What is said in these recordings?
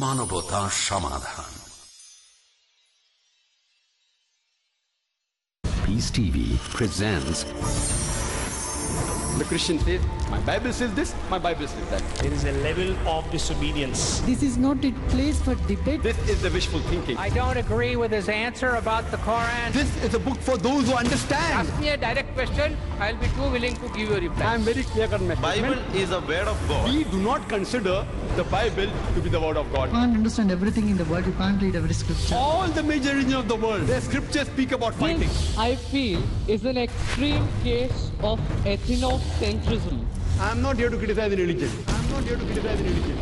বাংলা মানবতা সমাধান Peace TV presents The Christian says, my Bible says this, my Bible says that. There is a level of disobedience. This is not a place for debate. This is the wishful thinking. I don't agree with his answer about the Quran. This is a book for those who understand. Ask me a direct question, I'll be too willing to give you a reply. I am very clear cut my Bible statement. is a word of God. We do not consider the Bible to be the word of God. You can't understand everything in the word. You can't read every scripture. All the major religions of the world, their scriptures speak about fighting. This, I feel, is an extreme case of ethnocentrism. I am not here to criticize the religion. I am not here to criticize the religion.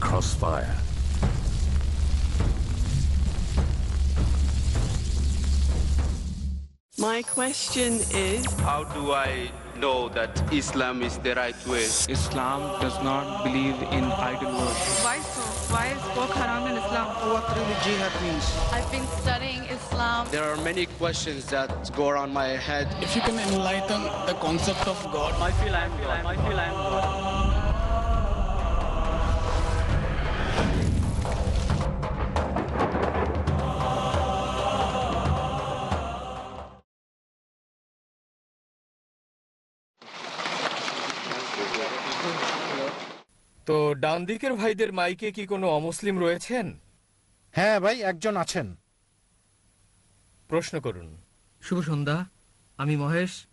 Crossfire. My question is How do I know that Islam is the right way? Islam does not believe in idol worship. Why so? Why is pork haram in Islam? What really jihad means? I've been studying Islam. There are many questions that go around my head. If you can enlighten the concept of God, I feel I am God. I feel I am God. ডান দিকের ভাইদের মাইকে কি কোনো অমুসলিম রয়েছেন? হ্যাঁ ভাই একজন আছেন। প্রশ্ন করুন। শুভ সন্ধ্যা আমি মহেশ।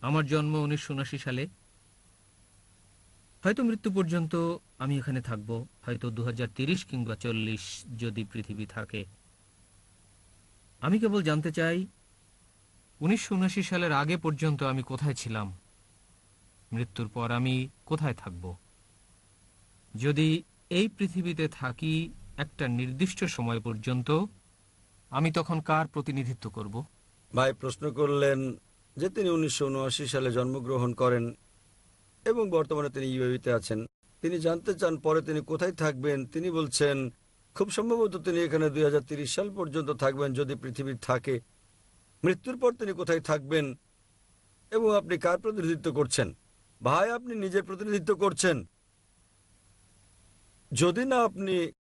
আমার জন্ম উনিশশো উনাশি সালে। হয়তো মৃত্যু পর্যন্ত আমি এখানে থাকব হয়তো দু হাজার কিংবা চল্লিশ যদি পৃথিবী থাকে। আমি কেবল জানতে চাই উনিশশো উনাশি সালের আগে পর্যন্ত আমি কোথায় ছিলাম? মৃত্যুর পর আমি কোথায় থাকব? যদি এই পৃথিবীতে থাকি একটা নির্দিষ্ট সময় পর্যন্ত, আমি তখন কার প্রতিনিধিত্ব করব? ভাই প্রশ্ন করলেন যে তিনি উনিশশো উনআশি সালে জন্মগ্রহণ করেন এবং বর্তমানে তিনি ইউএবিতে আছেন। তিনি জানতে চান পরে তিনি কোথায় থাকবেন। তিনি বলছেন, খুব সম্ভবত তিনি এখানে দুই সাল পর্যন্ত থাকবেন যদি পৃথিবী থাকে। মৃত্যুর পর তিনি কোথায় থাকবেন এবং আপনি কার প্রতিনিধিত্ব করছেন? ভাই, আপনি নিজের প্রতিনিধিত্ব করছেন। যদি না আপনি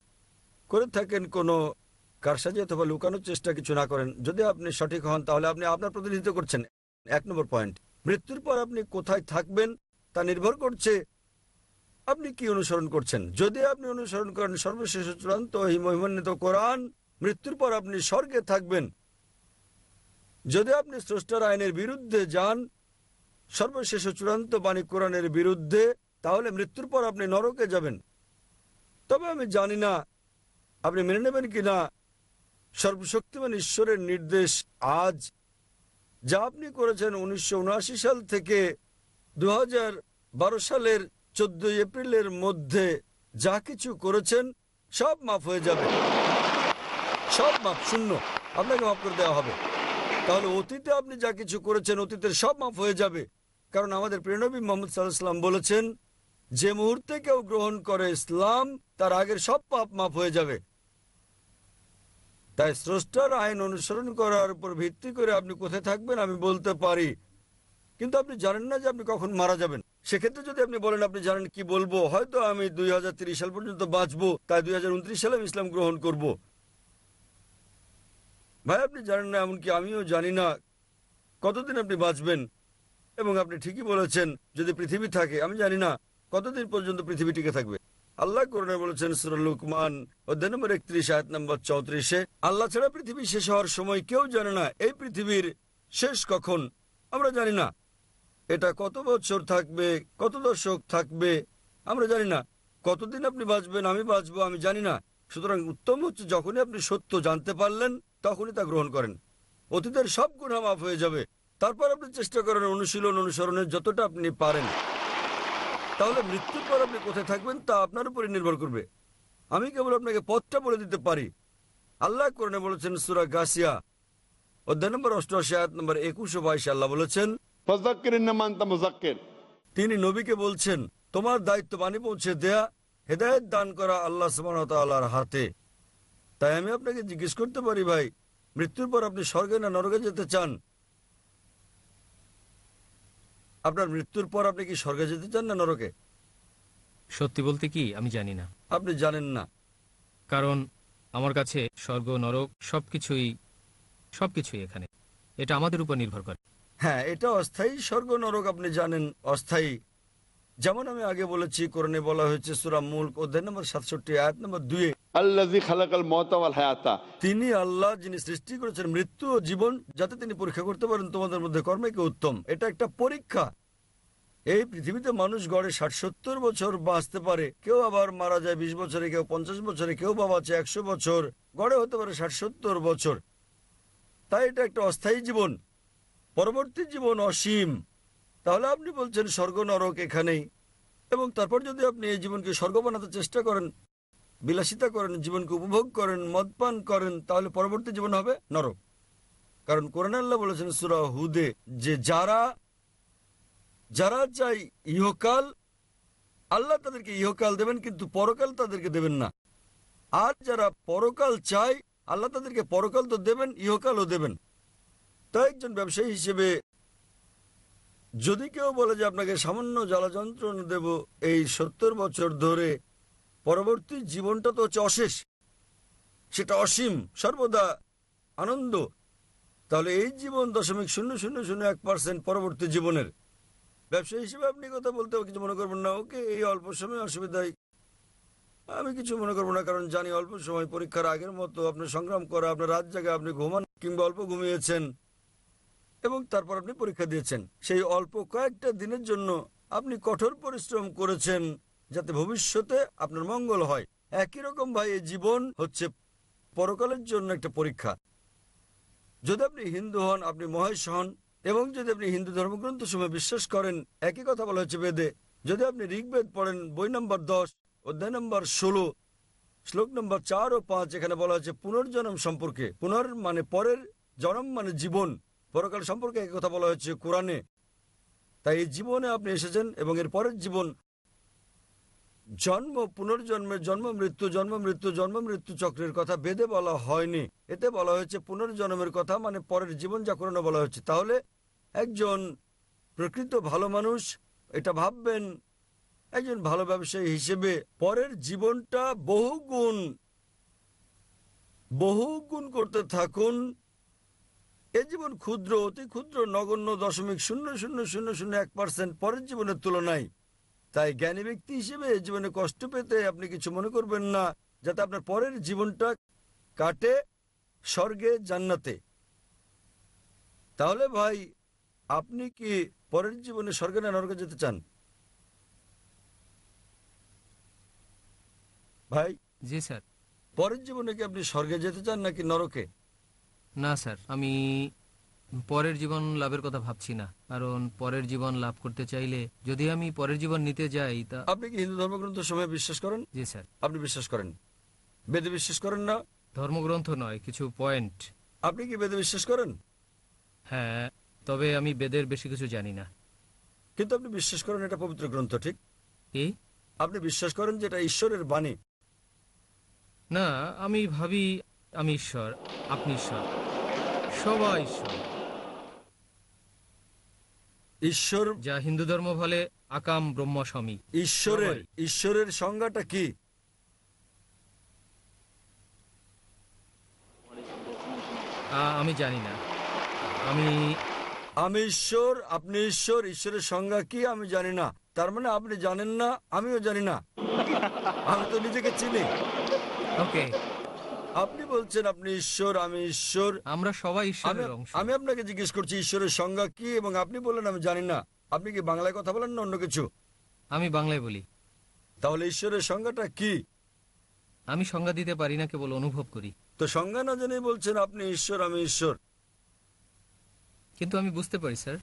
করে থাকেন কোনো কারসাজি অথবা লুকানোর চেষ্টা কিছু না করেন, যদি আপনি সঠিক হন, তাহলে আপনি আপনার প্রতিনিধিত্ব করছেন। এক নম্বর পয়েন্ট। মৃত্যুর পর আপনি কোথায় থাকবেন তা নির্ভর করছে আপনি কি অনুসরণ করছেন। যদি আপনি অনুসরণ করেন সর্বশেষ চূড়ান্ত মহিমান্বিত কোরআন, মৃত্যুর পর আপনি স্বর্গে থাকবেন। যদি আপনি স্রষ্টার আইনের বিরুদ্ধে যান, সর্বশেষ চূড়ান্ত বাণী কোরআনের বিরুদ্ধে, তাহলে মৃত্যুর পর আপনি নরকে যাবেন। তবে আমি জানি না। আপনি মেনে নেবেন কিনা সর্বশক্তিমান ঈশ্বরের নির্দেশ আজ, যা আপনি করেছেন উনিশশো সাল থেকে দুহাজার বারো সালের চোদ্দই এপ্রিলের মধ্যে যা কিছু করেছেন, সব মাফ হয়ে যাবে। সব মাফ, শূন্য। আপনাকে মাফ করে দেওয়া হবে। তাহলে অতীতে আপনি যা কিছু করেছেন, অতীতের সব মাফ হয়ে যাবে। কারণ আমাদের প্রেরণবী মোহাম্মদ সাল্লাহাম বলেছেন যে মুহূর্তে কেউ গ্রহণ করে ইসলাম, তার আগের সব পাপ মাফ হয়ে যাবে। তাই স্রষ্টার আইন অনুসরণ করার উপর ভিত্তি করে আপনি কোথায় থাকবেন আমি বলতে পারি। কিন্তু আপনি জানেন না যে আপনি কখন মারা যাবেন। সেক্ষেত্রে যদি আপনি বলেন, আপনি জানেন কি বলব? হয়তো আমি দুই সাল পর্যন্ত বাঁচবো, তাই দুই হাজার উনত্রিশ সালে আমি ইসলাম গ্রহণ করব। ভাই, আপনি জানেন না, এমনকি আমিও জানি না কতদিন আপনি বাঁচবেন। এবং আপনি ঠিকই বলেছেন, যদি পৃথিবী থাকে, আমি জানি না কতদিন পর্যন্ত পৃথিবী টিকে থাকবে? আল্লাহ করণে বলেছেন লুকমান, অধ্যায় নম্বর একত্রিশ, আয়াত নম্বর চৌত্রিশে, আল্লাহ ছাড়া পৃথিবী শেষ হওয়ার সময় কেউ জানে না এই পৃথিবীর শেষ কখন। আমরা জানি না। এটা কত বছর থাকবে, কত দশক থাকবে, আমরা জানি না। কতদিন আপনি বাঁচবেন, আমি বাঁচবো, আমি জানি না। সুতরাং উত্তম হচ্ছে যখনই আপনি সত্য জানতে পারলেন, তখনই তা গ্রহণ করেন। অতীতের সব গুণা মাফ হয়ে যাবে। তারপর আপনি চেষ্টা করেন অনুশীলন, অনুসরণের যতটা আপনি পারেন। তাহলে মৃত্যুর পর আপনি কোথায় থাকবেন তা আপনার উপরে নির্ভর করবে। আমি কেবল আপনাকে পথটা বলে দিতে পারি। আল্লাহ করণে বলেছেন সুরা গাছিয়া অধ্যায় নম্বর অষ্টআশি আয়াত নম্বর একুশ বাইশ আল্লাহ বলেছেন তিনি নবীকে বলছেন তোমার দায়িত্ব বাণী পৌঁছে দেয়া হেদায়ত দান করা আল্লাহ সুবাহর হাতে। তাই আমি আপনাকে জিজ্ঞেস করতে পারি ভাই মৃত্যুর পর আপনি স্বর্গে না নরকে যেতে চান? আপনার মৃত্যুর পর আপনি কি স্বর্গে যেতে চান না নরকে? সত্যি বলতে কি আমি জানি না। আপনি জানেন না। কারণ আমার কাছে স্বর্গ নরক সবকিছুই সবকিছুই এখানে। এটা আমাদের উপর নির্ভর করে। হ্যাঁ এটা অস্থায়ী স্বর্গ নরক আপনি জানেন অস্থায়ী। যেমন আমি আগে বলেছি কোরআনে বলা হয়েছে সুরা মুল্ক অধ্যায় নম্বর সাতষট্টি আয়াত নম্বর দুয়ে তিনি আল্লাহ যিনি সৃষ্টি করেছেন মৃত্যু ও জীবন যাতে তিনি পরীক্ষা করতে পারেন তোমাদের মধ্যে কর্মে কে উত্তম? এটা একটা পরীক্ষা। এই পৃথিবীতে মানুষ গড়ে ষাট সত্তর বছর বাঁচতে পারে। কেউ আবার মারা যায় বিশ বছরে কেউ পঞ্চাশ বছরে কেউ বা বাঁচে একশো বছর। গড়ে হতে পারে ষাট সত্তর বছর। তাই এটা একটা অস্থায়ী জীবন। পরবর্তী জীবন অসীম। তাহলে আপনি বলছেন স্বর্গ নরক এখানেই। এবং তারপর যদি আপনি এই জীবনকে স্বর্গ বানাতে চেষ্টা করেন, বিলাসিতা করেন, জীবনকে উপভোগ করেন, মদপান করেন, তাহলে পরবর্তী জীবন হবে নরক। কারণ কোরআন আল্লাহ বলেছেন সুরা হুদে, যে যারা যারা চাই ইহকাল, আল্লাহ তাদেরকে ইহকাল দেবেন, কিন্তু পরকাল তাদেরকে দেবেন না। আর যারা পরকাল চায়, আল্লাহ তাদেরকে পরকাল তো দেবেন, ইহকালও দেবেন। তাই একজন ব্যবসায়ী হিসেবে যদি কেউ বলে যে আপনাকে সামান্য জ্বালা যন্ত্রণা দেব এই সত্তর বছর ধরে, পরবর্তী জীবনটা তো হচ্ছে অশেষ। সেটা অসীম, সর্বদা আনন্দ। তাহলে এই জীবন দশমিক শূন্য শূন্য শূন্য এক পার্সেন্ট পরবর্তী জীবনের। ব্যবসা হিসেবে আপনি কথা বলতে কিছু মনে করবেন না। ওকে, এই অল্প সময় অসুবিধায় আমি কিছু মনে করব না, কারণ জানি অল্প সময় পরীক্ষার আগের মতো আপনি সংগ্রাম করা, আপনার রাত জায়গা আপনি ঘুমান কিংবা অল্প ঘুমিয়েছেন। এবং তারপর আপনি পরীক্ষা দিয়েছেন। সেই অল্প কয়েকটা দিনের জন্য আপনি কঠোর পরিশ্রম করেছেন যাতে ভবিষ্যতে আপনার মঙ্গল হয়। একই রকম ভাই, এই জীবন হচ্ছে পরকালের জন্য একটা পরীক্ষা। যদি আপনি হিন্দু হন, আপনি মহেশ হন, এবং যদি আপনি হিন্দু ধর্মগ্রন্থ সময় বিশ্বাস করেন, একই কথা বলা হচ্ছে বেদে, যদি আপনি ঋগ্বেদ পড়েন, বই নম্বর দশ, অধ্যায় নম্বর ষোলো, শ্লোক নম্বর চার ও পাঁচ, এখানে বলা হচ্ছে পুনর্জন্ম সম্পর্কে। পুনর মানে পরের, জন্ম মানে জীবন। পরকাল সম্পর্কে একই কথা বলা হয়েছে কোরআনে। তাই এই জীবনে আপনি এসেছেন এবং এর পরের জীবন জন্ম, পুনর্জন্মের জন্ম, মৃত্যু জন্ম মৃত্যু জন্ম, মৃত্যু চক্রের কথা বেদে বলা হয়নি। এতে বলা হয়েছে পুনর্জন্মের কথা মানে পরের জীবন যা কোনো বলা হয়েছে। তাহলে একজন প্রকৃত ভালো মানুষ এটা ভাববেন, একজন ভালো ব্যবসায়ী হিসেবে পরের জীবনটা বহুগুণ বহুগুণ করতে থাকুন। এ জীবন ক্ষুদ্র অতি ক্ষুদ্র নগণ্য দশমিক শূন্য শূন্য শূন্য শূন্য এক পার্সেন্ট পরের জীবনের তুলনায়। তাই জ্ঞানী ব্যক্তি হিসেবে জীবনে কষ্ট পেতে আপনি কিছু মনে করবেন না যাতে আপনার পরের জীবনটা কাটে স্বর্গে জান্নাতে। তাহলে ভাই আপনি কি পরের জীবনে স্বর্গে না নরকে যেতে চান? ভাই? জি স্যার। পরের জীবনে কি আপনি স্বর্গে যেতে চান নাকি নরকে? না স্যার। আমি পরের জীবন লাভের কথা ভাবছি না। কারণ পরের জীবন লাভ করতে চাইলে যদি আমি পরের জীবন নিতে যাই তা আপনি কি হিন্দু ধর্মগ্রন্থ সময় বিশ্বাস করেন? জি স্যার। আপনি বিশ্বাস করেন? বেদে বিশ্বাস করেন না? ধর্মগ্রন্থ নয় কিছু পয়েন্ট। আপনি কি বেদে বিশ্বাস করেন? হ্যাঁ তবে আমি বেদের বেশি কিছু জানি না। কিন্তু আপনি বিশ্বাস করেন এটা পবিত্র গ্রন্থ ঠিক? কি? আপনি বিশ্বাস করেন যে এটা ঈশ্বরের বাণী? না আমি ভাবি আমি ঈশ্বর আপনি ঈশ্বর। সবাই ঈশ্বর যা হিন্দু ধর্ম বলে আকাম ব্রহ্ম স্বামী। ঈশ্বরের ঈশ্বরের সংজ্ঞাটা কি? আমি জানি না। আমি আমি ঈশ্বর আপনি ঈশ্বর ঈশ্বরের সংজ্ঞা কি আমি জানি না। তার মানে আপনি জানেন না আমিও জানি না। আমি তো নিজেকে চিনি। ওকে আপনি বলছেন আপনি ঈশ্বর আমি ঈশ্বর। আমরা সবাই ঈশ্বরের অংশ। আমি আপনাকে জিজ্ঞেস করছি ঈশ্বরের সংজ্ঞা কি? এবং আপনি বললেন আমি জানি না। আপনি কি বাংলায় কথা বলেন না অন্য কিছু? আমি বাংলায় বলি। তাহলে ঈশ্বরের সংজ্ঞাটা কি? আমি সংজ্ঞা দিতে পারি না কেবল অনুভব করি। তো সংজ্ঞা না জেনেই বলছেন আপনি ঈশ্বর আমি ঈশ্বর। কিন্তু আমি বুঝতে পারি স্যার।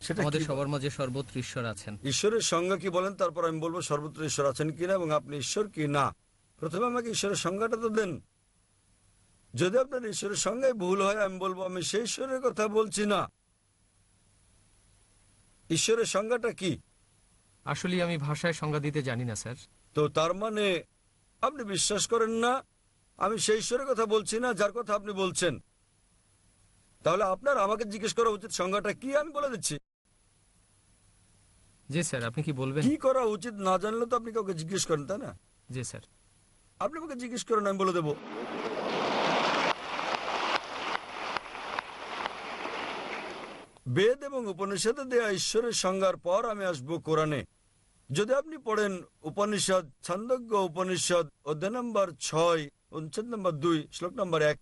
সেটা আমাদের কি? সবার মাঝে সর্বত্র ঈশ্বর আছেন। ঈশ্বরের সংজ্ঞা কি বলেন? তারপর আমি বলব সর্বত্র ঈশ্বর আছেন কিনা এবং আপনি ঈশ্বর কি না? প্রথমে আমাকে ঈশ্বরের সংজ্ঞাটা তো দেন। যদি আপনার ঈশ্বরের সংজ্ঞায় ভুল হয় আমি বলব আমি সেই ঈশ্বরের কথা বলছি না। ঈশ্বরের সংজ্ঞাটা কি? আসলে আমি ভাষায় সংজ্ঞা দিতে জানি না স্যার। তো তার মানে আপনি বিশ্বাস করেন না আমি সেই ঈশ্বরের কথা বলছি না যার কথা আপনি বলছেন। তাহলে আপনার আমাকে জিজ্ঞেস করা উচিত সংজ্ঞাটা কি আমি বলে দিচ্ছি। জি স্যার আপনি কি বলবেন? কি করা উচিত না জানলে তো আপনি কাউকে জিজ্ঞেস করেন তাই না? জি স্যার। আপনি আমাকে জিজ্ঞেস করেন আমি বলে দেবো। বেদ এবং উপনিষদে দেয়া ঈশ্বরের সংজ্ঞার পর আমি আসব কোরআনে। যদি আপনি পড়েন উপনিষদ ছন্দজ্ঞ উপনিষদ অধ্যায় নম্বর ছয় অনুচ্ছেদ নম্বর দুই শ্লোক নম্বর এক।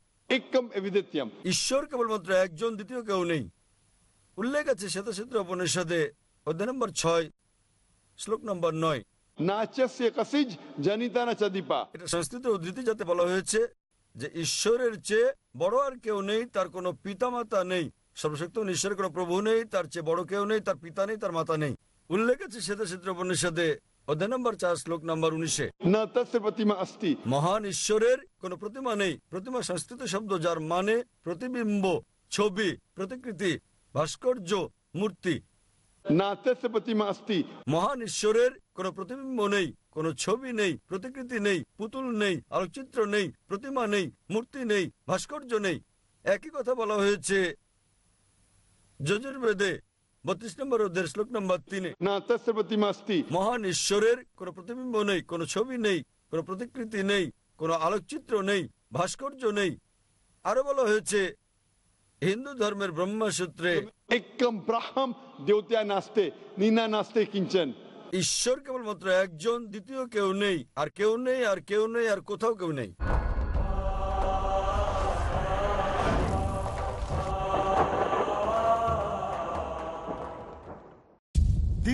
ঈশ্বর কেবলমাত্র একজন দ্বিতীয় কেউ নেই। উল্লেখ আছে শ্বেতসূত্র উপনিষদে অধ্যায় নম্বর ছয় শ্লোক নম্বর নয়। নাচস্য কসিজ জনিতা না চদীপা এটা সংস্কৃত উদ্ধৃতি যাতে বলা হয়েছে যে ঈশ্বরের চেয়ে বড় আর কেউ নেই তার কোনো পিতামাতা নেই। সর্বশক্ত ঈশ্বরের কোনো প্রভু নেই তার চেয়ে বড় কেউ নেই তার পিতা নেই তার মাতা নেই। উল্লেখ আছে শ্বেতসূত্র উপনিষদে অধ্যায় নম্বর চার শ্লোক নম্বর উনিশে। না তস্য প্রতিমা অস্তি। মহান ঈশ্বরের কোনো প্রতিমা নেই। প্রতিমা সংস্কৃত শব্দ যার মানে প্রতিবিম্ব ছবি প্রতিকৃতি ভাস্কর্য মূর্তি। না তস্য প্রতিমা অস্তি। মহান ঈশ্বরের কোনো প্রতিবিম্ব নেই কোনো ছবি নেই প্রতিকৃতি নেই পুতুল নেই আলোকচিত্র নেই প্রতিমা নেই মূর্তি নেই ভাস্কর্য নেই। একই কথা বলা হয়েছে যজুর্বেদে বত্রিশ নম্বর অধ্যায়ের শ্লোক নম্বর তিনে। না তস্য প্রতিমা মহান ঈশ্বরের কোনো প্রতিবিম্ব নেই কোনো ছবি নেই কোনো প্রতিকৃতি নেই কোনো আলোকচিত্র নেই ভাস্কর্য নেই। আরও বলা হয়েছে হিন্দু ধর্মের ব্রহ্মসূত্রে একম ব্রাহ্ম দেবতা নাস্তে নিনা নাস্তে কিঞ্চন। ঈশ্বর কেবলমাত্র একজন দ্বিতীয় কেউ নেই আর কেউ নেই আর কেউ নেই আর কোথাও কেউ নেই।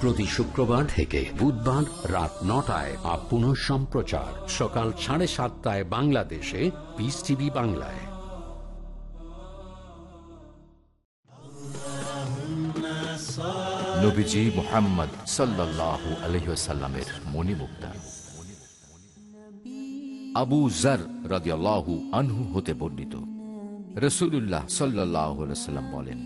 প্রতি শুক্রবার থেকে বুধবার রাত নটায় আর পুনঃ সম্প্রচার। সকাল সাড়ে সাতটায় বাংলাদেশে। পিস টিভি বাংলায়। মোহাম্মদ আনহু হতে বর্ণিত। বলেন,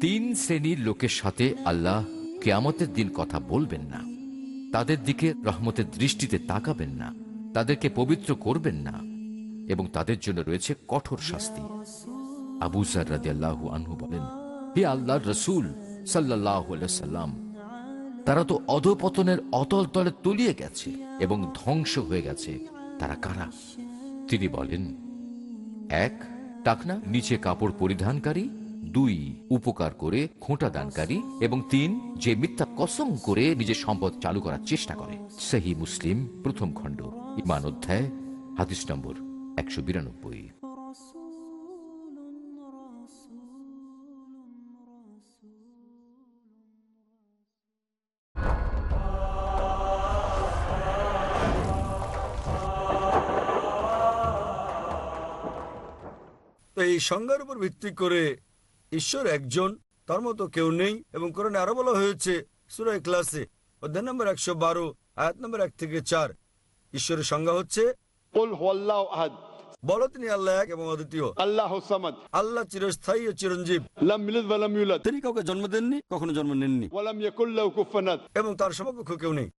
তিন শ্রেণির লোকের সাথে আল্লাহ কেয়ামতের দিন কথা বলবেন না। তাদের দিকে রহমতের দৃষ্টিতে তাকাবেন না। তাদেরকে পবিত্র করবেন না। এবং তাদের জন্য রয়েছে কঠোর শাস্তি। আবু জার রাদিয়াল্লাহু আনহু বলেন, হে আল্লাহর রসুল সাল্লাহ সাল্লাম, তারা তো অধপতনের অতল তলে তলিয়ে গেছে এবং ধ্বংস হয়ে গেছে। তারা কারা? তিনি বলেন, এক, টাকনা, নিচে কাপড় পরিধানকারী দুই, উপকার করে খোঁটা দানকারী এবং তিন, যে মিথ্যা কসম করে নিজের সম্পদ চালু করার চেষ্টা করে। সেহী মুসলিম, প্রথম খণ্ড, ইমান অধ্যায়, হাদিস নম্বর একশো বিরানব্বই। এই সংজ্ঞার উপর ভিত্তি করে ঈশ্বর একজন তার মতো কেউ নেই এবং কোরআনে আরও বলা হয়েছে সুরাই ক্লাসে অধ্যায় নম্বর একশো বারো আয়াত নম্বর এক থেকে চার। ঈশ্বরের সংজ্ঞা হচ্ছে বলো তিনি আল্লাহ এক এবং অদ্বিতীয়। আল্লাহ সামাদ। আল্লাহ চিরস্থায়ী ও চিরঞ্জীব। লাম মিলাদ ওয়া লাম ইউলাদ। তিনি কাউকে জন্ম দেননি কখনো জন্ম নেননি। এবং তার সমকক্ষ কেউ নেই।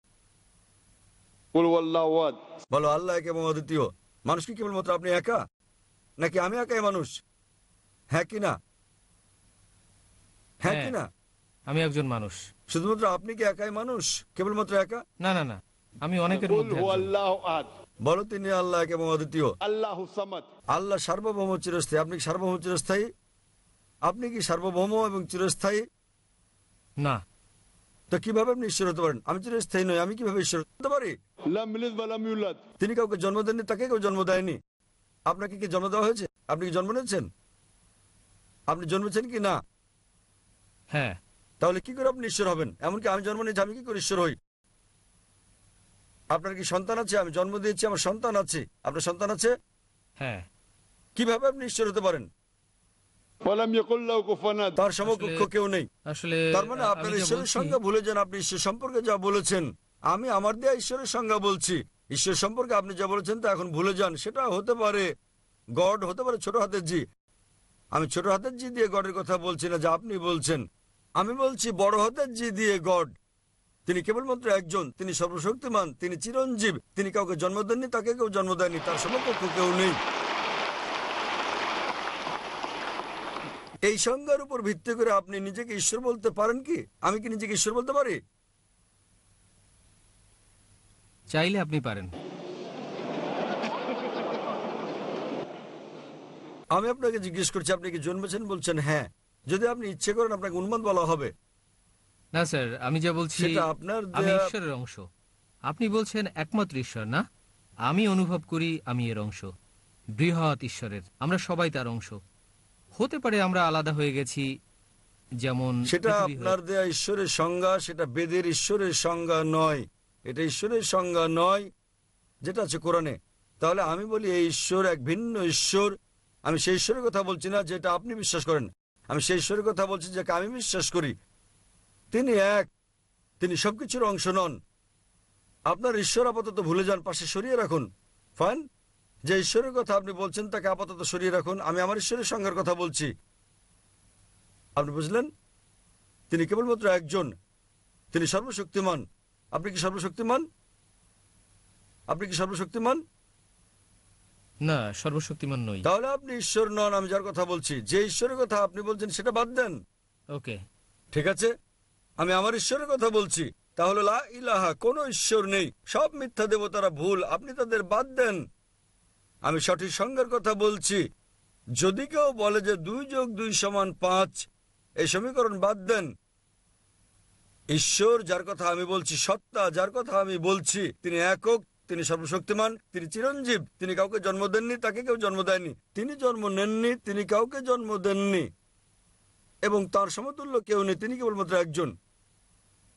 কুল ওয়াল্লাহু আহাদ। বলো আল্লাহ এক এবং অদ্বিতীয়। মানুষ কি কেবলমাত্র আপনি একা? নাকি আমি একাই মানুষ? হ্যাঁ কি না? হ্যাঁ কি না? আমি একজন মানুষ। শুধুমাত্র আপনি কি একাই মানুষ? কেবলমাত্র একা? না না না। আমি অনেকের মধ্যে বলো তিনি আল্লাহ এবং অদ্বিতীয়। আল্লাহু সামাদ। আল্লাহ সার্বভৌম চিরস্থায়ী। আপনি কি সার্বভৌম চিরস্থায়ী? আপনি কি সার্বভৌম এবং চিরস্থায়ী? না। তো কীভাবে আপনি ঈশ্বর হতে পারেন? আমি চিরস্থায়ী নই আমি কীভাবে ঈশ্বর হতে পারি? তিনি কাউকে জন্ম দেননি তাকে কেউ জন্ম দেয়নি। আপনাকে কি জন্ম দেওয়া হয়েছে? আপনি কি জন্ম নিয়েছেন? আপনি জন্মেছেন কি না? হ্যাঁ। তাহলে কি করে আপনি ঈশ্বর হবেন? এমনকি আমি জন্ম নিয়েছি আমি কি করে ঈশ্বর হই? আপনার কি সন্তান আছে? আমি জন্ম দিয়েছি আমার সন্তান আছে। আপনার সন্তান আছে? হ্যাঁ। কীভাবে আপনি ঈশ্বর হতে পারেন? তার সমকক্ষ কেউ নেই। তার মানে আমি আপনার ঈশ্বরের সংজ্ঞা ভুলে যান আপনি ঈশ্বর সম্পর্কে যা বলেছেন। আমি আমার দেয়া ঈশ্বরের সংজ্ঞা বলছি। ঈশ্বর সম্পর্কে আপনি যা বলেছেন তা এখন ভুলে যান। সেটা হতে পারে গড হতে পারে ছোট হাতের জি। আমি ছোট হাতের জি দিয়ে গডের কথা বলছি না যা আপনি বলছেন। আমি বলছি বড় হাতের জি দিয়ে গড। তিনি কেবলমাত্র একজন তিনি সর্বশক্তিমান তিনি চিরঞ্জীব তিনি কাউকে জন্ম দেননি তাকে কেউ জন্ম দেয়নি তার সমকক্ষ কেউ নেই। এই সংজ্ঞার উপর ভিত্তি করে আপনি নিজেকে ঈশ্বর বলতে পারেন কি? আমি কি নিজেকে ঈশ্বর বলতে পারি? চাইলে আপনি পারেন। আমি আপনাকে জিজ্ঞেস করছি আপনি কি জন্মেছেন? বলছেন হ্যাঁ। যদি আপনি ইচ্ছে করেন আপনাকে উন্মাদ বলা হবে। না স্যার আমি যা বলছি সেটা আপনার আমি দেয়া- ঈশ্বরের অংশ। আপনি বলছেন একমাত্র ঈশ্বর না? আমি অনুভব করি আমি এর অংশ। বৃহৎ ঈশ্বরের আমরা সবাই তার অংশ। হতে পারে আমরা আলাদা হয়ে গেছি যেমন সেটা পৃথিবী হয়ে- আপনার দেয়া ঈশ্বরের সংজ্ঞা সেটা বেদের ঈশ্বরের সংজ্ঞা নয়। এটা ঈশ্বরের সংজ্ঞা নয় যেটা আছে কোরআনে। তাহলে আমি বলি এই ঈশ্বর এক ভিন্ন ঈশ্বর। আমি সেই ঈশ্বরের কথা বলছি না যেটা আপনি বিশ্বাস করেন। আমি সেই ঈশ্বরের কথা বলছি যাকে আমি বিশ্বাস করি। তিনি এক, তিনি সবকিছুর অংশ নন। আপনার ঈশ্বর আপাতত ভুলে যান, পাশে সরিয়ে রাখুন। ফাইন যে ঈশ্বরের কথা আপনি বলছেন, তাকে আপাতত সরিয়ে রাখুন। আমি আমার ঈশ্বরের সংজ্ঞার কথা বলছি। আপনি বুঝলেন? তিনি কেবলমাত্র একজন। তিনি সর্বশক্তিমান। আপনি কি সর্বশক্তিমান? আপনি কি সর্বশক্তিমান? না সর্বশক্তিমান নই। তাহলে আপনি ঈশ্বর নন আমি যার কথা বলছি। যে ঈশ্বরের কথা আপনি বলছেন সেটা বাদ দেন। ওকে। ঠিক আছে? আমি আমার ঈশ্বরের কথা বলছি। তাহলে লা ইলাহা কোনো ঈশ্বর নেই। সব মিথ্যা দেবতারা ভুল আপনি তাদের বাদ দেন। আমি সঠিক সংজ্ঞার কথা বলছি। যদি কেউ বলে যে দুই যোগ দুই সমান পাঁচ এই সমীকরণ বাদ দেন। ঈশ্বর যার কথা আমি বলছি সত্তা যার কথা আমি বলছি তিনি একক তিনি সর্বশক্তিমান তিনি চিরঞ্জীব তিনি কাউকে জন্ম দেননি তাকে কেউ জন্ম দেয়নি। তিনি জন্ম নেননি তিনি কাউকে জন্ম দেননি। এবং তার সমতুল্য কেউ নেই তিনি কেবলমাত্র একজন।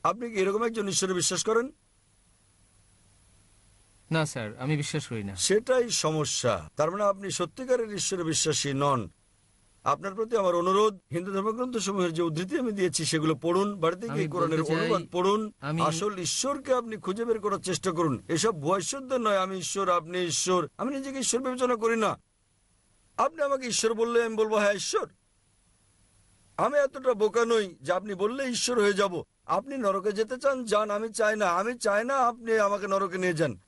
আপনি কি এরকম একজন ঈশ্বরে বিশ্বাস করেন? না স্যার আমি বিশ্বাস করি না। সেটাই সমস্যা। তার মানে আপনি সত্যিকারের ঈশ্বরে বিশ্বাসী নন। আপনার প্রতি আমার অনুরোধ হিন্দু ধর্মগ্রন্থ সমূহের যে উদ্ধৃতি আমি দিয়েছি সেগুলো পড়ুন বাড়িতে গিয়ে কোরআনের অনুবাদ পড়ুন আসল ঈশ্বরকে আপনি খুঁজে বের করার চেষ্টা করুন। এসব ভুয়া ঈশ্বরদের নয় আমি ঈশ্বর আপনি ঈশ্বর। আমি নিজেকে ঈশ্বর বিবেচনা করি না। আপনি আমাকে ঈশ্বর বললে আমি বলব হ্যাঁ ঈশ্বর। আমি এতটা বোকা নই যে আপনি বললে ঈশ্বর হয়ে যাব। আপনি নরকে যেতে চান যান আমি চাই না। আমি চাই না আপনি আমাকে নরকে নিয়ে যান।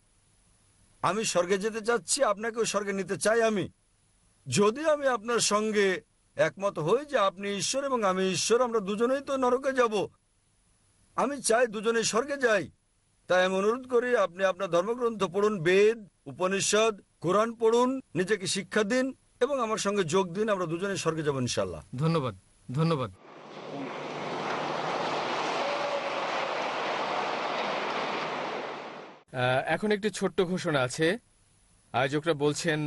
আমি স্বর্গে যেতে চাচ্ছি আপনাকেও স্বর্গে নিতে চাই আমি। যদি আমি আপনার সঙ্গে একমত হই যে আপনি ঈশ্বর এবং আমি ঈশ্বর, আমরা দুজনেই তো নরকে যাব। আমি চাই দুজনেই স্বর্গে যাই। তাই আমি অনুরোধ করি, আপনি আপনার ধর্মগ্রন্থ পড়ুন, বেদ, উপনিষদ, কোরআন পড়ুন, নিজেকে শিক্ষা দিন এবং আমার সঙ্গে যোগ দিন, আমরা দুজনে স্বর্গে যাব ইনশাল্লাহ ধন্যবাদ ধন্যবাদ। এখন একটি ছোট্ট ঘোষণা আছে। আয়োজকরা বলছেন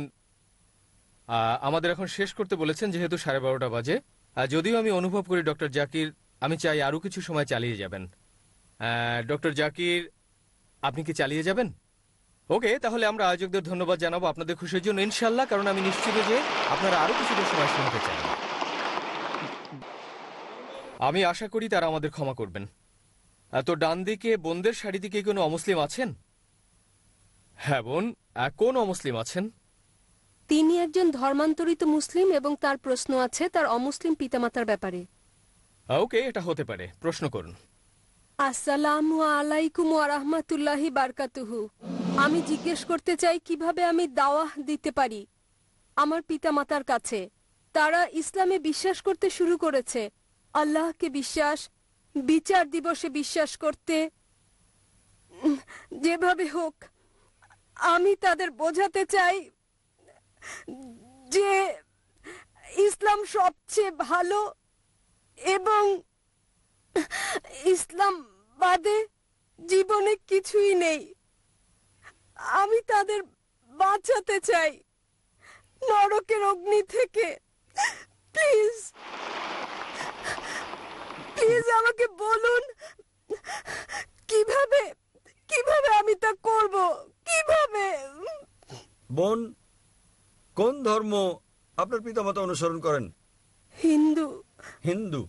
আমাদের এখন শেষ করতে বলেছেন, যেহেতু সাড়ে বারোটা বাজে। যদিও আমি অনুভব করি, ডক্টর জাকির, আমি চাই আরও কিছু সময় চালিয়ে যাবেন। ডক্টর জাকির, আপনি কি চালিয়ে যাবেন? ওকে, তাহলে আমরা আয়োজকদের ধন্যবাদ জানাব আপনাদের খুশির জন্য, ইনশাল্লাহ, কারণ আমি নিশ্চিত যে আপনারা আরও কিছুটা সময় শুনতে চান। আমি আশা করি তারা আমাদের ক্ষমা করবেন। তো ডান দিকে, বোনদের শাড়ি দিকে কোনো অমুসলিম আছেন? হ্যাঁ বোন কোন অমুসলিম আছেন? তিনি একজন ধর্মান্তরিত মুসলিম এবং তার প্রশ্ন আছে তার অমুসলিম পিতামাতার ব্যাপারে। ওকে এটা হতে পারে। প্রশ্ন করুন। আসসালামু আলাইকুম ওয়ারাহমাতুল্লাহি বারকাতুহু। আমি জিজ্ঞেস করতে চাই কীভাবে আমি দাওয়াহ দিতে পারি? আমার পিতামাতার কাছে। তারা ইসলামে বিশ্বাস করতে শুরু করেছে। আল্লাহকে বিশ্বাস বিচার দিবসে বিশ্বাস করতে। যেভাবে হোক আমি তাদের বোঝাতে চাই যে ইসলাম সবচেয়ে ভালো এবং ইসলাম বাদে জীবনে কিছুই নেই। আমি তাদের বাঁচাতে চাই। নরকের অগ্নি থেকে। প্লিজ প্লিজ আমাকে বলুন, কীভাবে কীভাবে আমি তা করব? কীভাবে? বোন কোন ধর্ম আপনার পিতামাতা অনুসরণ করেন? হিন্দু। হিন্দু।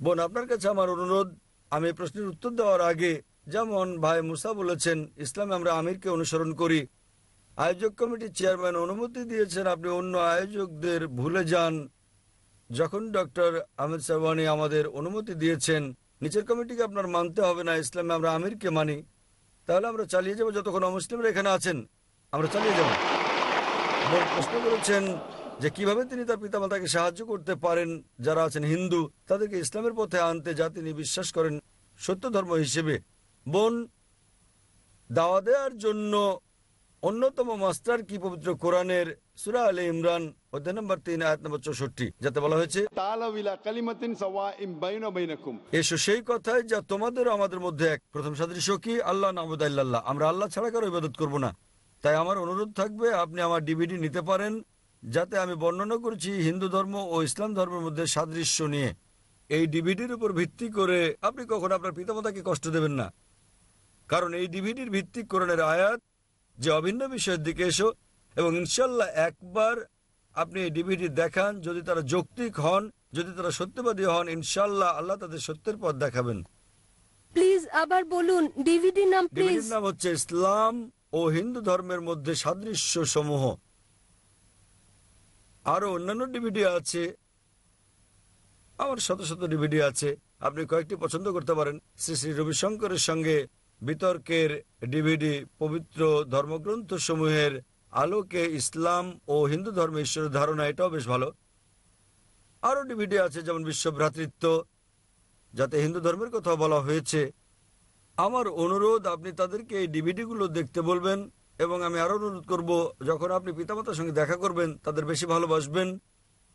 বোন আপনার কাছে আমার অনুরোধ আমি প্রশ্নের উত্তর দেওয়ার আগে যেমন ভাই মুসা বলেছেন ইসলামে আমরা আমিরকে অনুসরণ করি। আয়োজক কমিটির চেয়ারম্যান অনুমতি দিয়েছেন আপনি অন্য আয়োজকদের ভুলে যান। যখন ডক্টর আহমেদ সাহবানি আমাদের অনুমতি দিয়েছেন নিচের কমিটিকে আপনার মানতে হবে না ইসলামে আমরা আমিরকে মানি। তাহলে আমরা চালিয়ে যাব যতক্ষণ অমুসলিমরা এখানে আছেন। আমরা চালিয়ে যাব। প্রশ্ন করেছেন যে কীভাবে তিনি তার পিতামাতাকে সাহায্য করতে পারেন যারা আছেন হিন্দু তাদেরকে ইসলামের পথে আনতে যা তিনি বিশ্বাস করেন সত্য ধর্ম হিসেবে। বোন দাওয়া দেওয়ার জন্য অন্যতম মাস্টার কি পবিত্র কোরআনের সুরা আলী ইমরান অধ্যায় নম্বর তিন আয়াত নম্বর চৌষট্টি যাতে বলা হয়েছে এসো সেই কথায় যা তোমাদের আমাদের মধ্যে এক। প্রথম সাদৃশ্য কি? আল্লাহ নামুদাল্লাহ আমরা আল্লাহ ছাড়া কারও ইবাদত করব না। তাই আমার অনুরোধ থাকবে আপনি আমার ডিভিডি নিতে পারেন যাতে আমি বর্ণনা করেছি হিন্দু ধর্ম ও ইসলাম ধর্মের মধ্যে সাদৃশ্য নিয়ে। এই ডিভিডির উপর ভিত্তি করে আপনি কখনো আপনার পিতামাতাকে কষ্ট দেবেন না। কারণ এই ডিভিডির ভিত্তিক কোরআনের আয়াত যে অভিন্ন বিষয়ের দিকে এসো এবং ইনশাল্লাহ একবার আপনি এই ডিভিডি দেখান যদি তারা যৌক্তিক হন যদি তারা সত্যবাদী হন ইনশাল্লাহ আল্লাহ তাদের সত্যের পথ দেখাবেন। প্লিজ আবার বলুন ডিভিডি নাম প্লিজ নাম হচ্ছে ইসলাম ও হিন্দু ধর্মের মধ্যে সাদৃশ্য সমূহ আরও অন্যান্য ডিভিডি আছে। আমার শত শত ডিভিডি আছে। আপনি কয়েকটি পছন্দ করতে পারেন। শ্রী শ্রী রবিশঙ্করের সঙ্গে বিতর্কের ডিভিডি পবিত্র ধর্মগ্রন্থ সমূহের আলোকে ইসলাম ও হিন্দু ধর্মে ঈশ্বরের ধারণা, এটাও বেশ ভালো। আরও ডিভিডি আছে, যেমন বিশ্ব ভ্রাতৃত্ব যাতে হিন্দু ধর্মের কথা বলা হয়েছে। আমার অনুরোধ, আপনি তাদেরকে এই ডিভিডিগুলো দেখতে বলবেন এবং আমি আরও অনুরোধ করব, যখন আপনি পিতামাতার সঙ্গে দেখা করবেন, তাদের বেশি ভালোবাসবেন,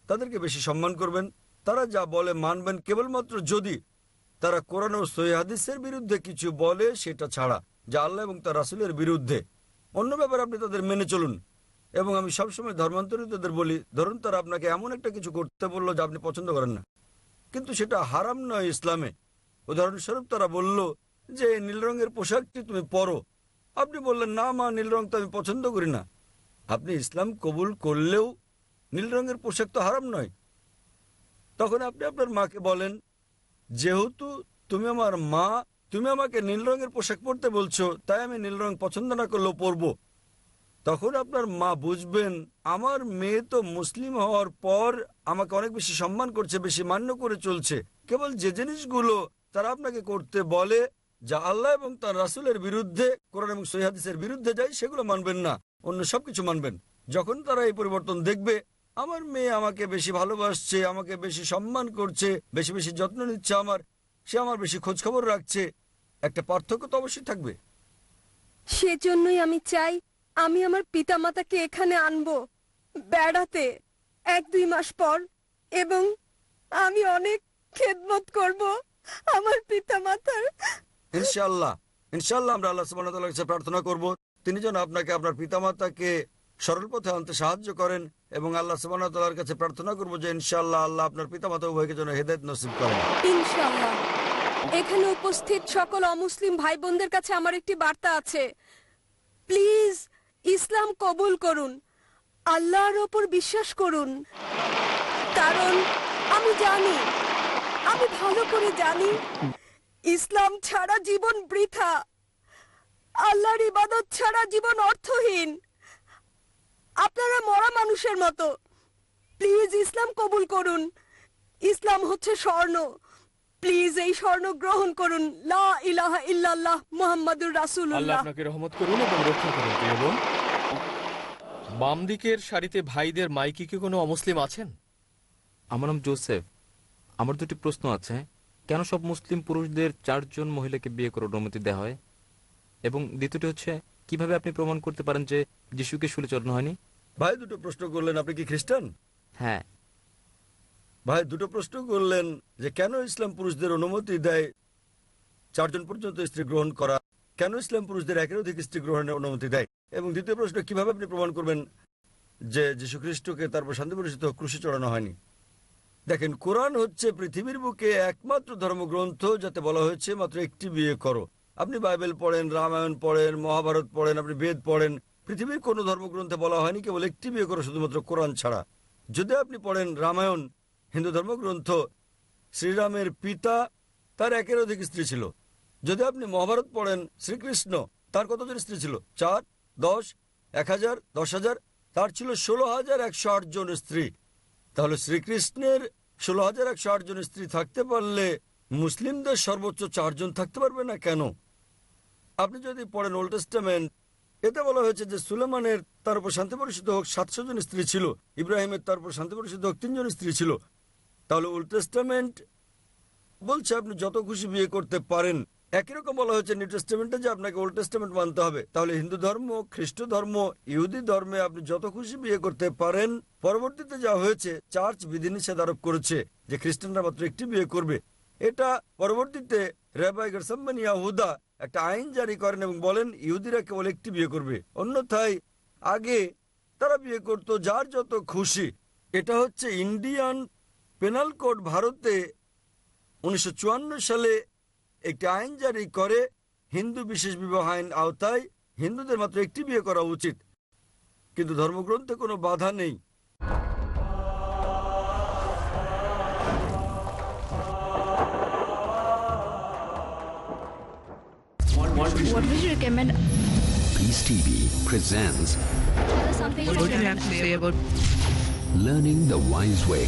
তাদেরকে বেশি সম্মান করবেন, তারা যা বলে মানবেন, কেবলমাত্র যদি তারা কোরআন ও সহি হাদিসের বিরুদ্ধে কিছু বলে, সেটা ছাড়া, যা আল্লাহ এবং তার রাসুলের বিরুদ্ধে। অন্য ব্যাপারে আপনি তাদের মেনে চলুন। এবং আমি সবসময় ধর্মান্তরিতদের বলি, ধরুন তারা আপনাকে এমন একটা কিছু করতে বলল যা আপনি পছন্দ করেন না। কিন্তু সেটা হারাম নয় ইসলামে। উদাহরণস্বরূপ তারা বলল যে নীল রঙের পোশাকটি তুমি পরো। আপনি বললেন, না মা, নীল রং তো আমি পছন্দ করি না। আপনি ইসলাম কবুল করলেও নীল রঙের পোশাক তো হারাম নয়। তখন আপনি আপনার মাকে বলেন, যেহেতু তুমি আমার মা, তুমি আমাকে নীল রঙের পোশাক পরতে বলছো, তাই আমি নীল রং পছন্দ না করলেও পরবো। তখন আপনার মা বুঝবেন, আমার মেয়ে তো মুসলিম হওয়ার পর আমাকে অনেক বেশি সম্মান করছে, বেশি মান্য করে চলছে। কেবল যে জিনিসগুলো তারা আপনাকে করতে বলে যা আল্লাহ এবং তার রাসুলের বিরুদ্ধে, কোরআন এবং সহিদের বিরুদ্ধে যায় সেগুলো মানবেন না। অন্য সবকিছু মানবেন। যখন তারা এই পরিবর্তন দেখবে, আমার মেয়ে আমাকে বেশি ভালোবাসছে, আমাকে বেশি সম্মান করছে, বেশি বেশি যত্ন নিচ্ছে আমার, সে আমার বেশি খোঁজ খবর রাখছে, একটা পার্থক্য তো অবশ্যই থাকবে। সেজন্যই আমি চাই, আমি আমার পিতামাতাকে এখানে আনব, বেড়াতে, এক দুই মাস পর, এবং আমি অনেক খেদমত করব আমার পিতামাতার ইনশাল্লাহ ইনশাল্লাহ আমরা আল্লাহ সুবাহ কাছে প্রার্থনা করব। তিনি যেন আপনাকে, আপনার পিতামাতাকে সরল পথে আনতে সাহায্য করেন এবং আল্লাহ সুবাহ কাছে প্রার্থনা করব যে ইনশাল্লাহ আল্লাহ আপনার পিতামাতা উভয়কে যেন হেদায়ত নসিব করেন। ইনশাল্লাহ এখানে উপস্থিত সকল অমুসলিম ভাই বোনদের কাছে আমার একটি বার্তা আছে। প্লিজ ইসলাম কবুল করুন, আল্লাহর ওপর বিশ্বাস করুন। কারণ আমি জানি, আমি ভালো করে জানি ইসলাম ছাড়া জীবন বৃথা। আল্লাহর ইবাদত ছাড়া জীবন অর্থহীন। আপনারা মরা মানুষের মতো। প্লিজ ইসলাম কবুল করুন। ইসলাম হচ্ছে স্বর্ণ। প্লিজ এই স্বর্ণ গ্রহণ করুন। লা ইলাহা ইল্লাল্লাহ মুহাম্মাদুর আল্লাহ রাসূলুল্লাহ আপনাকে রহমত করুন এবং রক্ষা করুন প্রিয় বোন। বাম দিকের সারিতে ভাইদের মাইকি কি কোনো অমুসলিম আছেন? আমার নাম জোসেফ। আমার দুটি প্রশ্ন আছে। কেন সব মুসলিম পুরুষদের চারজন মহিলাকে বিয়ে করার অনুমতি দেওয়া হয়? এবং দ্বিতীয়টি হচ্ছে কীভাবে আপনি প্রমাণ করতে পারেন যে যিশুকে শুলে চড়ানো হয়নি? ভাই দুটো প্রশ্ন করলেন আপনি কি খ্রিস্টান? হ্যাঁ। ভাই দুটো প্রশ্ন করলেন যে কেন ইসলাম পুরুষদের অনুমতি দেয় চারজন পর্যন্ত স্ত্রী গ্রহণ করা? কেন ইসলাম পুরুষদের একের অধিক স্ত্রী গ্রহণের অনুমতি দেয়? এবং দ্বিতীয় প্রশ্ন কীভাবে আপনি প্রমাণ করবেন যে যীশু খ্রিস্টকে তারপর শান্তি পরিচিত ক্রুশে চড়ানো হয়নি? দেখেন, কোরআন হচ্ছে পৃথিবীর বুকে একমাত্র ধর্মগ্রন্থ যাতে বলা হয়েছে, মাত্র একটি বিয়ে করো। আপনি বাইবেল পড়েন, রামায়ণ পড়েন, মহাভারত পড়েন, আপনি বেদ পড়েন, পৃথিবীর কোনো ধর্মগ্রন্থে বলা হয়নি, কেবল একটি বিয়ে করো, শুধুমাত্র কোরআন ছাড়া। যদি আপনি পড়েন রামায়ণ, হিন্দু ধর্মগ্রন্থ, শ্রীরামের পিতা, তার একের অধিক স্ত্রী ছিল। যদি আপনি মহাভারত পড়েন, শ্রীকৃষ্ণ, তার কতজন স্ত্রী ছিল? চার, দশ, এক হাজার, দশ হাজার, তার ছিল ষোলো হাজার একশো আটজন স্ত্রী। তাহলে শ্রীকৃষ্ণের ষোলো হাজার একশো আটজন স্ত্রী থাকতে পারলে মুসলিমদের সর্বোচ্চ চারজন থাকতে পারবে না কেন? আপনি যদি পড়েন ওল্ড টেস্টামেন্ট, এতে বলা হয়েছে যে সুলেমানের তার উপর শান্তি পরিষদ হোক সাতশো জন স্ত্রী ছিল, ইব্রাহিমের তার উপর শান্তি পরিষদ হোক তিনজন স্ত্রী ছিল। তাহলে ওল্ড টেস্টামেন্ট বলছে আপনি যত খুশি বিয়ে করতে পারেন একই রকম বলা হয়েছে নিউ টেস্টামেন্টে যে আপনাকে ওল্ড টেস্টামেন্ট মানতে হবে। তাহলে হিন্দু ধর্ম, খ্রিস্ট ধর্ম, ইহুদি ধর্মে আপনি যত খুশি বিয়ে করতে পারেন। পরবর্তীতে যা হয়েছে, চার্চ বিধিনিষেধ আরোপ করেছে যে খ্রিস্টানরা মাত্র একটি বিয়ে করবে। এটা পরবর্তীতে রেবাই গরসাম্মান ইয়াহুদা একটা আইন জারি করেন এবং বলেন, ইহুদিরা কেবল একটি বিয়ে করবে। অন্যথায় আগে তারা বিয়ে করত যার যত খুশি। এটা হচ্ছে ইন্ডিয়ান পেনাল কোড ভারতে উনিশশো চুয়ান্ন সালে একটি আইন জারি করে হিন্দু বিশেষ বিবাহ আইন আওতায় হিন্দুদের মাত্র একটি বিয়ে করা উচিত কিন্তু ধর্মগ্রন্থে কোনো বাধা নেই What would you recommend? Peace TV presents Something What do you have to say about Learning the Wise Way.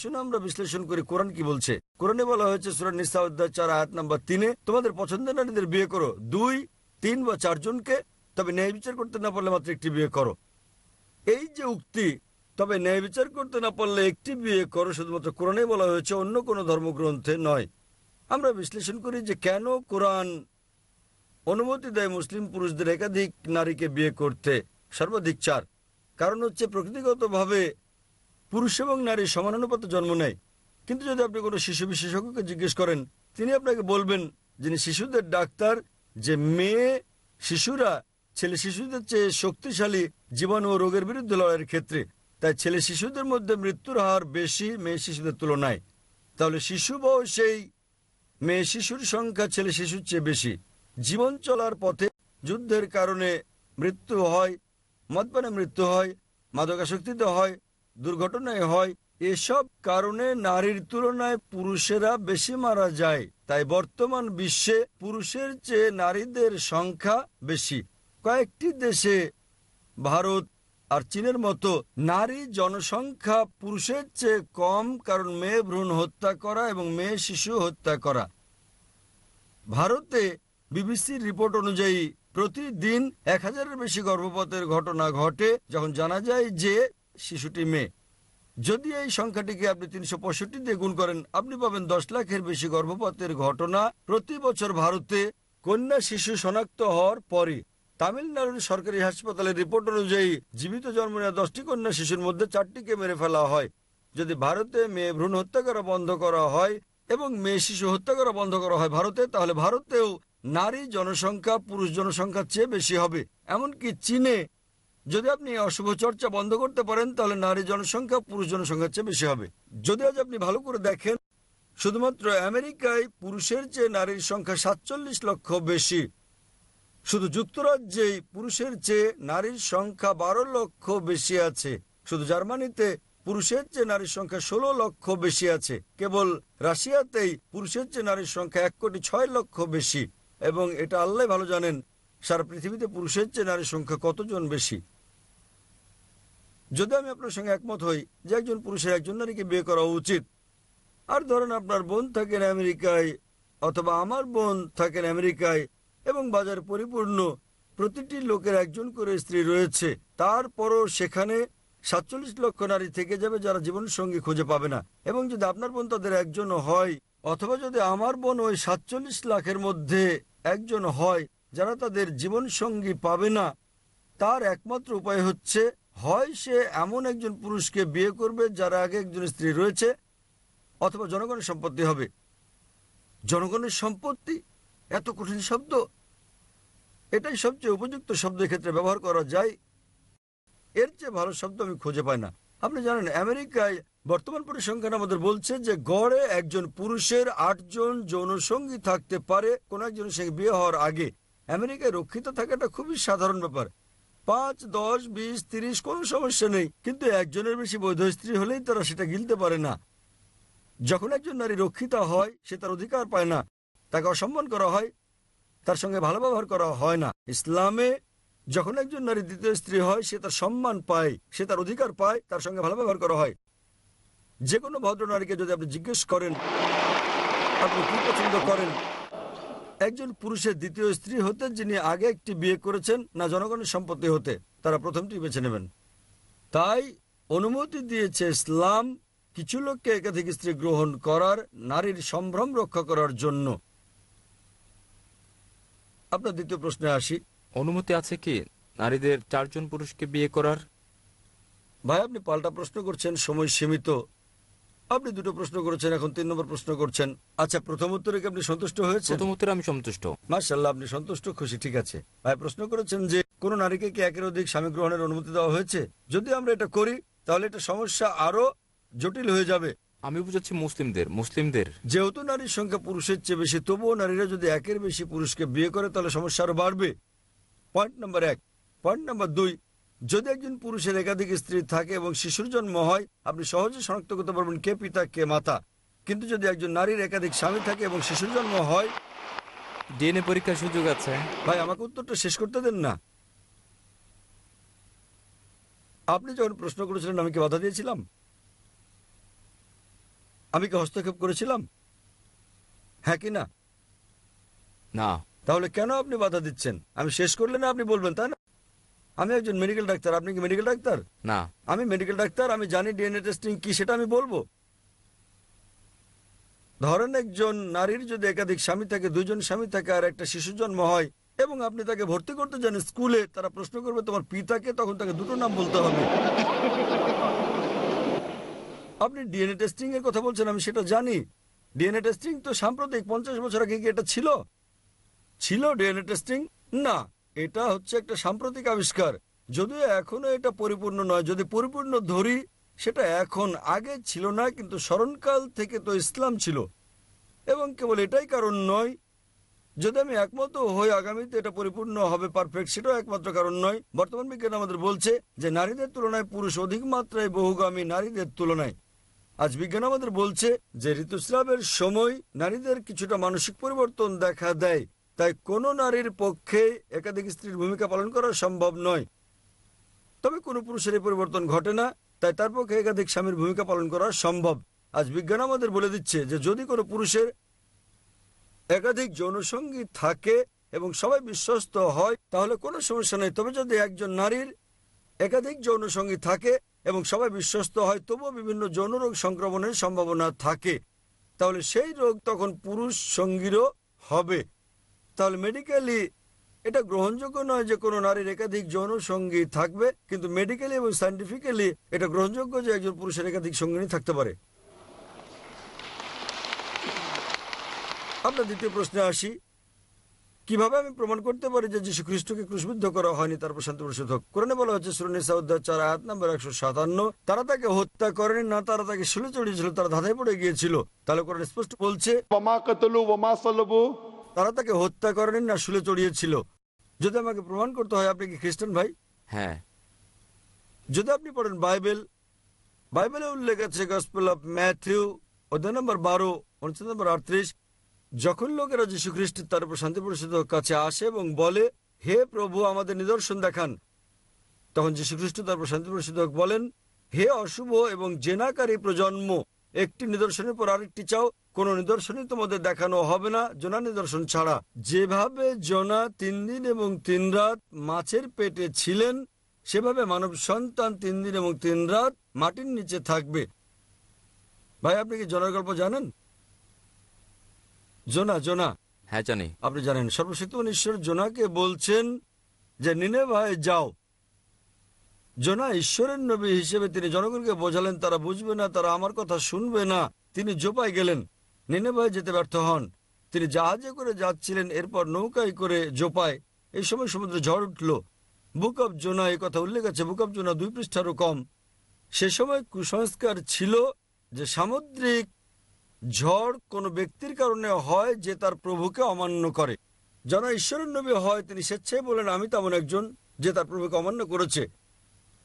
আসুন, আমরা বিশ্লেষণ করি। কোরআন কি বলছে? কোরআনে বলা হয়েছে সুরান নিসা চার, আয়াত নাম্বার তিনে, তোমাদের পছন্দের নারীদের বিয়ে করো। দুই, তিন বা চারজনকে তবে ন্যায় বিচার করতে না পারলে মাত্র একটি বিয়ে করো। এই যে উক্তি, তবে ন্যায় বিচার করতে না পারলে একটি বিয়ে করো, শুধুমাত্র কোরআনে বলা হয়েছে, অন্য কোনো ধর্মগ্রন্থে নয়। আমরা বিশ্লেষণ করি যে কেন কোরআন অনুমতি দেয় মুসলিম পুরুষদের একাধিক নারীকে বিয়ে করতে? সর্বাধিক চার। কারণ হচ্ছে, প্রকৃতিগতভাবে পুরুষ এবং নারী সমানুপাতে জন্ম নেয়। কিন্তু যদি আপনি কোনো শিশু বিশেষজ্ঞকে জিজ্ঞেস করেন, তিনি আপনাকে বলবেন যিনি শিশুদের ডাক্তার, যে মেয়ে শিশুরা ছেলে শিশুদের চেয়ে শক্তিশালী, জীবাণু ও রোগের বিরুদ্ধে লড়াইয়ের ক্ষেত্রে, তাই ছেলে শিশুদের মধ্যে মৃত্যুর হার বেশি মেয়ে শিশুদের তুলনায়। তাহলে শিশু বয়সেই মেয়ে শিশুর সংখ্যা ছেলে শিশুর চেয়ে বেশি। জীবন চলার পথে যুদ্ধের কারণে মৃত্যু হয় মদপানে মৃত্যু হয়, মাদকাসক্তিতে হয় দুর্ঘটনায় হয়। এসব কারণে নারীর তুলনায় পুরুষেরা বেশি মারা যায়। তাই বর্তমান বিশ্বে পুরুষের চেয়ে নারীদের সংখ্যা বেশি। কয়েকটি দেশে, ভারত আর চীনের মতো নারী জনসংখ্যা পুরুষের চেয়ে কম কারণ মেয়ে ভ্রূণ হত্যা করা এবং মেয়ে শিশু হত্যা করা। ভারতে বিবিসির রিপোর্ট অনুযায়ী প্রতিদিন এক হাজারের বেশি গর্ভপাতের ঘটনা ঘটে, যখন জানা যায় যে শিশুটি মেয়ে। যদি এই সংখ্যাটিকে আপনি তিনশো পঁয়ষট্টি দিয়ে গুণ করেন, আপনি পাবেন দশ লাখের বেশি গর্ভপাতের ঘটনা। প্রতি বছর ভারতে কন্যা শিশু শনাক্ত হওয়ার পরে তামিলনাড়ুর সরকারি হাসপাতালের রিপোর্ট অনুযায়ী জীবিত জন্ম নেওয়া দশটি কন্যা শিশুর মধ্যে চারটিকে মেরে ফেলা হয়। যদি ভারতে মেয়ে ভ্রূণ হত্যা করা বন্ধ করা হয় এবং মেয়ে শিশু হত্যা করা বন্ধ করা হয় ভারতে, তাহলে ভারতেও নারী জনসংখ্যা পুরুষ জনসংখ্যার চেয়ে বেশি হবে। এমনকি চীনে যদি আপনি অশুভ চর্চা বন্ধ করতে পারেন, তাহলে নারী জনসংখ্যা পুরুষ জনসংখ্যার চেয়ে বেশি হবে। যদি আজ আপনি ভালো করে দেখেন, শুধুমাত্র আমেরিকায় পুরুষের চেয়ে নারীর সংখ্যা সাতচল্লিশ লক্ষ বেশি। শুধু যুক্তরাজ্যেই পুরুষের চেয়ে নারীর সংখ্যা বারো লক্ষ বেশি আছে। শুধু জার্মানিতে পুরুষের চেয়ে নারীর সংখ্যা ষোলো লক্ষ বেশি আছে। কেবল রাশিয়াতেই পুরুষের চেয়ে নারীর সংখ্যা এক কোটি ছয় লক্ষ বেশি। এবং এটা আল্লাহ ভালো জানেন, সারা পৃথিবীতে পুরুষের চেয়ে নারীর সংখ্যা কতজন বেশি? যদি আমি আপনার সঙ্গে একমত হই যে একজন পুরুষের একজন নারীকে বিয়ে করা উচিত। আর ধরেন আপনার বোন থাকেন আমেরিকায়, অথবা আমার বোন থাকেন আমেরিকায়, এবং বাজার পরিপূর্ণ, প্রতিটি লোকের একজন করে স্ত্রী রয়েছে, তারপরও সেখানে সাতচল্লিশ লক্ষ নারী থেকে যাবে যারা জীবন সঙ্গী খুঁজে পাবে না। এবং যদি আপনার বোন তাদের একজন হয়, অথবা যদি আমার বোন ওই সাতচল্লিশ লাখের মধ্যে একজন হয়, যারা তাদের জীবন সঙ্গী পাবে না, তার একমাত্র উপায় হচ্ছে হয় সে এমন একজন পুরুষকে বিয়ে করবে যার আগে একজন স্ত্রী রয়েছে, অথবা জনগণের সম্পত্তি হবে। জনগণের সম্পত্তি? এত কঠিন শব্দ। এটাই সবচেয়ে উপযুক্ত শব্দের ক্ষেত্রে ব্যবহার করা যায়। এর চেয়ে ভালো শব্দ আমি খুঁজে পাই না। আপনি জানেন, আমেরিকায় বর্তমান পরিসংখ্যান আমাদের বলছে যে গড়ে একজন পুরুষের আটজন যৌনসঙ্গী থাকতে পারে, কোন একজনের সঙ্গে বিয়ে হওয়ার আগে। আমেরিকায় রক্ষিত থাকাটা খুবই সাধারণ ব্যাপার। পাঁচ, দশ, বিশ, তিরিশ কোনো সমস্যা নেই। কিন্তু একজনের বেশি বৈধ স্ত্রী হলেই তারা সেটা গিলতে পারে না। যখন একজন নারী রক্ষিতা হয়, সে তার অধিকার পায় না। তাকে অসম্মান করা হয়, তার সঙ্গে ভালো ব্যবহার করা হয় না। ইসলামে যখন একজন নারী দ্বিতীয় স্ত্রী হয়, সে তার সম্মান পায়, সে তার অধিকার পায়, তার সঙ্গে ভালো ব্যবহার করা হয়। যে কোনো ভদ্র নারীকে যদি আপনি জিজ্ঞেস করেন, আপনি কি পছন্দ করেন? একজন পুরুষের দ্বিতীয় স্ত্রী হতে যিনি আগে একটি বিয়ে করেছেন না জনগণের সম্পত্তি হতে তারা প্রথমটি বেছে নেবেন। তাই অনুমতি দিয়েছে ইসলাম কিছু লোককে একাধিক স্ত্রী গ্রহণ করার নারীর সম্ভ্রম রক্ষা করার জন্য। আপনার দ্বিতীয় প্রশ্নে আসি। অনুমতি আছে কি? নারীদের চারজন পুরুষকে বিয়ে করার? ভাই আপনি পাল্টা প্রশ্ন করছেন সময় সীমিত। আপনি দুটো প্রশ্ন করেছেন এখন তিন নম্বর প্রশ্ন করছেন। আচ্ছা প্রথম উত্তরে কি আপনি সন্তুষ্ট হয়েছেন? প্রথম উত্তরে আমি সন্তুষ্ট। মার্শাল্লাহ আপনি সন্তুষ্ট খুশি ঠিক আছে। ভাই প্রশ্ন করেছেন যে কোন নারীকে কি একের অধিক স্বামী গ্রহণের অনুমতি দেওয়া হয়েছে? যদি আমরা এটা করি তাহলে এটা সমস্যা আরও জটিল হয়ে যাবে। আমি বুঝাচ্ছি মুসলিমদের মুসলিমদের। যেহেতু নারীর সংখ্যা পুরুষের চেয়ে বেশি তবুও নারীরা যদি একের বেশি পুরুষকে বিয়ে করে তাহলে সমস্যা আরও বাড়বে। পয়েন্ট নাম্বার এক। পয়েন্ট নাম্বার দুই যদি একজন পুরুষের একাধিক স্ত্রী থাকে এবং শিশুর জন্ম হয় আপনি সহজে শনাক্ত করতে পারবেন কে পিতা কে মাতা। কিন্তু যদি একজন নারীর একাধিক স্বামী থাকে এবং শিশুর জন্ম হয় ডিএনএ পরীক্ষার সুযোগ আছে। ভাই আমাকে উত্তরটা শেষ করতে দেন না। আপনি যখন প্রশ্ন করেছিলেন আমি কি বাধা দিয়েছিলাম? আমি কি হস্তক্ষেপ করেছিলাম? হ্যাঁ কি না? না। তাহলে কেন আপনি বাধা দিচ্ছেন? আমি শেষ করলে না আপনি বলবেন তাই না? আমি একজন মেডিকেল ডাক্তার আপনি কি মেডিকেল ডাক্তার? না। আমি মেডিকেল ডাক্তার আমি জানি ডিএনএ টেস্টিং কি সেটা আমি বলব। ধরেন একজন নারীর যদি একাধিক স্বামী থাকে দুজন স্বামী থাকে আর একটা শিশু জন্ম হয় এবং আপনি তাকে ভর্তি করতে যান স্কুলে তারা প্রশ্ন করবে তোমার পিতাকে? তখন তাকে দুটো নাম বলতে হবে। আপনি ডিএনএ টেস্টিং এর কথা বলছেন আমি সেটা জানি। ডিএনএ টেস্টিং তো সাম্প্রতিক পঞ্চাশ বছর আগে কি এটা ছিল? ছিল ডিএনএ টেস্টিং না। এটা হচ্ছে একটা সাম্প্রতিক আবিষ্কার। যদিও এখনও এটা পরিপূর্ণ নয়। যদি পরিপূর্ণ ধরি, সেটা এখন আগে ছিল না, কিন্তু স্মরণকাল থেকে তো ইসলাম ছিল। এবং কেবল এটাই কারণ নয়, যদি আমি একমত হই আগামীতে এটা পরিপূর্ণ হবে পারফেক্ট সেটাও একমাত্র কারণ নয়। বর্তমান বিজ্ঞান আমাদের বলছে যে নারীদের তুলনায় পুরুষ অধিক মাত্রায় বহুগামী নারীদের তুলনায়। আজ বিজ্ঞান আমাদের বলছে যে ঋতুস্রাবের সময় নারীদের কিছুটা মানসিক পরিবর্তন দেখা দেয়। তাই কোনো নারীর পক্ষে একাধিক স্ত্রীর ভূমিকা পালন করা সম্ভব নয়। তবে কোনো পুরুষের এই পরিবর্তন ঘটে না, তাই তার পক্ষে একাধিক স্বামীর ভূমিকা পালন করা সম্ভব। আজ বিজ্ঞান আমাদের বলে দিচ্ছে যে যদি কোনো পুরুষের একাধিক যৌনসঙ্গী থাকে এবং সবাই বিশ্বস্ত হয়, তাহলে কোনো সমস্যা নেই। তবে যদি একজন নারীর একাধিক যৌন সঙ্গী থাকে এবং সবাই বিশ্বস্ত হয়, তবুও বিভিন্ন যৌন রোগ সংক্রমণের সম্ভাবনা থাকে। তাহলে সেই রোগ তখন পুরুষ সঙ্গীরও হবে। তাহলে মেডিকেলি এটা গ্রহণযোগ্য নয় যে কোনো নারীর একাধিক যৌন সঙ্গী থাকবে, কিন্তু মেডিকেলি এবং সাইন্টিফিক্যালি এটা গ্রহণযোগ্য যে একজন পুরুষের একাধিক সঙ্গিনী থাকতে পারে। আমরা দ্বিতীয় প্রশ্নে আসি। কীভাবে আমি প্রমাণ করতে পারি যে যীশু খ্রিস্টকে ক্রুশবিদ্ধ করা হয়নি? তার শান্তি পরিষদ হোক কোরআনে বলা হচ্ছে সুরনিসা অধ্যায় চার আয়াত নম্বর একশো সাতান্ন, তারা তাকে হত্যা করেনি, না তারা তাকে শুলে চড়িয়েছিল তারা ধাঁধায় পড়ে গিয়েছিল। তাহলে কোরআন স্পষ্ট বলছে তারা তাকে হত্যা করেনি না শুলে চড়িয়েছিল। যদি আমাকে প্রমাণ করতে হয় আপনি কি খ্রিস্টান ভাই? হ্যাঁ। যদি আপনি পড়েন বাইবেল বাইবেলে উল্লেখ আছে গসপেল অফ ম্যাথিউ অধ্যায় নম্বর বারো অনুচ্ছেদ নম্বর আটত্রিশ যখন লোকেরা যীশু খ্রিস্টের তার উপর শান্তি পরিষদ কাছে আসে এবং বলে হে প্রভু আমাদের নিদর্শন দেখান। তখন যীশু খ্রিস্ট তার উপর শান্তি পরিষদ বলেন হে অশুভ এবং জেনাকারী প্রজন্ম একটি নিদর্শনের পর আরেকটি চাও। কোন নিদর্শনই তোমাদের দেখানো হবে না। জোনা নিদর্শন ছাড়া। যেভাবে জোনা তিন দিন এবং তিন রাত মাছের পেটে ছিলেন সেভাবে মানব সন্তান তিন দিন এবং তিন রাত মাটির নিচে থাকবে। ভাই আপনি কি জোনার গল্প জানেন? জোনা জোনা। হ্যাঁ জানি। আপনি জানেন সর্বশক্তিমান ঈশ্বর জোনাকে বলছেন যে নিনে ভাই যাও। জোনা ঈশ্বরের নবী হিসেবে তিনি জনগণকে বোঝালেন, তারা বুঝবে না, তারা আমার কথা শুনবে না। তিনি জোপায় গেলেন নিনে ভাই যেতে ব্যর্থ হন। তিনি জাহাজে করে যাচ্ছিলেন, এরপর নৌকায় করে জোপায়। এই সময় সমুদ্রে ঝড় উঠল। বুক অব জোনা এই কথা উল্লেখ আছে, বুক অব জোনা দুই পৃষ্ঠারও কম। সে সময় কুসংস্কার ছিল যে সামুদ্রিক ঝড় কোনো ব্যক্তির কারণে হয় যে তার প্রভুকে অমান্য করে। যারা ঈশ্বরের নবী হয়, তিনি স্বেচ্ছায় বলেন, আমি তেমন একজন যে তার প্রভুকে অমান্য করেছে।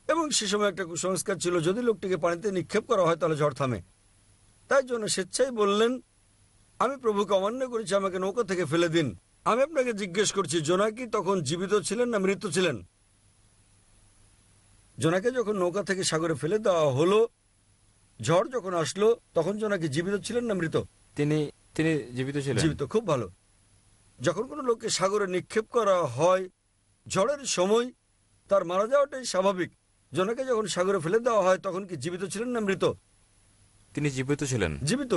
এবং সে সময় একটা কুসংস্কার ছিল যদি লোকটিকে পানিতে নিক্ষেপ করা হয় তাহলে ঝড় থামে। তাই জন্য স্বেচ্ছাই বললেন আমি প্রভুকে অমান্য করেছি আমাকে নৌকা থেকে ফেলে দিন। আমি আপনাকে জিজ্ঞেস করছি জোনাকি তখন জীবিত ছিলেন না মৃত ছিলেন? জোনাকে যখন নৌকা থেকে সাগরে ফেলে দেওয়া হলো ঝড় যখন আসলো তখন জোনাকি জীবিত ছিলেন না মৃত? তিনি তিনি জীবিত ছিলেন। জীবিত খুব ভালো। যখন কোনো লোককে সাগরে নিক্ষেপ করা হয় ঝড়ের সময় তার মারা যাওয়াটাই স্বাভাবিক। জোনাকে যখন সাগরে ফেলে দেওয়া হয় তখন কি জীবিত ছিলেন না মৃত? তিনি জীবিত ছিলেন। জীবিত?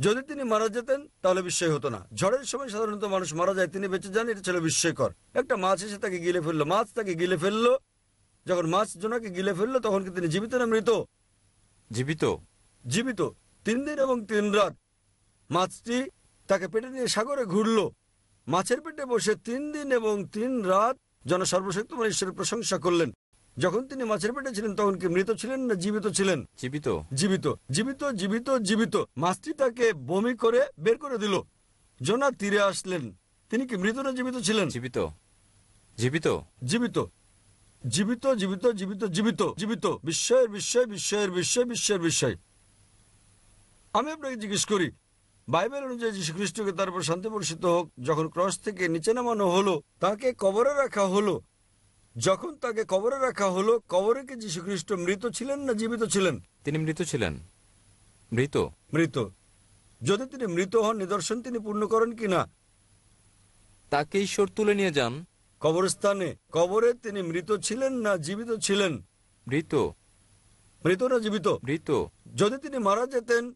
যদি তিনি মারা যেতেন তাহলে বিস্ময় হতো না। ঝড়ের সময় সাধারণত মানুষ মারা যায় তিনি বেঁচে যান এটা ছিল বিস্ময়কর। একটা মাছ এসে তাকে গিলে ফেলল। মাছ তাকে গিলে ফেলল। যখন মাছ জোনাকে গিলে ফেলল তখন কি তিনি জীবিত না মৃত? জীবিত। জীবিত। তিন দিন এবং তিন রাত মাছটি তাকে পেটে নিয়ে সাগরে ঘুরল। মাছের পেটে বসে তিন দিন এবং তিন রাত জন সর্বশক্তিমান ঈশ্বরের প্রশংসা করলেন। যখন তিনি মাছের পেটে ছিলেন তখন কি মৃত ছিলেন না জীবিত ছিলেন? জীবিত। জীবিত জীবিত জীবিত জীবিত। মাছটি তাকে বমি করে বের করে দিল। জোনা তীরে আসলেন। তিনি কি মৃত না জীবিত ছিলেন? জীবিত। জীবিত। জীবিত। জীবিত জীবিত জীবিত জীবিত জীবিত। বিস্ময়ের বিস্ময় বিস্ময়ের বিস্ময় বিস্ময়ের বিস্ময়। আমি আপনাকে জিজ্ঞেস করি বাইবেল অনুযায়ী যীশু খ্রিস্টকে তার উপর শান্তি পরিষিত হোক যখন ক্রস থেকে নিচে নামানো হলো তাকে কবরে রাখা হলো যখন তাকে কবরে রাখা হলো কবরে কি যীশু খ্রিস্ট মৃত ছিলেন না জীবিত ছিলেন? তিনি মৃত ছিলেন। মৃত? মৃত। যদি তিনি মৃত হন নিদর্শন তিনি পূর্ণ করেন কিনা তাকে ঈশ্বর তুলে নিয়ে যান। কবরস্থানে কবরে তিনি মৃত ছিলেন না জীবিত ছিলেন? মৃত। মৃত না জীবিত? মৃত। যদি তিনি মারা যেতেন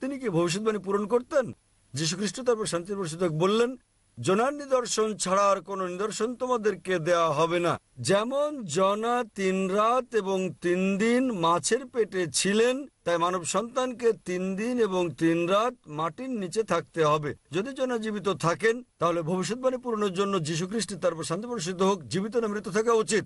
তিনি কি ভবিষ্যৎবাণী পূরণ করতেন? যীশু খ্রিস্ট তারপর শান্তির বললেন জনার নিদর্শন ছাড়া আর কোন নিদর্শন তোমাদেরকে দেয়া হবে না। যেমন জনা তিন রাত এবং তিন দিন মাছের পেটে ছিলেন তাই মানব সন্তানকে তিন দিন এবং তিন রাত মাটির নিচে থাকতে হবে। যদি জনা জীবিত থাকেন তাহলে ভবিষ্যৎবাণী পূরণের জন্য যীশু খ্রিস্ট তারপর শান্তি পরিশুদ্ধ হোক। জীবিত না মৃত থাকা উচিত।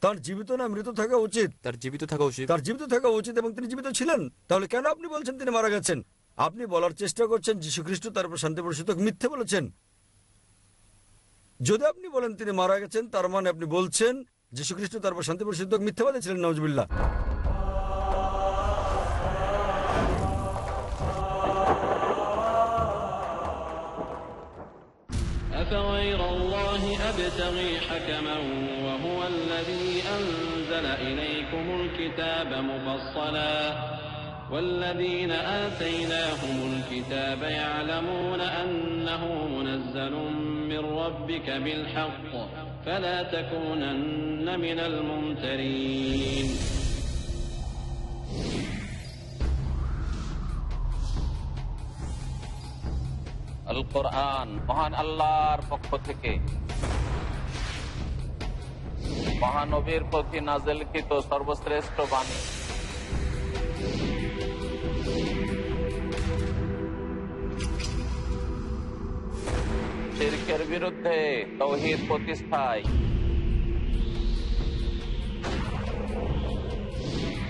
তার জীবিত না মৃত থাকা উচিত। তার জীবিত থাকা উচিত। তার জীবিত থাকা উচিত এবং তিনি জীবিত ছিলেন। তাহলে কেন আপনি বলছেন তিনি মারা গেছেন? আপনি বলার চেষ্টা করছেন যীশু খ্রিস্ট তার উপর শান্তি পরিষদ মিথ্যে বলেছেন যদি আপনি বলেন তিনি মারা গেছেন তার মানে আপনি বলছেন যীশু খ্রিস্ট তার উপর শান্তি পরিষদ মিথ্যাবাদী ছিলেন নজবুল্লাহ أفغير الله أبتغي حكما وهو الذي أنزل إليكم الكتاب مفصلا والذين آتيناهم الكتاب يعلمون أنه منزل من ربك بالحق فلا تكونن من الممترين আল কোরআন মহান আল্লাহর পক্ষ থেকে মহানবীর প্রতি নাজেলকৃত সর্বশ্রেষ্ঠ বাণী শিরকের বিরুদ্ধে তৌহিদ প্রতিষ্ঠায়।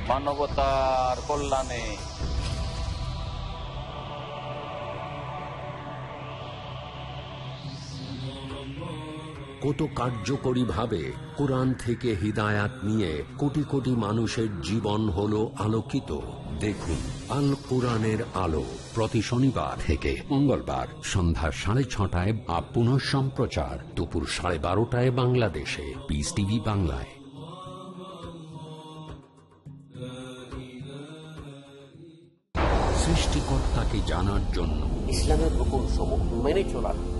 মানবতার কল্যাণে কত কার্যকরীভাবে কোরআন থেকে হিদায়াত নিয়ে কোটি কোটি মানুষের জীবন হলো আলোকিত। দেখুন, আল কোরআনের আলো প্রতি শনিবার থেকে মঙ্গলবার সন্ধ্যা সাড়ে ছটায় বা পুনঃ সম্প্রচার দুপুর সাড়ে বারোটায় বাংলাদেশে। পিস টিভি বাংলায়। সৃষ্টিকর্তাকে জানার জন্য ইসলামের রকম মেনে চলার।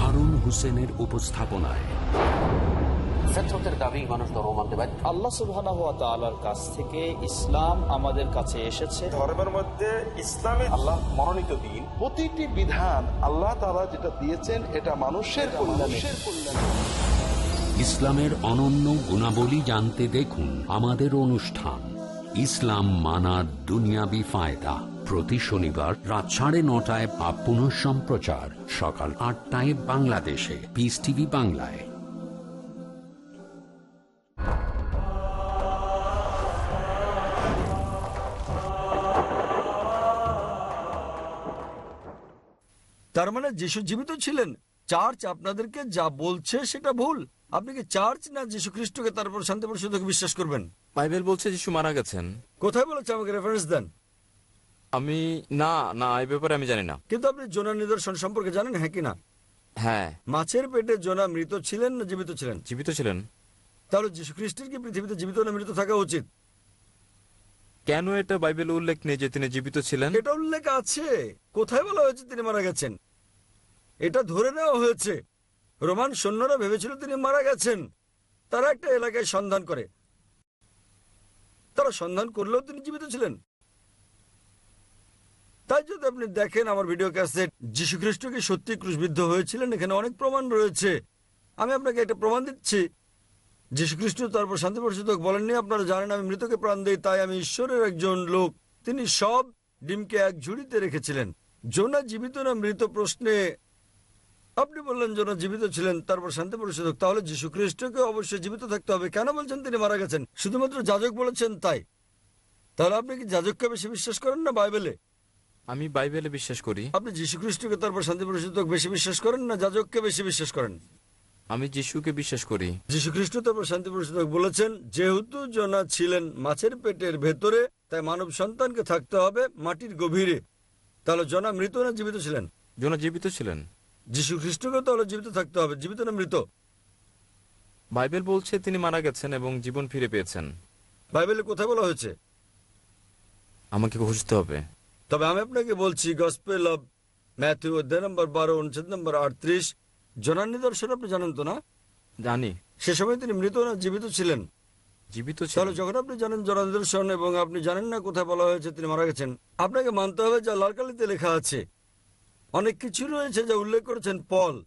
হারুন হুসেনের উপস্থাপনায়। দাবি মানুষ ধর্ম মানতে আল্লাহ সুবহানাহু ওয়া তাআলার কাছ থেকে ইসলাম আমাদের কাছে এসেছে। ধর্মের মধ্যে ইসলামে আল্লাহ মনোনীত দিন। প্রতিটি বিধান আল্লাহ তাআলা যেটা দিয়েছেন এটা মানুষের কল্যাণে। ইসলামের অনন্য গুণাবলী জানতে দেখুন আমাদের অনুষ্ঠান। ইসলাম মানার দুনিয়াবি ফায়দা। প্রতি শনিবার রাত সাড়ে নটায় বা পুনঃ সম্প্রচার। সকাল আটটায় বাংলাদেশে। পিস টিভি বাংলায়। তার মানে যিশু জীবিত ছিলেন, চার্চ আপনাদেরকে যা বলছে সেটা ভুল। আপনি কি চার্চ না যিশু খ্রিস্টকে তারপর শান্তি পরিষদকে বিশ্বাস করবেন? বাইবেল বলছে যিশু মারা গেছেন। কোথায় বলেছে আমাকে রেফারেন্স দেন? আমি না না এই ব্যাপারে আমি জানি না। কিন্তু আপনি জোনার নিদর্শন সম্পর্কে জানেন হ্যাঁ কি না? হ্যাঁ। মাছের পেটে জোনা মৃত ছিলেন না জীবিত ছিলেন? জীবিত ছিলেন। তাহলে যিশু খ্রিস্টের কি পৃথিবীতে জীবিত না মৃত থাকা উচিত? কেন এটা বাইবেল উল্লেখ নেই যে তিনি জীবিত ছিলেন? এটা উল্লেখ আছে। কোথায় বলা হয়েছে তিনি মারা গেছেন? এটা ধরে নেওয়া হয়েছে। রোমান সৈন্যরা ভেবেছিল তিনি মারা গেছেন। তারা একটা এলাকায় সন্ধান করে। তারা সন্ধান করলেও তিনি জীবিত ছিলেন। তাই যদি আপনি দেখেন আমার ভিডিও ক্যাসেট যীশু খ্রিস্ট কি সত্যি ক্রুশবিদ্ধ হয়েছিলেন, এখানে অনেক প্রমাণ রয়েছে। আমি আপনাকে একটা প্রমাণ দিচ্ছি। যীশু খ্রিস্ট তারপর শান্তি পরিষদক বলেননি, আপনারা জানেন আমি মৃতকে প্রাণ দিই, তাই আমি ঈশ্বরের একজন লোক। তিনি সব ডিমকে এক ঝুড়িতে রেখেছিলেন। জোনা জীবিত না মৃত প্রশ্নে আপনি বললেন জোনা জীবিত ছিলেন তারপর শান্তি পরিষদক তাহলে যীশু খ্রিস্টকে অবশ্যই জীবিত থাকতে হবে। কেন বলছেন তিনি মারা গেছেন? শুধুমাত্র যাজক বলেছেন তাই। তাহলে আপনি কি যাজককে বেশি বিশ্বাস করেন না বাইবেলে? আমি বাইবেলে বিশ্বাস করি। আপনি যীশু খ্রিস্টকে তারপর শান্তি পরিষদক বেশি বিশ্বাস করেন না যাজককে বেশি বিশ্বাস করেন? আমি যিশুকে বিশ্বাস করি। যীশু খ্রিস্ট তারপর শান্তি পরিষদক বলেছেন যেহেতু জনা ছিলেন মাছের পেটের ভেতরে তাই মানব সন্তানকে থাকতে হবে মাটির গভীরে। তাহলে জনা মৃত না জীবিত ছিলেন? জোনা জীবিত ছিলেন। যীশু খ্রিস্টকে তাহলে জীবিত থাকতে হবে জীবিত না মৃত? বাইবেল বলছে তিনি মারা গেছেন এবং জীবন ফিরে পেয়েছেন। বাইবেলে কোথায় বলা হয়েছে? আমাকে খুঁজতে হবে। তবে আমি আপনাকে বলছি গসপেল অব ম্যাথিউ অধ্যায় নম্বর বারো অনুচ্ছেদ নম্বর আটত্রিশ জনার নিদর্শন আপনি জানেন তো না? জানি। সে সময় তিনি মৃত না জীবিত ছিলেন? জীবিত তাহলে যখন আপনি জানেন জনার নিদর্শন এবং আপনি জানেন না কোথায় বলা হয়েছে তিনি মারা গেছেন আপনাকে মানতে হবে যা লালকালিতে লেখা আছে অনেক কিছু রয়েছে যা উল্লেখ করেছেন পল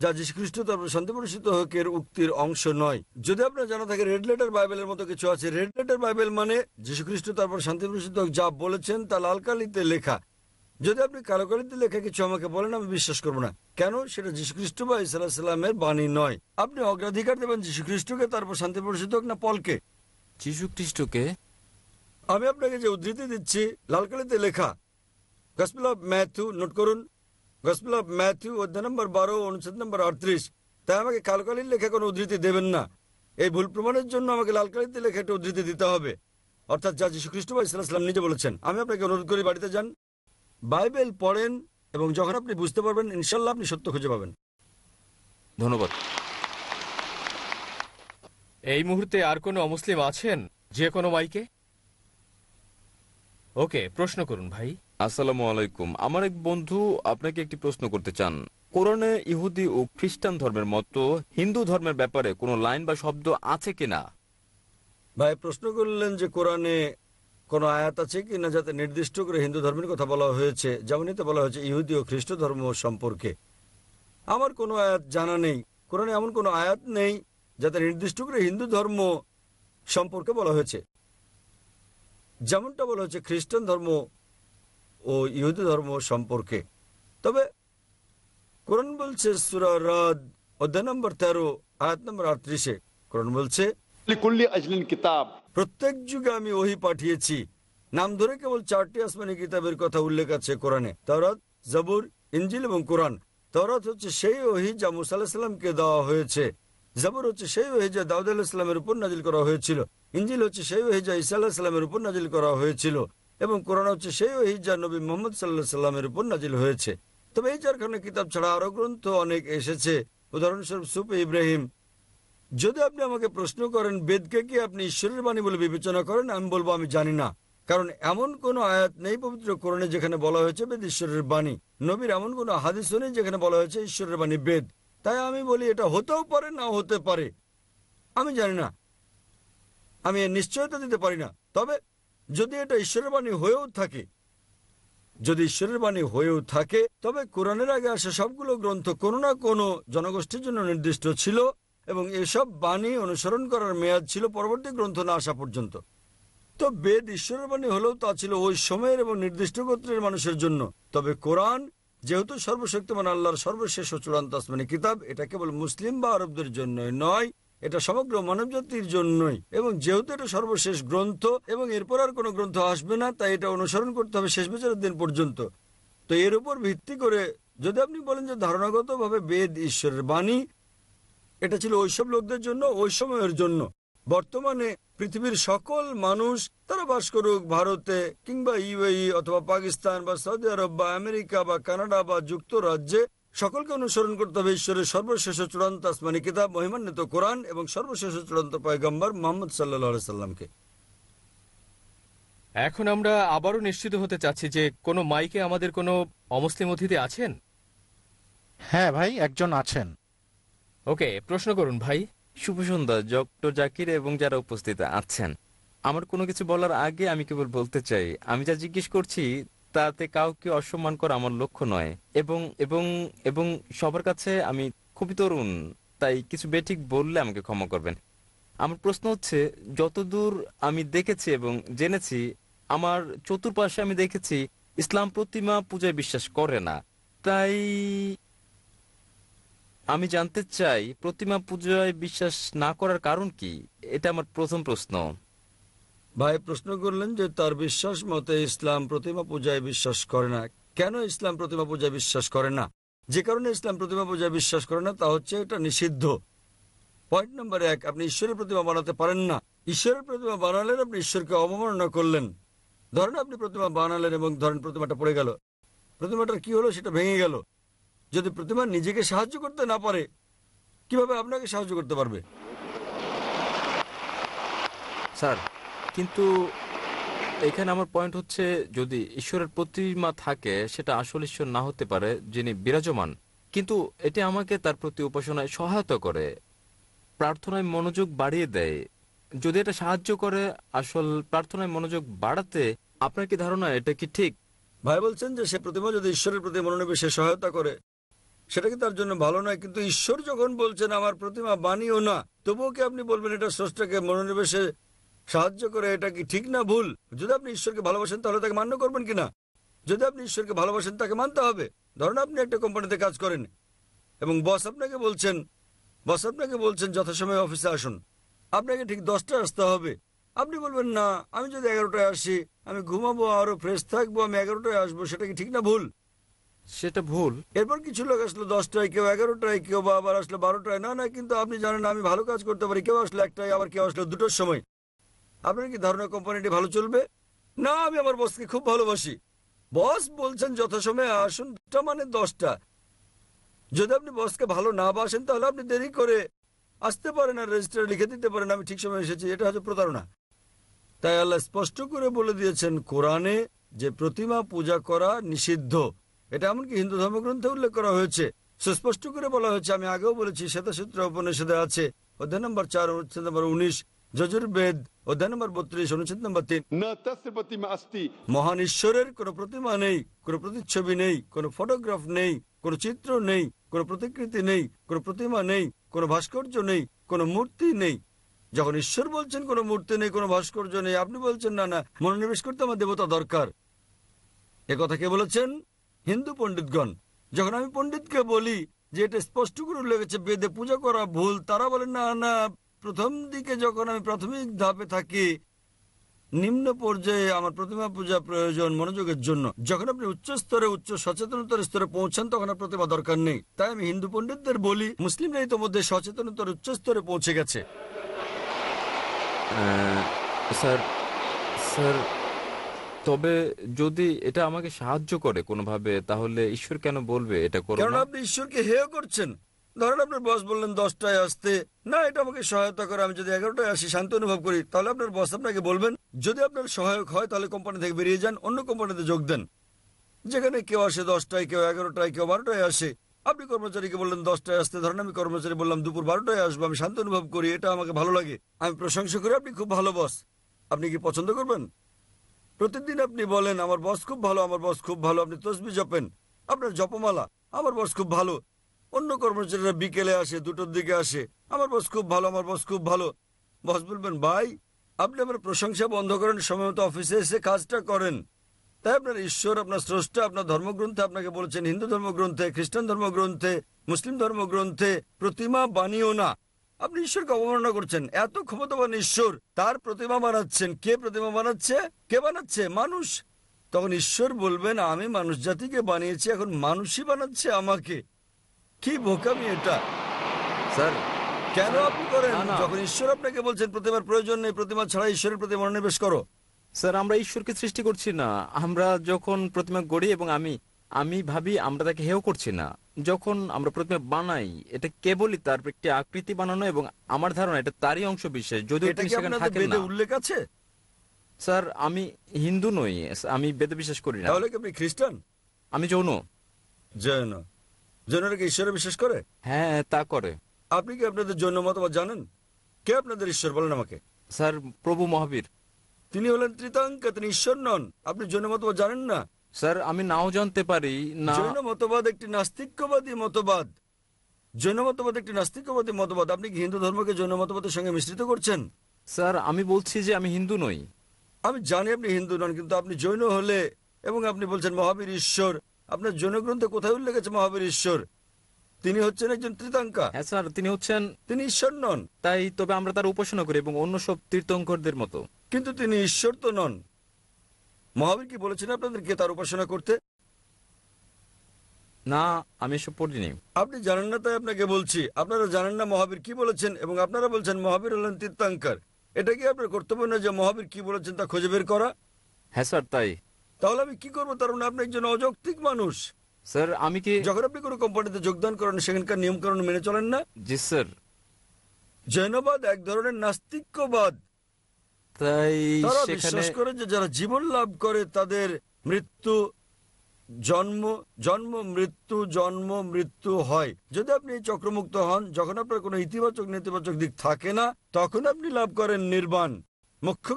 যা যীশুখ্রিস্ট তারপর শান্তি পরিষিত হকের উক্তির অংশ নয়। যদি আপনার জানা থাকে রেড লেটার বাইবেলের মতো কিছু আছে। রেড লেটার বাইবেল মানে যীশুখ্রিস্ট তারপর শান্তি পরিষিত হক যা বলেছেন তা লালকালিতে লেখা। যদি আপনি কালোকালিতে লেখা কিছু আমাকে বলেন আমি বিশ্বাস করব না। কেন? সেটা যীশুখ্রিস্ট বা ইসাল্লামের বাণী নয়। আপনি অগ্রাধিকার দেবেন যীশুখ্রিস্টকে তারপর শান্তি পরিষিত হোক না পলকে? যীশু খ্রিস্টকে আমি আপনাকে যে উদ্ধৃতি দিচ্ছি লালকালিতে লেখা গসপিল অফ ম্যাথু নোট করুন। গসপিল অফ ম্যাথু অধ্যায় নম্বর বারো, অনুচ্ছেদ নম্বর আটত্রিশ। তাই আমাকে কালকালির লেখা কোনো উদ্ধৃতি দেবেন না। এই ভুল প্রমাণের জন্য আমাকে লালকালিতে লেখা একটা উদ্ধৃতি দিতে হবে। অর্থাৎ যা যীশু খ্রিস্ট বা ইসলাম নিজে বলেছেন। আমি আপনাকে অনুরোধ করি, বাড়িতে যান। বাইবেল পড়েন এবং যখন আপনি বুঝতে পারবেন ইনশাল্লাহ আপনি সত্য খুঁজে পাবেন। ধন্যবাদ। এই মুহূর্তে আর কোনো অমুসলিম আছেন? যে কোনো মাইকে? ওকে, প্রশ্ন করুন ভাই। আসসালামু আলাইকুম। আমার এক বন্ধু আপনাকে একটি প্রশ্ন করতে চান। কোরআনে ইহুদি ও খ্রিস্টান ধর্মের মতো হিন্দু ধর্মের ব্যাপারে কোনো লাইন বা শব্দ আছে কিনা? ভাই, প্রশ্ন করলেন যে কোরআনে কোনো আয়াত আছে কি না যাতে নির্দিষ্ট করে হিন্দু ধর্মের কথা বলা হয়েছে। যেমনই তো বলা হয়েছে ইহুদি ও খ্রিস্ট ধর্ম সম্পর্কে। আমার কোনো আয়াত জানা নেই। কোরআনে এমন কোনো আয়াত নেই যাতে নির্দিষ্ট করে হিন্দু ধর্ম সম্পর্কে বলা হয়েছে। যেমনটা বলা হয়েছে, খ্রিস্টান ধর্ম ও ইহুদি ধর্ম সম্পর্কে। তবে কোরআন বলছে সুরা রাদ অধ্যায় নম্বর তেরো আয়াত নম্বর আটত্রিশে। কোরআন বলছে প্রত্যেক যুগে আমি ওহি পাঠিয়েছি। নাম ধরে কেবল চারটি আসমানি কিতাবের কথা উল্লেখ আছে কোরআনে। তরাত জবুর ইঞ্জিল এবং কোরআন। তরাত হচ্ছে সেই ওহি যা মুসা আলাহিসাল্লামকে দেওয়া হয়েছে। জবর হচ্ছে সেই ওহি যা দাউদ আলাহিসাল্লামের উপর নাজিল করা হয়েছিল। ইঞ্জিল হচ্ছে সেই ওহি যা ইসা আলাহিসাল্লামের উপর নাজিল করা হয়েছিল। এবং কোরআন হচ্ছে সেই ওহি যা নবী মোহাম্মদ সাল্লাহ সাল্লামের উপর নাজিল হয়েছে। তবে এই চারখানা কিতাব ছাড়া আরও গ্রন্থ অনেক এসেছে। উদাহরণস্বরূপ সুপে ইব্রাহিম, যদি আপনি আমাকে প্রশ্ন করেন, বেদকে কি আপনি ঈশ্বরের বাণী বলে বিবেচনা করেন? আমি বলব, আমি জানি না। কারণ এমন কোন আয়াত নেই পবিত্র কোরণে যেখানে বলা হয়েছে বেদ ঈশ্বরের বাণী। নবীর এমন কোন হাদিস নেই যেখানে বলা হয়েছে ঈশ্বরের বাণী বেদ। তাই আমি বলি, এটা হতেও পারে না হতে পারে। আমি জানি না। আমি নিশ্চয়তা দিতে পারি না। তবে যদি এটা ঈশ্বরের বাণী হয়েও থাকে, যদি ঈশ্বরের বাণী হয়েও থাকে, তবে কোরআনের আগে আসা সবগুলো গ্রন্থ কোনো না কোনো জনগোষ্ঠীর জন্য নির্দিষ্ট ছিল এবং এসব বাণী অনুসরণ করার মেয়াদ ছিল পরবর্তী গ্রন্থ না আসা পর্যন্ত। তো বেদ ঈশ্বরের বাণী হলেও তা ছিল ওই সময়ের এবং নির্দিষ্ট গোত্রের মানুষের জন্য। তবে কোরআন, যেহেতু সর্বশক্তিমান আল্লাহর সর্বশেষ ও চূড়ান্ত আসমানি কিতাব, এটা কেবল মুসলিম বা আরবদের জন্যই নয় এটা সমগ্র মানবজাতির জন্যই। এবং যেহেতু এটা সর্বশেষ গ্রন্থ, এবং এরপর আর কোনো গ্রন্থ আসবে না, তাই এটা অনুসরণ করতে হবে শেষ বিচারের দিন পর্যন্ত। তো এর উপর ভিত্তি করে যদি আপনি বলেন যে ধারণাগতভাবে বেদ ঈশ্বরের বাণী, এটা ছিল ওইসব লোকদের জন্য ওই সময়ের জন্য। বর্তমানে পৃথিবীর সকল মানুষ, তারা বাস করুক ভারতে, কিংবা ইউএই অথবা পাকিস্তান বা সৌদি আরব বা আমেরিকা বা কানাডা বা যুক্তরাজ্যে সকলকে অনুসরণ করতে হবে ঈশ্বরের সর্বশেষ চূড়ান্ত আসমানি কিতাব মহিমান্বিত কোরআন এবং সর্বশেষ চূড়ান্ত পয়গম্বর মোহাম্মদ সাল্লাহ সাল্লামকে। এখন আমরা আবারও নিশ্চিত হতে চাচ্ছি যে কোনো মাইকে আমাদের কোনো অমুসলিম অতিথি আছেন? হ্যাঁ ভাই একজন আছেন। ওকে প্রশ্ন করুন ভাই। শুভ সন্ধ্যা ডক্টর জাকির এবং যারা উপস্থিত আছেন। আমার কোনো কিছু বলার আগে আমি কেবল বলতে চাই আমি যা জিজ্ঞেস করছি তাতে কাউকে অসম্মান করা আমার লক্ষ্য নয়। এবং এবং এবং সবার কাছে আমি খুবই তরুণ, তাই কিছু বেঠিক বললে আমাকে ক্ষমা করবেন। আমার প্রশ্ন হচ্ছে, যতদূর আমি দেখেছি এবং জেনেছি, আমার চতুর্পাশে আমি দেখেছি, ইসলাম প্রতিমা পূজায় বিশ্বাস করে না। তাই আমি জানতে চাই, প্রতিমা পূজায় বিশ্বাস না করার কারণ কি? এটা আমার প্রথম প্রশ্ন। ভাই প্রশ্ন করলেন যে তার বিশ্বাস মতে ইসলাম প্রতিমা পূজায় বিশ্বাস করে না। কেন ইসলাম প্রতিমা পূজায় বিশ্বাস করে না? যে কারণে ইসলাম প্রতিমা পূজায় বিশ্বাস করে না তা হচ্ছে এটা নিষিদ্ধ। পয়েন্ট নম্বর এক, আপনি ঈশ্বরের প্রতিমা বানাতে পারেন না। ঈশ্বরের প্রতিমা বানালেন, আপনি ঈশ্বরকে অবমাননা করলেন। ধরেন আপনি প্রতিমা বানালেন এবং ধরেন প্রতিমাটা পড়ে গেল। প্রতিমাটার কি হলো? সেটা ভেঙে গেল। যদি প্রতিমা নিজেকে সাহায্য করতে না পারে, কীভাবে আপনাকে সাহায্য করতে পারবে? স্যার কিন্তু এখানে আমার পয়েন্ট হচ্ছে যদি ঈশ্বরের প্রতিমা থাকে, সেটা আসল ঈশ্বর না হতে পারে, যিনি বিরাজমান। কিন্তু এটি আমাকে তার প্রতি উপাসনায় সহায়তা করে, প্রার্থনায় মনোযোগ বাড়িয়ে দেয়। যদি এটা সাহায্য করে আসল প্রার্থনায় মনোযোগ বাড়াতে, আপনার কি ধারণা এটা কি ঠিক? ভাই বলছেন যে সে প্রতিমা যদি ঈশ্বরের প্রতি মনোনিবেশে সহায়তা করে, সেটা কি তার জন্য ভালো নয়? কিন্তু ঈশ্বর যখন বলছেন, আমার প্রতিমা বানিও না, তবুও কি আপনি বলবেন এটা স্রষ্টাকে মনোনিবেশে সাহায্য করে এটা কি ঠিক না ভুল? যদি আপনি ঈশ্বরকে ভালোবাসেন তাহলে তাকে মান্য করবেন কিনা? যদি আপনি ঈশ্বরকে ভালোবাসেন তাকে মানতে হবে। ধরুন আপনি একটা কোম্পানিতে কাজ করেন এবং বস আপনাকে বলছেন বস আপনাকে বলছেন যথাসময়ে অফিসে আসুন। আপনাকে ঠিক দশটা আসতে হবে। আপনি বলবেন না আমি যদি এগারোটায় আসি আমি ঘুমাবো আরও ফ্রেশ থাকব আমি এগারোটায় আসব সেটা কি ঠিক না ভুল? সেটা ভুল। এরপর কিছু লোক আসলো দশটায় কেউ এগারোটায় কেউ বা আবার আসলো বারোটায়। না না কিন্তু আপনি জানেন আমি ভালো কাজ করতে পারি। কেউ আসলো একটায় আবার কেউ আসলো দুটোর সময়। আপনার কি ধারণা কোম্পানিটি ভালো চলবে? না, আমি আমার বসকে খুব ভালোবাসি। বস বলছেন যথাসময়ে আসুন তা মানে দশটা। যদি আপনি বসকে ভালো না বাসেন, তাহলে আপনি দেরি করে আসতে পারেন আর রেজিস্টারে লিখে দিতে পারেন, আমি ঠিক সময় এসেছি, এটা হচ্ছে প্রতারণা। তাই আল্লাহ স্পষ্ট করে বলে দিয়েছেন, কোরআনে যে প্রতিমা পূজা করা নিষিদ্ধ, এটা এমনকি হিন্দু ধর্মগ্রন্থে উল্লেখ করা হয়েছে। সুস্পষ্ট করে বলা হয়েছে, আমি আগেও বলেছি, শ্বেতাসূত্র উপনিষদে আছে, অধ্যায় নম্বর চার অনুচ্ছেদ নম্বর উনিশ যজুর্বেদ অধ্যায় নম্বর বত্রিশ অনুচ্ছেদ নম্বর তিন। মহান ঈশ্বরের কোনো প্রতিমা নেই কোনো প্রতিচ্ছবি নেই কোনো ফটোগ্রাফ নেই কোনো চিত্র নেই কোনো প্রতিকৃতি নেই কোনো প্রতিমা নেই কোনো ভাস্কর্য নেই কোনো মূর্তি নেই। যখন ঈশ্বর বলছেন কোনো মূর্তি নেই কোনো ভাস্কর্য নেই আপনি বলছেন না না মনোনিবেশ করতে আমার দেবতা দরকার। এ কথা কে বলেছেন? হিন্দু পণ্ডিতগণ। যখন আমি পণ্ডিতকে বলি যে এটা স্পষ্ট করে লেগেছে বেদে পূজা করা ভুল তারা বলেন না না প্রথম দিকে যখন আমি প্রাথমিক ধাপে থাকি নিম্ন পর্যায়ে আমার প্রতিমা পূজা প্রয়োজন মনোযোগের জন্য। যখন আপনি উচ্চ স্তরে উচ্চ সচেতনতার স্তরে পৌঁছান তখন আর প্রতিমা দরকার নেই। তাই আমি হিন্দু পণ্ডিতদের বলি মুসলিমরা ইতোমধ্যে সচেতনতার উচ্চ স্তরে পৌঁছে গেছে। স্যার স্যার তবে যদি এটা আমাকে সাহায্য করে কোনোভাবে তাহলে ঈশ্বর কেন বলবে এটা করো আপনি ঈশ্বরকে হেয় করছেন। ধরেন আপনার বস বললেন দশটায় আসতে। না, এটা আমাকে সহায়তা করে, আমি যদি এগারোটায় আসি, শান্তি অনুভব করি, তাহলে আপনার বস আপনাকে বলবেন, যদি আপনার সহায়ক হয়, তাহলে কোম্পানি থেকে বেরিয়ে যান, অন্য কোম্পানিতে যোগ দেন। যেখানে কেউ আসে দশটায়, কেউ এগারোটায়, কেউ বারোটায় আসে। আপনি কর্মচারীকে বললেন, দশটায় আসতে ধরেন, আমি কর্মচারী বললাম, দুপুর বারোটায় আসব, আমি শান্তি অনুভব করি, এটা আমাকে ভালো লাগে। আমি প্রশংসা করি, আপনি খুব ভালো বস আপনি কি পছন্দ করবেন? প্রতিদিন আপনি বলেন, আমার বস খুব ভালো, আমার বস খুব ভালো, আপনি তসবি জপেন। আপনার জপমালা, আমার বস খুব ভালো। অন্য কর্মচারীরা বিকেলে আসে, দুটোর দিকে আসে। আমার বস খুব ভালো, আমার বস খুব ভালো। বস বলবেন, ভাই, আপনি আমার প্রশংসা বন্ধ করেন সময় মতো অফিসে এসে কাজটা করেন। তাই আপনার ঈশ্বর, আপনার স্রষ্টা, আপনার ধর্মগ্রন্থে আপনাকে বলেছেন, হিন্দু ধর্মগ্রন্থে, খ্রিস্টান ধর্মগ্রন্থে, মুসলিম ধর্মগ্রন্থে প্রতিমা বানিও না। আপনি ঈশ্বরকে অবমাননা করছেন, এত ক্ষমতাবান ঈশ্বর, তার প্রতিমা বানাচ্ছেন। কে প্রতিমা বানাচ্ছে? কে বানাচ্ছে? মানুষ। তখন ঈশ্বর বলবেন, আমি মানুষ জাতিকে বানিয়েছি, এখন মানুষই বানাচ্ছে আমাকে। কি বোকামি এটা? স্যার কেন আপনি করেন? না, না। যখন ঈশ্বর আপনাকে বলছেন প্রতিমার প্রয়োজন নেই প্রতিমা ছাড়া ঈশ্বরের প্রতি মনোনিবেশ করো। স্যার আমরা ঈশ্বরকে সৃষ্টি করছি না। আমরা যখন প্রতিমা গড়ি এবং আমি আমি ভাবি আমরা তাকে হেও করছি না। যখন আমরা প্রতিমা বানাই এটা কেবলই তার একটি আকৃতি বানানো এবং আমার ধারণা এটা তারই অংশ বিশেষ। যদিও এটা তিনি কি সেখানে আপনাদের থাকেন বেদে না। উল্লেখ আছে? স্যার আমি হিন্দু নই আমি বেদে বিশ্বাস করি না। তাহলে কি আপনি খ্রিস্টান? আমি যৌন। জৈন জৈনরা কি ঈশ্বরে বিশ্বাস করে? হ্যাঁ তা করে। আপনি কি আপনাদের জৈন মতবাদ জানেন? কে আপনাদের ঈশ্বর বলেন আমাকে? স্যার প্রভু মহাবীর। তিনি হলেন ত্রিতাঙ্ক তিনি ঈশ্বর নন। আপনি জৈন মতবাদ জানেন না? স্যার আমি নাও জানতে পারি না জৈন মতবাদ একটি নাস্তিক্যবাদী মতবাদ। জৈন মতবাদ একটি নাস্তিক্যবাদী মতবাদ। আপনি কি হিন্দু ধর্মকে জৈন মতবাদের সঙ্গে মিশ্রিত করছেন? স্যার আমি বলছি যে আমি হিন্দু নই। আমি জানি আপনি হিন্দু নন কিন্তু আপনি জৈন হলে এবং আপনি বলছেন মহাবীর ঈশ্বর আপনার জৈন গ্রন্থে কোথায় উল্লেখ আছে মহাবীর ঈশ্বর? তিনি হচ্ছেন একজন ত্রিতাঙ্কা। হ্যাঁ স্যার তিনি হচ্ছেন তিনি ঈশ্বর নন। তাই তবে আমরা তার উপাসনা করি এবং অন্য সব তীর্থঙ্করদের মতো। কিন্তু তিনি ঈশ্বর তো নন। মহাবীর কি বলেছেন আপনাদেরকে তার উপাসনা করতে? না আমি এসব পড়িনি আপনি জানেন না তাই আপনাকে বলছি। আপনারা জানেন না মহাবীর কি বলেছেন এবং আপনারা বলছেন মহাবীর হলেন তীর্থাঙ্কার। এটা কি আপনার কর্তব্য না যে মহাবীর কি বলেছেন তা খুঁজে বের করা? হ্যাঁ স্যার তাই। তাহলে আমি কি করব? তার মানে আপনি একজন অযৌক্তিক মানুষ। স্যার আমি কি যখন আপনি কোনো কোম্পানিতে যোগদান করেন সেখানকার নিয়মকানুন মেনে চলেন না? জি স্যার। জৈনবাদ এক ধরনের নাস্তিক্যবাদ। তাই তারা বিশ্বাস করে যে যারা জীবন লাভ করে তাদের মৃত্যু জন্ম জন্ম মৃত্যু জন্ম মৃত্যু হয়। যদি আপনি চক্রমুক্ত হন যখন আপনার কোনো ইতিবাচক নেতিবাচক দিক থাকে না তখন আপনি লাভ করেন নির্বাণ। মুখ্য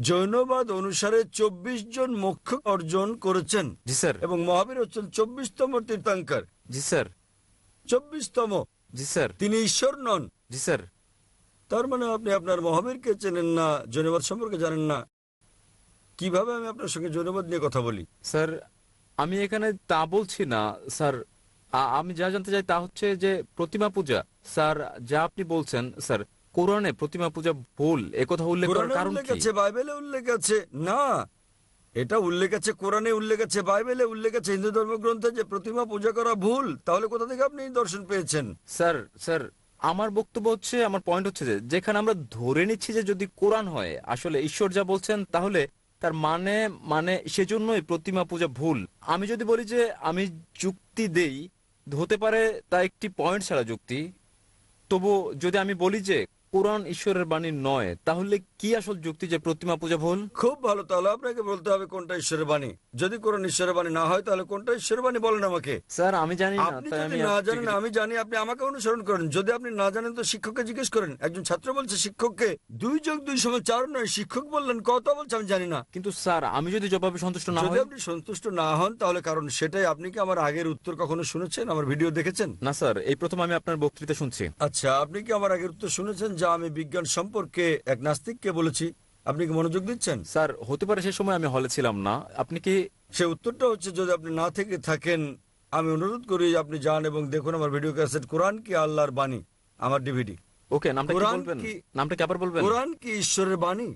জৈনবাদ অনুসারে চব্বিশ জন মুখ্য অর্জন করেছেন। জি স্যার। এবং মহাবীর হচ্ছেন চব্বিশতম তীর্থাঙ্কার। জি স্যার। চব্বিশতম। জি স্যার। তিনি ঈশ্বর নন। জি স্যার। তার মানে আপনি আপনার মহাবীরকে চেনেন না জৈনবাদ সম্পর্কে জানেন না। কীভাবে আমি আপনার সঙ্গে জৈনবাদ নিয়ে কথা বলি? স্যার আমি এখানে তা বলছি না স্যার। আমি যা জানতে চাই তা হচ্ছে যে প্রতিমা পূজা স্যার যা আপনি বলছেন স্যার কোরআনে প্রতিমা পূজা ভুল একথা উল্লেখ করার কারণ উল্লেখ কি? আছে বাইবেলে উল্লেখ আছে। না এটা উল্লেখ আছে কোরআনে উল্লেখ আছে বাইবেলে উল্লেখ আছে হিন্দু ধর্মগ্রন্থে যে প্রতিমা পূজা করা ভুল তাহলে কোথা থেকে আপনি দর্শন পেয়েছেন? স্যার স্যার আমার বক্তব্য হচ্ছে আমার পয়েন্ট হচ্ছে যে যেখানে আমরা ধরে নিচ্ছি যে যদি কোরআন হয় আসলে ঈশ্বর যা বলছেন তাহলে তার মানে মানে সেজন্যই প্রতিমা পূজা ভুল। আমি যদি বলি যে আমি যুক্তি দেই হতে পারে তা একটি পয়েন্ট ছাড়া যুক্তি। তবু যদি আমি বলি যে কোরআন ঈশ্বরের বাণী নয় তাহলে কি আসল যুক্তি যে প্রতিমা পূজা ভুল খুব ভালো তাহলে আপনাকে বলতে হবে কোনটা ঈশ্বরের বাণী। যদি কোরআন ঈশ্বরের বাণী না হয় তাহলে কোনটা ঈশ্বরের বাণী বলেন আমাকে? স্যার আমি জানি না আপনি তাই যদি আমি না জানেন আমি জানি আপনি আমাকে অনুসরণ করেন। যদি আপনি না জানেন তো শিক্ষককে জিজ্ঞেস করেন। একজন ছাত্র বলছে শিক্ষককে দুই যোগ দুই সময় চার নয়। শিক্ষক বললেন কত? বলছে আমি জানি না। কিন্তু স্যার আমি যদি জবাবে সন্তুষ্ট না যদি হই আপনি সন্তুষ্ট না হন তাহলে কারণ সেটাই। আপনি কি আমার আগের উত্তর কখনো শুনেছেন আমার ভিডিও দেখেছেন? না স্যার এই প্রথম আমি আপনার বক্তৃতা শুনছি। আচ্ছা আপনি কি আমার আগের উত্তর শুনেছেন যা আমি বিজ্ঞান সম্পর্কে এক নাস্তিককে বলেছি? আপনি কি মনোযোগ দিচ্ছেন? স্যার হতে পারে সে সময় আমি হলে ছিলাম না। আপনি কি সে উত্তরটা হচ্ছে যদি আপনি না থেকে থাকেন আমি অনুরোধ করি আপনি যান এবং দেখুন আমার ভিডিও ক্যাসেট। কোরআন কি আল্লাহর বাণী? আমার ডিভিডি। ওকে নামটা কি কোরআন বলবেন? কি- নামটা কি আবার বলবেন? কোরআন কি ঈশ্বরের বাণী?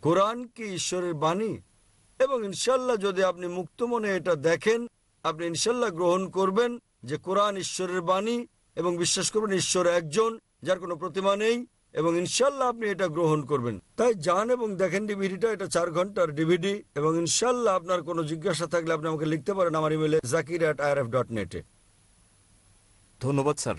কোরআন কি ঈশ্বরের বাণী? এবং ইনশাল্লাহ যদি আপনি মুক্ত মনে এটা দেখেন আপনি ইনশাল্লাহ গ্রহণ করবেন যে কোরআন ঈশ্বরের বাণী এবং বিশ্বাস করবেন ঈশ্বর একজন যার কোনো প্রতিমা নেই। এবং ইনশাল্লাহ আপনি এটা গ্রহণ করবেন। তাই যান এবং দেখেন ডিভিডিটা, এটা চার ঘণ্টার ডিভিডি এবং ইনশাল্লাহ আপনার কোনো জিজ্ঞাসা থাকলে আপনি আমাকে লিখতে পারেন আমার ইমেলে জাকির অ্যাট আইআরএফ ডট নেটে ধন্যবাদ, স্যার।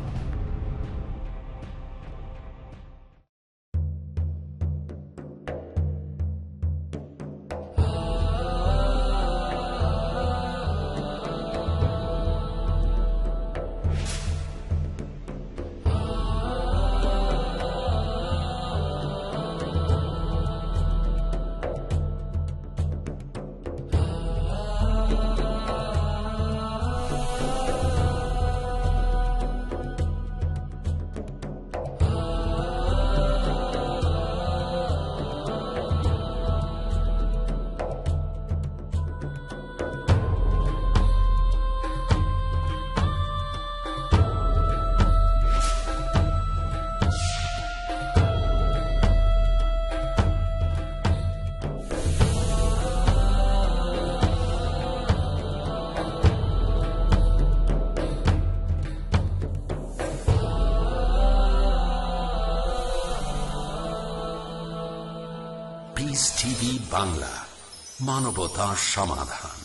মানবতার সমাধান।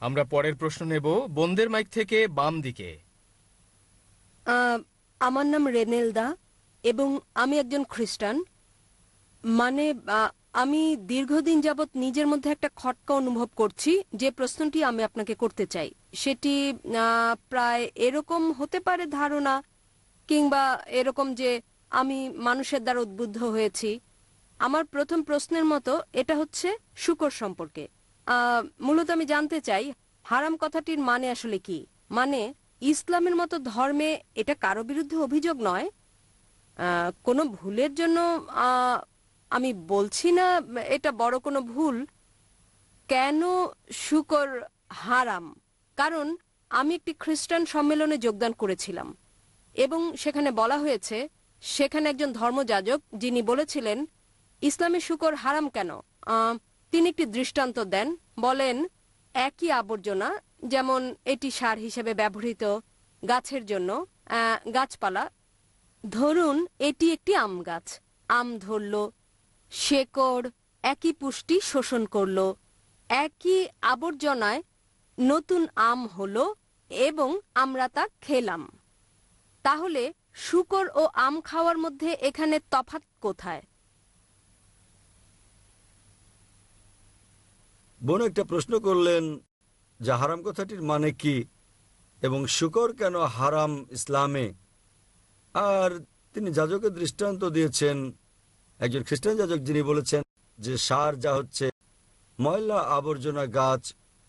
আমরা পরের প্রশ্ন নেব বন্দের মাইক থেকে বাম দিকে। আহ, আমার নাম রেনেলদা এবং আমি একজন খ্রিস্টান। মানে আহ, আমি দীর্ঘদিন যাবৎ নিজের মধ্যে একটা খটকা অনুভব করছি, যে প্রশ্নটি আমি আপনাকে করতে চাই। সেটি প্রায় এরকম হতে পারে ধারণা, কিংবা এরকম যে আমি মানুষের দ্বারা উদ্বুদ্ধ হয়েছি। আমার প্রথম প্রশ্নের মতো এটা হচ্ছে শুকর সম্পর্কে। মূলত আমি জানতে চাই, হারাম কথাটির মানে আসলে কি? মানে ইসলামের মতো ধর্মে এটা কারও বিরুদ্ধে অভিযোগ নয়? কোনো ভুলের জন্য আমি বলছি না, এটা বড় কোনো ভুল। কেন শুকর হারাম? কারণ আমি একটি খ্রিস্টান সম্মেলনে যোগদান করেছিলাম। এবং সেখানে বলা হয়েছে, সেখানে একজন ধর্মযাজক যিনি বলেছিলেন, ইসলামে শুকর হারাম কেন? তিনি একটি দৃষ্টান্ত দেন, বলেন, একই আবর্জনা, যেমন এটি সার হিসেবে ব্যবহৃত গাছের জন্য গাছপালা। ধরুন, এটি একটি আম গাছ। আম ধরল শেকড় একই পুষ্টি শোষণ করল। একই আবর্জনায় নতুন আম হলো এবং আমরা তা খেলাম। তাহলে শুকর ও আম খাওয়ার মধ্যে এখানে তফাত কোথায়? বোন একটা প্রশ্ন করলেন, যে হারাম কথাটির মানে কি? এবং শুকর কেন হারাম ইসলামে? আর তিনি যাজকের দৃষ্টান্ত দিয়েছেন একজন খ্রিস্টান যাজক যিনি বলেছেন যে সার যা হচ্ছে, ময়লা আবর্জনা গাছ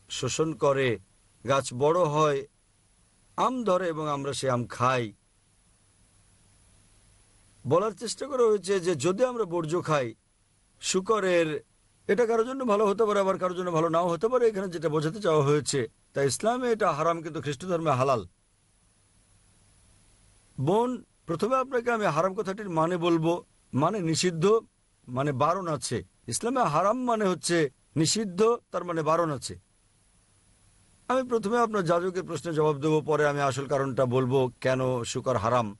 শোষণ করে, গাছ বড় হয়, আম ধরে এবং আমরা সে আম খাই। বলার চেষ্টা করা হয়েছে যে যদি আমরা বর্জ্য খাই, শুকরের, এটা কারোর জন্য ভালো হতে পারে, আবার কারোর জন্য ভালো নাও হতে পারে, এখানে যেটা বোঝাতে চাওয়া হয়েছে তাই ইসলামে এটা হারাম, কিন্তু খ্রিস্ট ধর্মে হালাল। বোন, প্রথমে আপনাকে আমি হারাম কথাটির মানে বলব মানে নিষিদ্ধ মানে বারণ আছে। ইসলামে হারাম মানে হচ্ছে নিষিদ্ধ, তার মানে বারণ আছে। আমি প্রথমে আপনার যাজকের প্রশ্নের জবাব দেবো, পরে আমি আসল কারণটা বলব, কেন শুকর হারাম?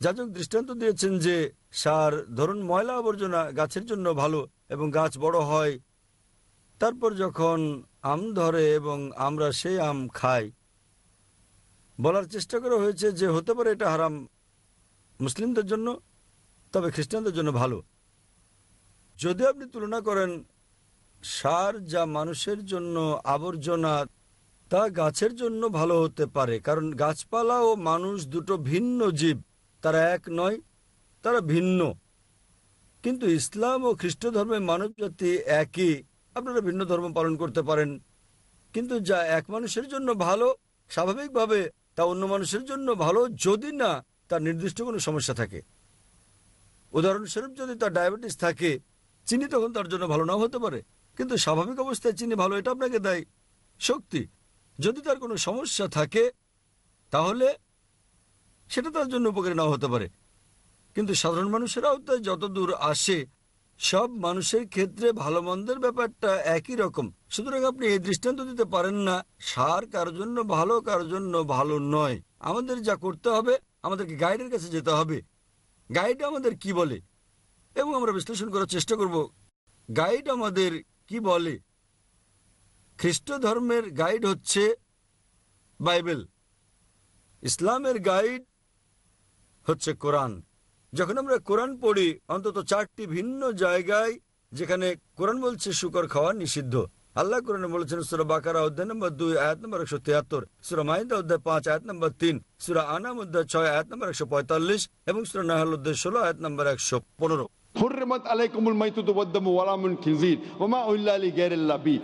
যাজক দৃষ্টান্ত দিয়েছেন যে, সার ধরুন ময়লা আবর্জনা গাছের জন্য ভালো এবং গাছ বড় হয়, তারপর যখন আম ধরে এবং আমরা সেই আম খাই। বলার চেষ্টা করা হয়েছে যে, হতে পারে এটা হারাম মুসলিমদের জন্য তবে খ্রিস্টানদের জন্য ভালো। যদি আপনি তুলনা করেন, সার যা মানুষের জন্য আবর্জনা, তা গাছের জন্য ভালো হতে পারে, কারণ গাছপালা ও মানুষ দুটো ভিন্ন জীব, তারা এক নয়, তারা ভিন্ন। কিন্তু ইসলাম ও খ্রিস্ট ধর্মের মানব জাতি একই, আপনারা ভিন্ন ধর্ম পালন করতে পারেন। কিন্তু যা এক মানুষের জন্য ভালো, স্বাভাবিকভাবে তা অন্য মানুষের জন্য ভালো, যদি না, তার নির্দিষ্ট কোনো সমস্যা থাকে। উদাহরণস্বরূপ যদি তার ডায়াবেটিস থাকে, চিনি তখন তার জন্য ভালো নাও হতে পারে। কিন্তু স্বাভাবিক অবস্থায় চিনি ভালো, এটা আপনাকে দেয় শক্তি। যদি তার কোনো সমস্যা থাকে, তাহলে সেটা তার জন্য উপকারী নাও হতে পারে। কিন্তু সাধারণ মানুষের আওতায় যত দূর আসে, সব মানুষের ক্ষেত্রে ভালো মন্দের ব্যাপারটা একই রকম। সুতরাং আপনি এই দৃষ্টান্ত দিতে পারেন না, সার কার জন্য ভালো, কার জন্য ভালো নয়। আমাদের যা করতে হবে, আমাদেরকে গাইডের কাছে যেতে হবে। গাইড আমাদের কি বলে? এবং আমরা বিশ্লেষণ করার চেষ্টা করব গাইড আমাদের কি বলে? খ্রিস্ট ধর্মের গাইড হচ্ছে বাইবেল। ইসলামের গাইড হচ্ছে কোরআন। যখন আমরা কোরআন পড়ি, অন্তত চারটি ভিন্ন জায়গায় যেখানে কোরআন বলছে, শুকর খাওয়া নিষিদ্ধ। আল্লাহ কোরআনে বলেছেন সুরা বাকারা অধ্যায় নম্বর দুই আয়াত নম্বর একশো সূরা সুরা অধ্যায় পাঁচ আয়াত নম্বর তিন সুরা আনাম অধ্যায় ছয় আয়াত নম্বর একশো পঁয়তাল্লিশ এবং সুরা নাহল অধ্যায় ষোলো আয়াত নম্বর একশো পনেরো।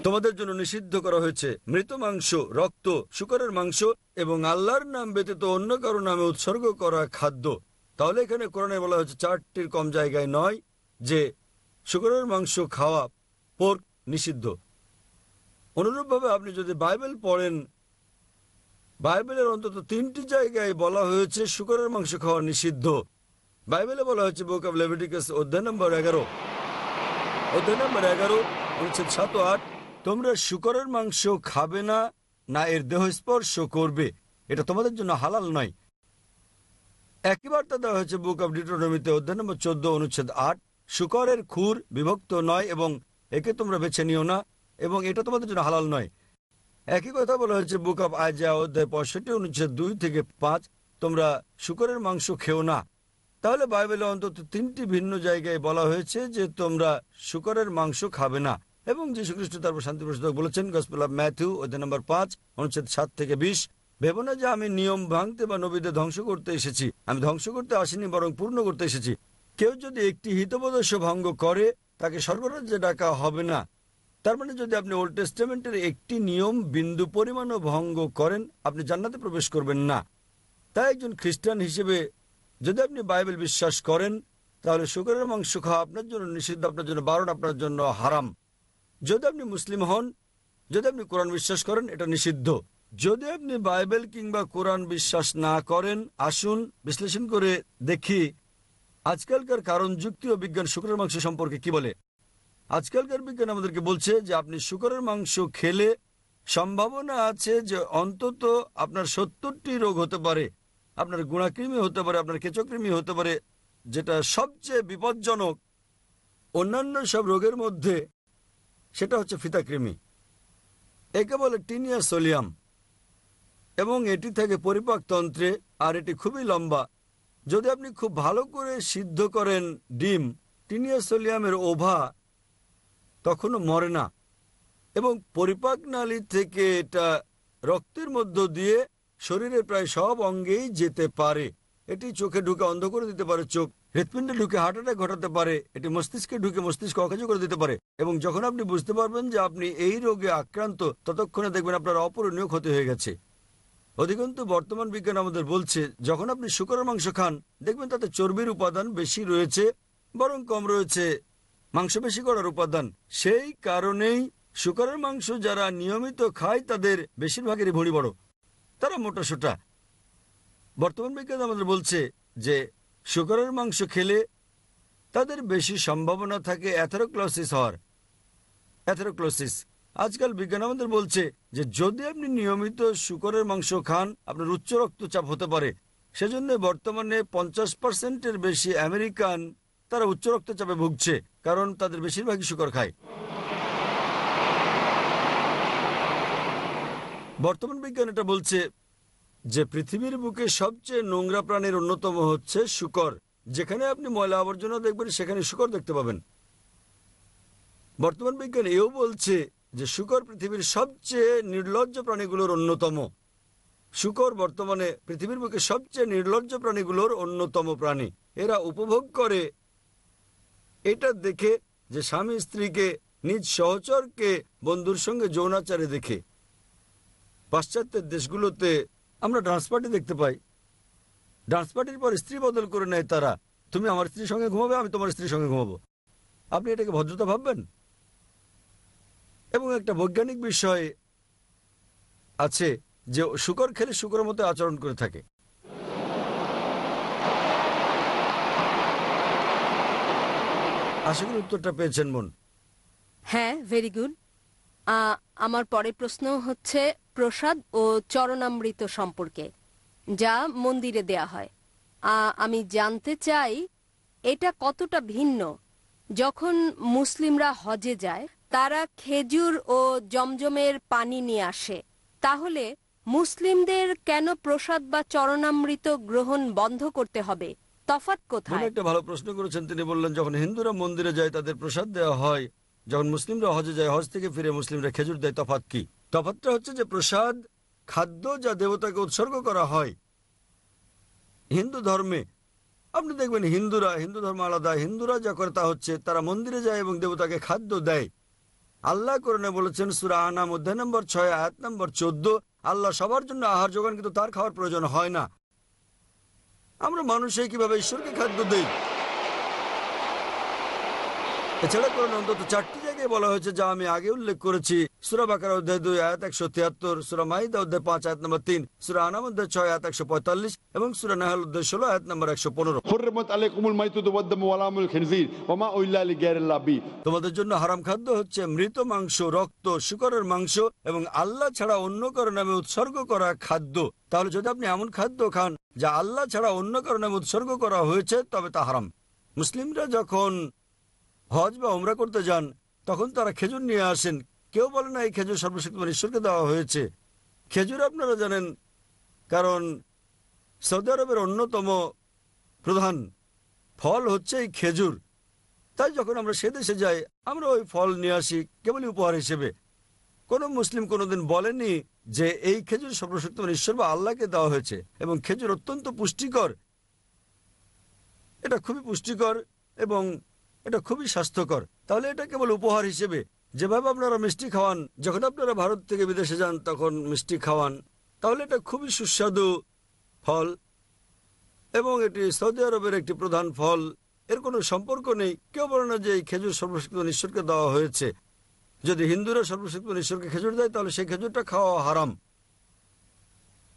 তোমাদের জন্য নিষিদ্ধ করা হয়েছে মৃত মাংস রক্ত শুকরের মাংস এবং আল্লাহর নাম ব্যতীত অন্য কারও নামে উৎসর্গ করা খাদ্য। তাহলে এখানে কোরআনে বলা হয়েছে চারটির কম জায়গায় নয় যে শুকরের মাংস খাওয়া পোর্ক নিষিদ্ধ। অনুরূপভাবে আপনি যদি বাইবেল পড়েন, বাইবেলের অন্তত তিনটি জায়গায় বলা হয়েছে শুকরের মাংস খাওয়া নিষিদ্ধ। বাইবেলে বলা হয়েছে বুক অব লেভিটিকাস, অধ্যায় নম্বর এগারো। অধ্যায় নম্বর এগারো, অনুচ্ছেদ সাত আট, তোমরা শুকরের মাংস খাবে না না এর দেহ স্পর্শ করবে। এটা তোমাদের জন্য হালাল নয়। একই বার্তা দেওয়া হয়েছে বুক অব ডিটোনমিতে অধ্যায় নম্বর চোদ্দ, অনুচ্ছেদ আট, শুকরের খুর বিভক্ত নয় এবং একে তোমরা বেছে নিও না। এবং এটা তোমাদের জন্য হালাল নয়। একই কথা বলা হয়েছে, বুক অব আয়জা অধ্যায় পঁয়ষট্টি অনুচ্ছেদ দুই থেকে পাঁচ, তোমরা শুকরের মাংস খেও না। তাহলে বাইবেলে অন্তত তিনটি ভিন্ন জায়গায় বলা হয়েছে যে তোমরা শুকরের মাংস খাবে না। এবং যীশু খ্রিস্ট তারপর শান্তি প্রসাদক বলেছেন, গসপেল অফ ম্যাথিউ, অধ্যায় নম্বর পাঁচ, অনুচ্ছেদ সাত থেকে বিশ, ভেবো না যে আমি নিয়ম ভাঙতে বা নবীদের ধ্বংস করতে এসেছি। আমি ধ্বংস করতে আসিনি, বরং পূর্ণ করতে এসেছি। কেউ যদি একটি হিতবদস্য ভঙ্গ করে, তাকে সর্বরাজ্যে ডাকা হবে না। তার মানে যদি আপনি ওল্ড টেস্টামেন্টের একটি নিয়ম বিন্দু পরিমাণও ভঙ্গ করেন, আপনি জান্নাতে প্রবেশ করবেন না। তাই একজন খ্রিস্টান হিসেবে যদি আপনি বাইবেল বিশ্বাস করেন, তাহলে শুকরের মাংস খাওয়া আপনার জন্য নিষিদ্ধ, আপনার জন্য বারণ, আপনার জন্য হারাম। যদি আপনি মুসলিম হন, যদি আপনি কোরআন বিশ্বাস করেন, এটা নিষিদ্ধ। যদি আপনি বাইবেল কিংবা কোরআন বিশ্বাস না করেন, আসুন বিশ্লেষণ করে দেখি, আজকালকার কারণ যুক্তি ও বিজ্ঞান শুকরের মাংস সম্পর্কে কি বলে? আজকালকার বিজ্ঞান আমাদেরকে বলছে যে আপনি শুকরের মাংস খেলে সম্ভাবনা আছে যে অন্তত আপনার সত্তরটি রোগ হতে পারে, আপনার গুণাকৃমি হতে পারে, আপনার কেঁচকৃমি হতে পারে, যেটা সবচেয়ে বিপজ্জনক। অন্যান্য সব রোগের মধ্যে সেটা হচ্ছে ফিতাকৃমি। একে বলে টিনিয়া সোলিয়াম। এবং এটি থেকে পরিপাকতন্ত্রে আর এটি খুবই লম্বা। যদি আপনি খুব ভালো করে সিদ্ধ করেন ডিম, টিনিয়া সোলিয়ামের ওভা তখনও মরে না। এবং পরিপাক নালী থেকে এটা রক্তের মধ্য দিয়ে শরীরের প্রায় সব অঙ্গেই যেতে পারে। এটি চোখে ঢুকে অন্ধ করে দিতে পারে, চোখ হৃৎপিণ্ডে ঢুকে হার্ট অ্যাটাক ঘটাতে পারে, এটি মস্তিষ্কে ঢুকে মস্তিষ্ক অকাজ করে দিতে পারে। এবং যখন আপনি বুঝতে পারবেন যে আপনি এই রোগে আক্রান্ত, ততক্ষণে দেখবেন আপনার অপূরণীয় ক্ষতি হয়ে গেছে। অধিকন্তু বর্তমান বিজ্ঞান আমাদের বলছে, যখন আপনি শুকরের মাংস খান, দেখবেন তাতে চর্বির উপাদান বেশি রয়েছে, বরং কম রয়েছে। মাংস বেশি করার উপাদান। সেই কারণেই শুকরের মাংস যারা নিয়মিত খায়, তাদের বেশিরভাগেরই ভুঁড়ি বড়। তারা মোটা সোটা। বর্তমান বিজ্ঞান আমাদের বলছে যে শুকরের মাংস খেলে তাদের বেশি সম্ভাবনা থাকে অ্যাথেরোক্লোসিস হওয়ার। অ্যাথেরোক্লোসিস। আজকাল বিজ্ঞান আমাদের বলছে যে, যদি আপনি নিয়মিত শুকরের মাংস খান, আপনার উচ্চ রক্তচাপ হতে পারে। সেজন্য বর্তমানে পঞ্চাশ পার্সেন্টের বেশি আমেরিকান তারা উচ্চ রক্তচাপে ভুগছে, কারণ তাদের বেশিরভাগই শুকর খায়। বর্তমান বিজ্ঞান এটা বলছে যে পৃথিবীর বুকে সবচেয়ে নোংরা প্রাণীর অন্যতম হচ্ছে শুকর। যেখানে আপনি ময়লা আবর্জনা দেখবেন, সেখানে শুকর দেখতে পাবেন। বর্তমান বিজ্ঞান এও বলছে যে শুকর পৃথিবীর সবচেয়ে নির্লজ্জ প্রাণীগুলোর অন্যতম। শুকর বর্তমানে পৃথিবীর বুকে সবচেয়ে নির্লজ্জ প্রাণীগুলোর অন্যতম প্রাণী। এরা উপভোগ করে এটা দেখে যে স্বামী স্ত্রীকে নিজ সহচরকে বন্ধুর সঙ্গে যৌনাচারে দেখে। পাশ্চাত্যের দেশগুলোতে আমরা ডান্স পার্টি দেখতে পাই। ডান্স পার্টির পর স্ত্রী বদল করে নেয় তারা। তুমি আমার স্ত্রীর সঙ্গে ঘুমাবে, আমি তোমার স্ত্রীর সঙ্গে ঘুমাবো। আপনি এটাকে ভদ্রতা ভাববেন? এবং একটা বৈজ্ঞানিক বিষয় আছে যে শুকর খেলে শুকরের মতো আচরণ করে থাকে। আশা করি উত্তরটা পেয়েছেন মন। হ্যাঁ ভেরি গুড আমার পরের প্রশ্ন হচ্ছে প্রসাদ ও চরণামৃত সম্পর্কে, যা মন্দিরে দেয়া হয়। আমি জানতে চাই, এটা কতটা ভিন্ন? যখন মুসলিমরা হজে যায়, তারা খেজুর ও জমজমের পানি নিয়ে আসে। তাহলে মুসলিমদের কেন প্রসাদ বা চরণামৃত গ্রহণ বন্ধ করতে হবে? মনে কোথায়? একটা ভালো প্রশ্ন করেছেন তিনি বললেন, যখন হিন্দুরা মন্দিরে যায় তাদের প্রসাদ দেওয়া হয়, যখন মুসলিমরা হজে যায়, হজ থেকে ফিরে মুসলিমরা খেজুর দেয়, তফাৎ কি? তফাৎটা হচ্ছে যে প্রসাদ, খাদ্য যা দেবতাকে উৎসর্গ করা হয় হিন্দু ধর্মে। আপনি দেখবেন হিন্দুরা, হিন্দু ধর্ম আলাদা, হিন্দুরা যা করে তা হচ্ছে তারা মন্দিরে যায় এবং দেবতাকে খাদ্য দেয়। আল্লাহ করণে বলেছেন, সুরা আনাম অধ্যায় নম্বর ছয়, আয়াত নম্বর চোদ্দ, আল্লাহ সবার জন্য আহার যোগান, কিন্তু তার খাওয়ার প্রয়োজন হয় না। আমরা মানুষে কীভাবে ঈশ্বরকে খাদ্য দেই? এছাড়া করেন অন্তত চারটি। আগে বলা হয়েছে যা আমি আগে উল্লেখ করেছি। সুরা বাকার অধ্যায় দুই আয়াত একশো তিয়াত্তর সুরা মাহিদা অধ্যায় পাঁচ আয়াত নম্বর তিন সুরা আনাম অধ্যায় ছয় আয়াত একশো পঁয়তাল্লিশ এবং সুরা নাহাল অধ্যায় ষোলো আয়াত নম্বর একশো পনেরো। তোমাদের জন্য হারাম খাদ্য হচ্ছে মৃত মাংস রক্ত শুকরের মাংস এবং আল্লাহ ছাড়া অন্য কারও নামে উৎসর্গ করা খাদ্য। তাহলে যদি আপনি এমন খাদ্য খান যা আল্লাহ ছাড়া অন্য কারও নামে উৎসর্গ করা হয়েছে তবে তা হারাম। মুসলিমরা যখন হজ বা উমরা করতে যান তখন তারা খেজুর নিয়ে আসেন। কেউ বলে না, এই খেজুর সর্বশক্তিমান ঈশ্বরকে দেওয়া হয়েছে। খেজুর আপনারা জানেন, কারণ সৌদি আরবের অন্যতম প্রধান ফল হচ্ছে এই খেজুর। তাই যখন আমরা সে দেশে যাই, আমরা ওই ফল নিয়ে আসি কেবলই উপহার হিসেবে। কোনো মুসলিম কোনোদিন বলেনি যে এই খেজুর সর্বশক্তিমান ঈশ্বর বা আল্লাহকে দেওয়া হয়েছে এবং খেজুর অত্যন্ত পুষ্টিকর। এটা খুবই পুষ্টিকর এবং এটা খুবই স্বাস্থ্যকর। তাহলে এটা কেবল উপহার হিসেবে। যেভাবে আপনারা মিষ্টি খাওয়ান, যখন আপনারা ভারত থেকে বিদেশে যান, তখন মিষ্টি খাওয়ান, তাহলে এটা খুবই সুস্বাদু ফল এবং এটি সৌদি আরবের একটি প্রধান ফল। এর কোনো সম্পর্ক নেই। কেউ বলে না যে এই খেজুর সর্বশক্তিমান ঈশ্বরকে দেওয়া হয়েছে। যদি হিন্দুরা সর্বশক্তিমান ঈশ্বরকে খেজুর দেয়, তাহলে সেই খেজুরটা খাওয়া হারাম।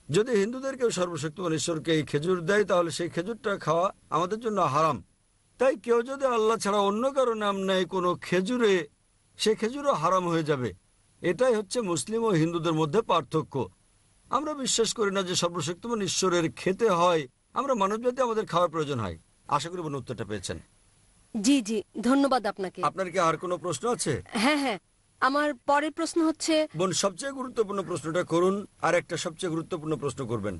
যদি হিন্দুদের কেউ সর্বশক্তিমান ঈশ্বরকে এই খেজুর দেয়, তাহলে সেই খেজুরটা খাওয়া আমাদের জন্য হারাম। তাই কেউ যদি আল্লাহ ছাড়া অন্য কারও নাম নেয় কোনো খেজুরে সে খেজুরও হারাম হয়ে যাবে। এটাই হচ্ছে মুসলিম ও হিন্দুদের মধ্যে পার্থক্য। আমরা বিশ্বাস করি না যে সর্বশক্তিমান ঈশ্বরের খেতে হয়। আমরা মানুষ মানবজাতি আমাদের খাওয়ার প্রয়োজন হয়। আশা করি বোন উত্তরটা পেয়েছেন। জি জি ধন্যবাদ আপনাকে। আপনার কি আর কোনো প্রশ্ন আছে? হ্যাঁ হ্যাঁ। আমার পরের প্রশ্ন হচ্ছে বোন সবচেয়ে গুরুত্বপূর্ণ প্রশ্নটা করুন আর একটা সবচেয়ে গুরুত্বপূর্ণ প্রশ্ন করবেন।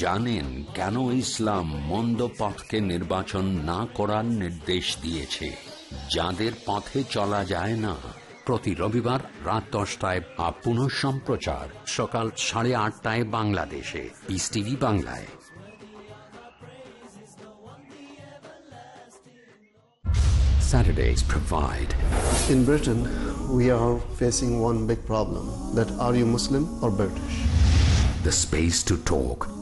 জানেন কেন ইসলাম মন্দ পথকে নির্বাচন না করার নির্দেশ দিয়েছে যাদের পথে চলা যায় না প্রতি রবিবার রাত দশটায় বা পুনঃ সম্প্রচার সকাল সাড়ে আটটায় বাংলাদেশে পিস টিভি বাংলায় Saturdays provide In Britain, we are facing one big problem that are you Muslim or British? the space to talk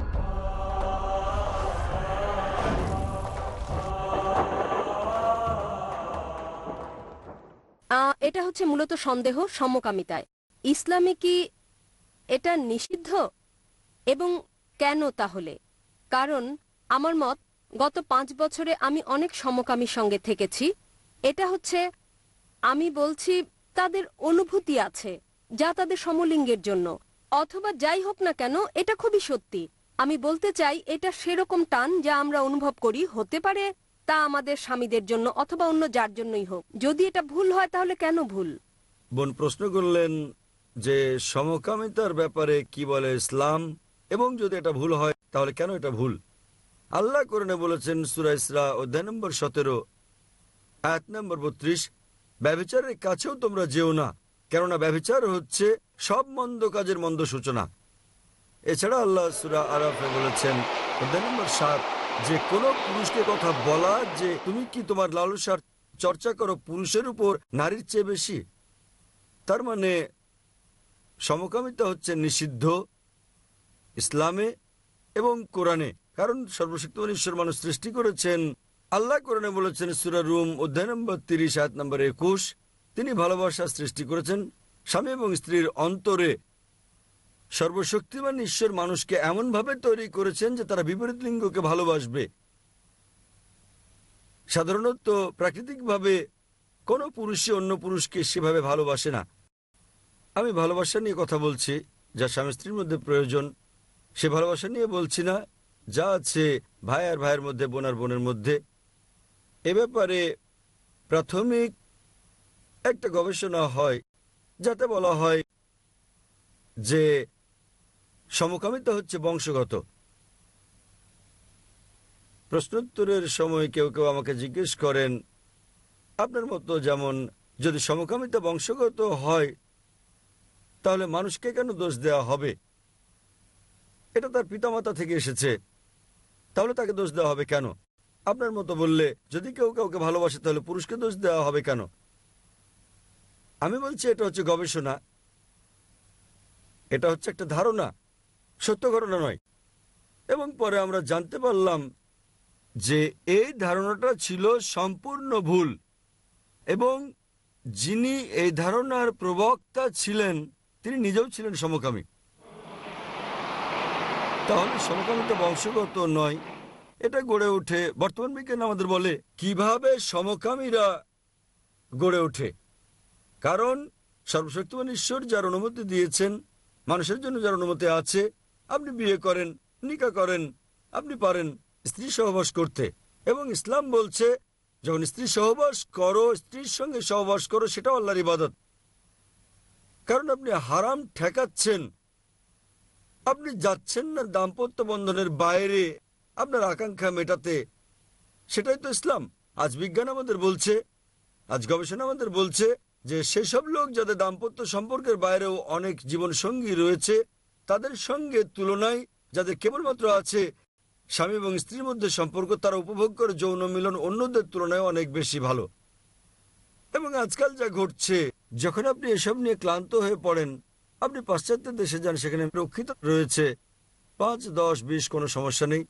এটা হচ্ছে মূলত সন্দেহ সমকামিতায়। ইসলামে কি এটা নিষিদ্ধ? এবং কেন তাহলে? কারণ আমার মত, গত পাঁচ বছরে আমি অনেক সমকামীর সঙ্গে থেকেছি। এটা হচ্ছে, আমি বলছি, তাদের অনুভূতি আছে, যা তাদের সমলিঙ্গের জন্য। অথবা যাই হোক না কেন, এটা খুবই সত্যি। আমি বলতে চাই, এটা সেরকম টান যা আমরা অনুভব করি, হতে পারে তা আমাদের স্বামীদের জন্য অথবা অন্য যার জন্যই হোক। যদি এটা ভুল হয়, তাহলে কেন ভুল? বোন, প্রশ্ন করলেন যে সমকামিতার ব্যাপারে কি বলে ইসলাম? এবং যদি এটা ভুল হয়, তাহলে কেন এটা ভুল? আল্লাহ করণে বলেছেন, সুরা ইসরা, অধ্যায় নম্বর সতেরো এক নম্বর বত্রিশ ব্যবচারের কাছেও তোমরা যেও না, কেননা ব্যবচার হচ্ছে সব মন্দ কাজের মন্দ সূচনা। এছাড়া আল্লাহ সুরা আরাফে বলেছেন, অধ্যায় নম্বর সাত যে কোনো পুরুষকে কথা বলা, যে তুমি কি তোমার লালসার চর্চা করো পুরুষের উপর, নারীর চেয়ে বেশি? তার মানে সমকামিতা হচ্ছে নিষিদ্ধ ইসলামে এবং কোরআনে। কারণ সর্বশক্তিমান ঈশ্বর মানুষ সৃষ্টি করেছেন। আল্লাহ কোরআনে বলেছেন, সুরা রুম, অধ্যায় নম্বর তিরিশ আট নম্বর একুশ, তিনি ভালোবাসা সৃষ্টি করেছেন স্বামী এবং স্ত্রীর অন্তরে। সর্বশক্তিমান ঈশ্বর মানুষকে এমনভাবে তৈরি করেছেন যে তারা বিপরীত লিঙ্গকে ভালোবাসবে। সাধারণত প্রাকৃতিকভাবে কোনো পুরুষই অন্য পুরুষকে সেভাবে ভালোবাসে না। আমি ভালোবাসা নিয়ে কথা বলছি, যা স্বামী স্ত্রীর মধ্যে প্রয়োজন। সে ভালোবাসা নিয়ে বলছি না, যা আছে ভাই আর ভাইয়ের মধ্যে, বোন আর বোনের মধ্যে। এ ব্যাপারে প্রাথমিক একটা গবেষণা হয়, যাতে বলা হয় যে সমকামিতা হচ্ছে বংশগত। প্রশ্নোত্তরের সময় কেউ কেউ আমাকে জিজ্ঞেস করেন, আপনার মতো যেমন যদি সমকামিতা বংশগত হয়, তাহলে মানুষকে কেন দোষ দেওয়া হবে? এটা তার পিতামাতা থেকে এসেছে, তাহলে তাকে দোষ দেওয়া হবে কেন? আপনার মতো বললে যদি কেউ কাউকে ভালোবাসে, তাহলে পুরুষকে দোষ দেওয়া হবে কেন? আমি বলছি, এটা হচ্ছে গবেষণা। এটা হচ্ছে একটা ধারণা। সত্য ঘটনা নয়। এবং পরে আমরা জানতে পারলাম যে এই ধারণাটা ছিল সম্পূর্ণ ভুল এবং যিনি এই ধারণার প্রবক্তা ছিলেন, তিনি নিজেও ছিলেন সমকামী। তাহলে সমকামিতা বংশগত নয়। এটা গড়ে ওঠে, বর্তমান বিজ্ঞান আমাদের বলে, কীভাবে সমকামীরা গড়ে ওঠে? কারণ সর্বশক্তিমান ঈশ্বর যার অনুমতি দিয়েছেন, মানুষের জন্য যার অনুমতি আছে আপনি বিয়ে করেন, নিকা করেন, আপনি পারেন স্ত্রী সহবাস করতে। এবং ইসলাম বলছে, যখন স্ত্রী সহবাস করো, স্ত্রীর সঙ্গে সহবাস করো, সেটাও আল্লাহর ইবাদত। কারণ আপনি হারাম ঠেকাচ্ছেন। আপনি যাচ্ছেন না দাম্পত্য বন্ধনের বাইরে, আপনার আকাঙ্ক্ষা মেটাতে। সেটাই তো ইসলাম। আজ বিজ্ঞান আমাদের বলছে, আজ গবেষণা আমাদের বলছে যে সেসব লোক যাদের দাম্পত্য সম্পর্কের বাইরেও অনেক জীবন সঙ্গী রয়েছে তাদের সঙ্গে তুলনায়, যাদের কেবলমাত্র আছে স্বামী এবং স্ত্রীর মধ্যে সম্পর্ক, তারা উপভোগ করে যৌন মিলন অন্যদের তুলনায় অনেক বেশি ভালো। এবং আজকাল যা ঘটছে, যখন আপনি এসব নিয়ে ক্লান্ত হয়ে পড়েন, আপনি পাশ্চাত্য দেশে যান, সেখানে রক্ষিত রয়েছে। পাঁচ, দশ, বিশ কোনো সমস্যা নেই।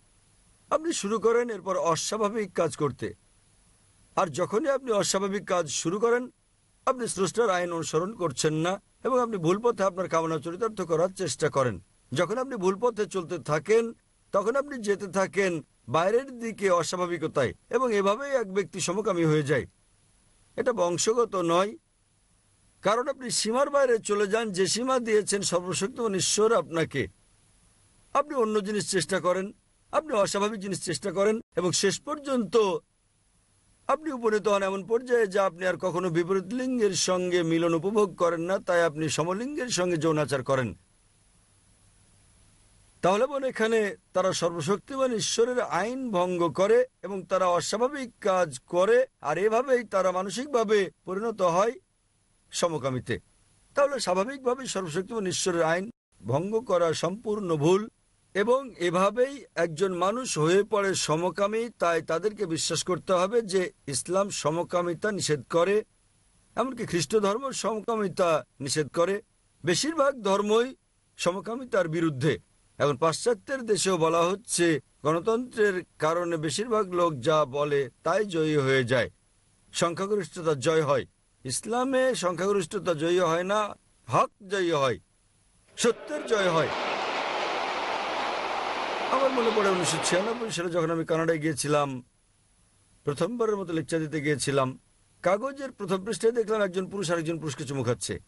আপনি শুরু করেন এরপর অস্বাভাবিক কাজ করতে। আর যখনই আপনি অস্বাভাবিক কাজ শুরু করেন, আপনি স্রষ্টার আইন অনুসরণ করছেন না। এবং আপনি ভুল পথে আপনার কামনা চরিতার্থ করার চেষ্টা করেন। যখন আপনি ভুল পথে চলতে থাকেন, তখন আপনি যেতে থাকেন বাইরের দিকে অস্বাভাবিকতায় এবং এভাবেই এক ব্যক্তি সমকামী হয়ে যায়। এটা বংশগত নয়। কারণ আপনি সীমার বাইরে চলে যান, যে সীমা দিয়েছেন সর্বশক্তিমান ঈশ্বর আপনাকে। আপনি অন্য জিনিস চেষ্টা করেন, আপনি অস্বাভাবিক জিনিস চেষ্টা করেন এবং শেষ পর্যন্ত আপনি উপনীত হন এমন পর্যায়ে যা আপনি আর কখনো বিপরীত লিঙ্গের সঙ্গে মিলন উপভোগ করেন না, তাই আপনি সমলিঙ্গের সঙ্গে যৌনাচার করেন। তাহলে বোন এখানে তারা সর্বশক্তিমান ঈশ্বরের আইন ভঙ্গ করে এবং তারা অস্বাভাবিক কাজ করে, আর এভাবেই তারা মানসিকভাবে পরিণত হয় সমকামিতে। তাহলে স্বাভাবিকভাবে সর্বশক্তিমান ঈশ্বরের আইন ভঙ্গ করা সম্পূর্ণ ভুল। এবং এভাবেই একজন মানুষ হয়ে পড়ে সমকামী, তাই তাদেরকে বিশ্বাস করতে হবে যে ইসলাম সমকামিতা নিষেধ করে, এমনকি খ্রিস্ট ধর্ম সমকামিতা নিষেধ করে। বেশিরভাগ ধর্মই সমকামিতার বিরুদ্ধে। এখন পাশ্চাত্যের দেশেও বলা হচ্ছে, গণতন্ত্রের কারণে বেশিরভাগ লোক যা বলে তাই জয়ী হয়ে যায়। সংখ্যাগরিষ্ঠতা জয় হয়। ইসলামে সংখ্যাগরিষ্ঠতা জয়ী হয় না, হক জয়ী হয়, সত্যের জয় হয়। আমার মনে পড়ে উনিশশো ছিয়ানব্বই সালে যখন আমি কানাডায় গিয়েছিলাম, প্রথমবারের মতো লেকচার দিতে গিয়েছিলাম, কাগজের প্রথম পৃষ্ঠায় দেখলাম একজন পুরুষ আরেকজন পুরুষকে চুমু খাচ্ছে।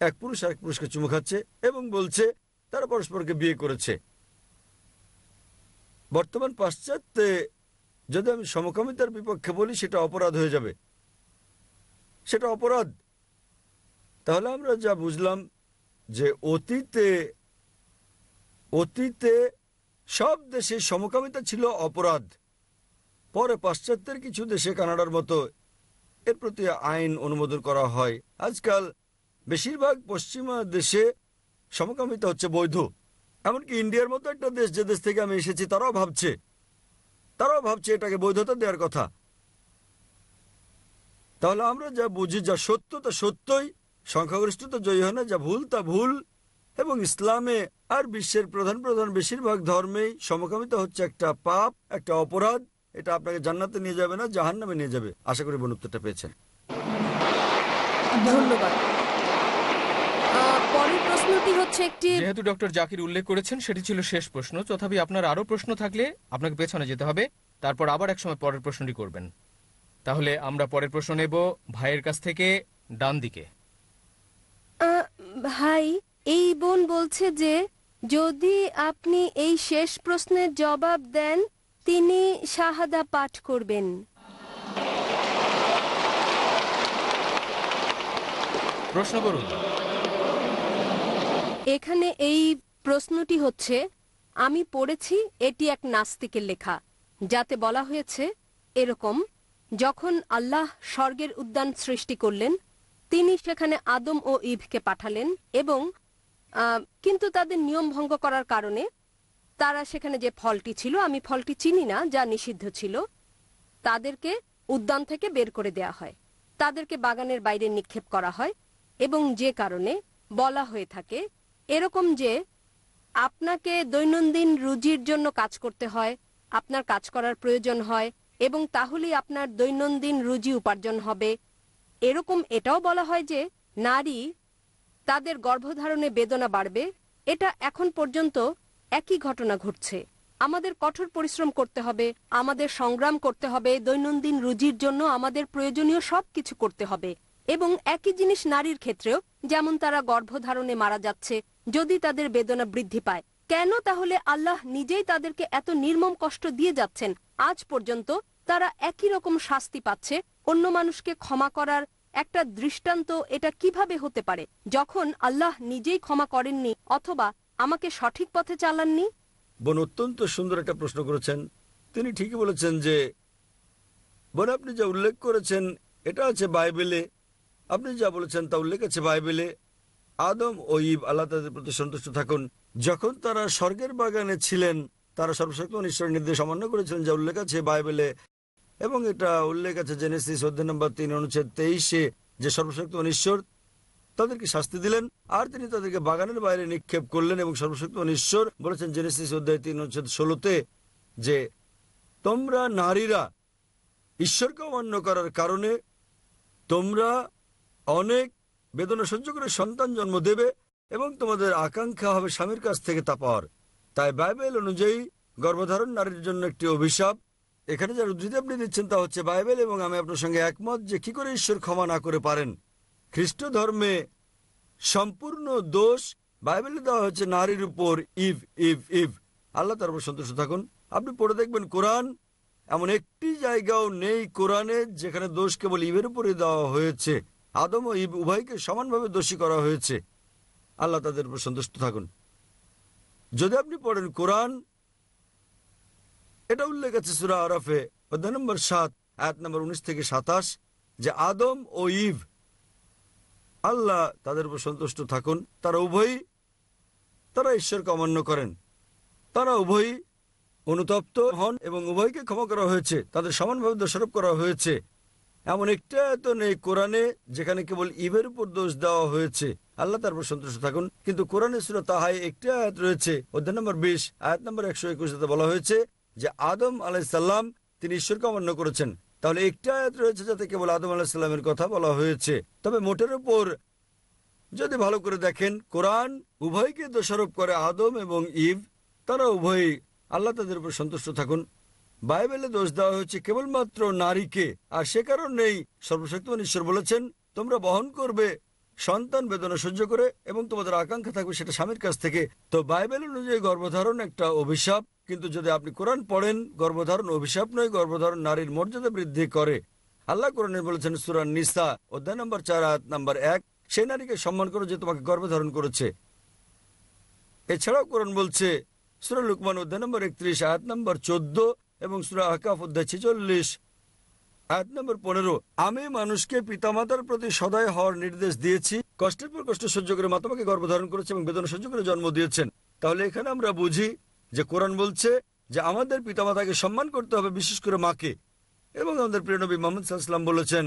এক পুরুষ আরেক পুরুষকে চুমু খাচ্ছে এবং বলছে, তারা পরস্পরকে বিয়ে করেছে। বর্তমান পাশ্চাত্যে যদি আমি সমকামিতার বিপক্ষে বলি, সেটা অপরাধ হয়ে যাবে। সেটা অপরাধ। তাহলে আমরা যা বুঝলাম যে অতীতে অতীতে সব দেশে সমকামিতা ছিল অপরাধ। পরে পাশ্চাত্যের কিছু দেশে কানাডার মতো এর প্রতি আইন অনুমোদন করা হয়। আজকাল বেশিরভাগ পশ্চিমা দেশে সমকামিতা হচ্ছে বৈধ। এমনকি ইন্ডিয়ার মতো একটা দেশ যে দেশ থেকে আমি এসেছি, তারাও ভাবছে। তারাও ভাবছে এটাকে বৈধতা দেওয়ার কথা। তাহলে আমরা যা বুঝি, যা সত্য তা সত্যই, সংখ্যাগরিষ্ঠতা জয়ী হয় না, যা ভুল তা ভুল। এবং ইসলামে আর বিশ্বের প্রধান প্রধান বেশিরভাগ ধর্মেই সমকামিতা হচ্ছে একটা পাপ একটা অপরাধ। এটা আপনাকে জান্নাতে নিয়ে যাবে না জাহান নামে নিয়ে যাবে। আশা করি বোন উত্তরটা পেয়েছেন। ধন্যবাদ। পরের প্রশ্নটি হচ্ছে একটি যেহেতু ডক্টর জাকির উল্লেখ করেছেন সেটি ছিল শেষ প্রশ্ন। তথাপি আপনার আরও প্রশ্ন থাকলে আপনাকে পেছনে যেতে হবে। তারপর আবার এক সময় পরের প্রশ্নটি করবেন। তাহলে আমরা পরের প্রশ্ন নেব ভাইয়ের কাছ থেকে ডান দিকে। আহ, ভাই এই বোন বলছে যে যদি আপনি এই শেষ প্রশ্নের জবাব দেন তিনি শাহাদা পাঠ করবেন। প্রশ্ন করুন এখানে এই প্রশ্নটি হচ্ছে আমি পড়েছি এটি এক নাস্তিকের লেখা। যাতে বলা হয়েছে এরকম যখন আল্লাহ স্বর্গের উদ্যান সৃষ্টি করলেন তিনি সেখানে আদম ও ইভকে পাঠালেন এবং কিন্তু তাদের নিয়ম ভঙ্গ করার কারণে তারা সেখানে যে ফলটি ছিল, আমি ফলটি চিনি না, যা নিষিদ্ধ ছিল, তাদেরকে উদ্যান থেকে বের করে দেয়া হয়। তাদেরকে বাগানের বাইরে নিক্ষেপ করা হয় এবং যে কারণে বলা হয়ে থাকে, এরকম যে আপনাকে দৈনন্দিন রুজির জন্য কাজ করতে হয়, আপনার কাজ করার প্রয়োজন হয় এবং তাহলেই আপনার দৈনন্দিন রুজি উপার্জন হবে। এরকম এটাও বলা হয় যে নারী তাদের গর্ভধারণে বেদনা বাড়বে, এটা এখন পর্যন্ত একই ঘটনা ঘটছে। আমাদের কঠোর পরিশ্রম করতে হবে, আমাদের সংগ্রাম করতে হবে, দৈনন্দিন রুজির জন্য আমাদের প্রয়োজনীয় সব কিছু করতে হবে। এবং একই জিনিস নারীর ক্ষেত্রেও, যেমন তারা গর্ভধারণে মারা যাচ্ছে, যদি তাদের বেদনা বৃদ্ধি পায়। কেন তাহলে আল্লাহ নিজেই তাদেরকে এত নির্মম কষ্ট দিয়ে যাচ্ছেন? আজ পর্যন্ত তারা একই রকম শাস্তি পাচ্ছে, অন্য মানুষকে ক্ষমা করার একটা দৃষ্টান্ত এটা কীভাবে হতে পারে? যখন আল্লাহ নিজেই ক্ষমা করেননি অথবা আমাকে সঠিক পথে চালাননি? বোন, অত্যন্ত সুন্দর একটা প্রশ্ন করেছেন। তিনি ঠিকই বলেছেন যে, বোন, আপনি যা উল্লেখ করেছেন, এটা আছে বাইবেলে। আপনি যা বলেছেন তা উল্লেখ আছে বাইবেলে। আদম ও ইব আল্লাহ তাদের প্রতি সন্তুষ্ট থাকুন। যখন তারা স্বর্গের বাগানে ছিলেন, তারা সর্বশক্তিমান ঈশ্বরের নির্দেশ অমান্য করেছিলেন, যা উল্লেখ আছে বাইবেলে। এবং এটা উল্লেখ আছে জেনেসিস অধ্যায় নম্বর তিন, অনুচ্ছেদ তেইশে, যে সর্বশক্তিমান ঈশ্বর তাদেরকে শাস্তি দিলেন, আর তিনি তাদেরকে বাগানের বাইরে নিক্ষেপ করলেন এবং সর্বশক্তিমান ঈশ্বর বলেছেন জেনেসিস অধ্যায় তিন, অনুচ্ছেদ ষোলোতে, যে তোমরা নারীরা ঈশ্বরকে অমান্য করার কারণে তোমরা অনেক বেদনা সহ্য করে সন্তান জন্ম দেবে এবং তোমাদের আকাঙ্ক্ষা হবে স্বামীর কাছ থেকে তা পাওয়ার। তাই বাইবেল অনুযায়ী গর্ভধারণ নারীর জন্য একটি অভিশাপ এখানে যার উদ্ধৃতি আপনি দিচ্ছেন তা হচ্ছে বাইবেল এবং আমি আপনার সঙ্গে একমত যে কি করে ঈশ্বর ক্ষমা না করে পারেন? খ্রিস্ট ধর্মে সম্পূর্ণ দোষ বাইবেলে দেওয়া হচ্ছে নারীর উপর, ইভ ইভ ইভ। আল্লাহ তার উপর সন্তুষ্ট থাকুন। আপনি পড়ে দেখবেন কোরআন এমন একটি জায়গাও নেই কোরআনে যেখানে দোষ কেবল ইভের উপরে দেওয়া হয়েছে। আদম ও ইব উভয়কে সমানভাবে দোষী করা হয়েছে। আল্লাহ তাদের উপর সন্তুষ্ট থাকুন। যদি আপনি পড়েন কোরআন এটা উল্লেখ আছে সুরা আরফে, অধ্যায় নম্বর সাত, আয়াত নম্বর উনিশ থেকে সাতাশ, যে আদম ও ইভ, আল্লাহ তাদের উপর সন্তুষ্ট থাকুন। তারা উভয়ই, তারা ঈশ্বরকে অমান্য করেন। তারা উভয়ই অনুতপ্ত হন এবং উভয়কে ক্ষমা করা হয়েছে। তাদের সমানভাবে দোষারোপ করা হয়েছে। এমন একটা তো নেই কোরআনে, যেখানে কেবল ইভের উপর দোষ দেওয়া হয়েছে। আল্লাহ তার উপর সন্তুষ্ট থাকুন। কিন্তু কোরআনে সুরা তাহাই একটি আয়াত রয়েছে, অধ্যায় নম্বর বিশ, আয়াত নম্বর একশো একুশ বলা হয়েছে যে আদম আলাইসাল্লাম তিনি ঈশ্বরকে অমান্য করেছেন। তাহলে একটা আয়াত রয়েছে যাতে কেবল আদম আলাহিসাল্লামের কথা বলা হয়েছে। তবে মোটের উপর যদি ভালো করে দেখেন, কোরআন উভয়কে দোষারোপ করে আদম এবং ইভ। তারা উভয়ই আল্লাহ তাদের উপর সন্তুষ্ট থাকুন। বাইবেলে দোষ দেওয়া হয়েছে কেবলমাত্র নারীকে। আর সে কারণেই সর্বশক্তিমান ঈশ্বর বলেছেন, তোমরা বহন করবে সন্তান বেদনা সহ্য করে এবং তোমাদের আকাঙ্ক্ষা থাকবে সেটা স্বামীর কাছ থেকে। তো বাইবেল অনুযায়ী গর্ভধারণ একটা অভিশাপ। কিন্তু যদি আপনি কোরআন পড়েন, গর্ভধারণ অভিশাপ নয়, গর্ভধারণ নারীর মর্যাদা বৃদ্ধি করে। আল্লাহ কোরআনে বলেছেন সুরান নিসা, অধ্যায় নম্বর চার, আয়াত নম্বর এক, সেই নারীকে সম্মান করো যে তোমাকে গর্ভধারণ করেছে। এছাড়াও কোরআন বলছে, সুরা লুকমান, অধ্যায় নম্বর একত্রিশ, আয়াত নম্বর চোদ্দ এবং সুরা আকাফ অধ্যায় ছেচল্লিশ। আয়াত নম্বর পনেরো, আমি মানুষকে পিতামাতার প্রতি সদয় হওয়ার নির্দেশ দিয়েছি, কষ্টের পর কষ্ট সহ্য করে মাতামাকে গর্ভধারণ করেছে এবং বেদনা সহ্য করে জন্ম দিয়েছেন। তাহলে এখানে আমরা বুঝি যে কোরআন বলছে যে আমাদের পিতামাতাকে সম্মান করতে হবে বিশেষ করে মাকে। এবং আমাদের প্রিয় নবী মোহাম্মদ সাল্লাম বলেছেন,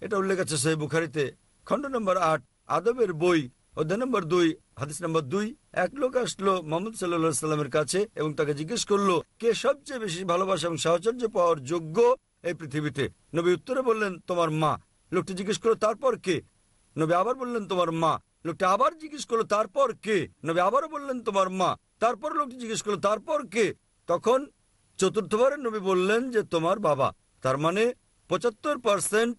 এটা উল্লেখ আছে সেই বুখারিতে, খণ্ড নম্বর আট, আদবের বই, অধ্যায় নম্বর দুই, হাদিস নম্বর দুই, এক লোক আসলো মোহাম্মদ সাল্লা সাল্লামের কাছে এবং তাকে জিজ্ঞেস করল, কে সবচেয়ে বেশি ভালোবাসা এবং সাহচর্য পাওয়ার যোগ্য এই পৃথিবীতে? নবী উত্তরে বললেন, তোমার মা। লোকটি জিজ্ঞেস করল, তারপর কে? নবী আবার বললেন, তোমার মা। লোকটা আবার জিজ্ঞেস করল, তারপর কে? নবী আবারও বললেন, তোমার মা। তারপর লোকটি জিজ্ঞেস করল, তারপর কে? তখন চতুর্থবারের নবী বললেন যে, তোমার বাবা। তার মানে পঁচাত্তর পার্সেন্ট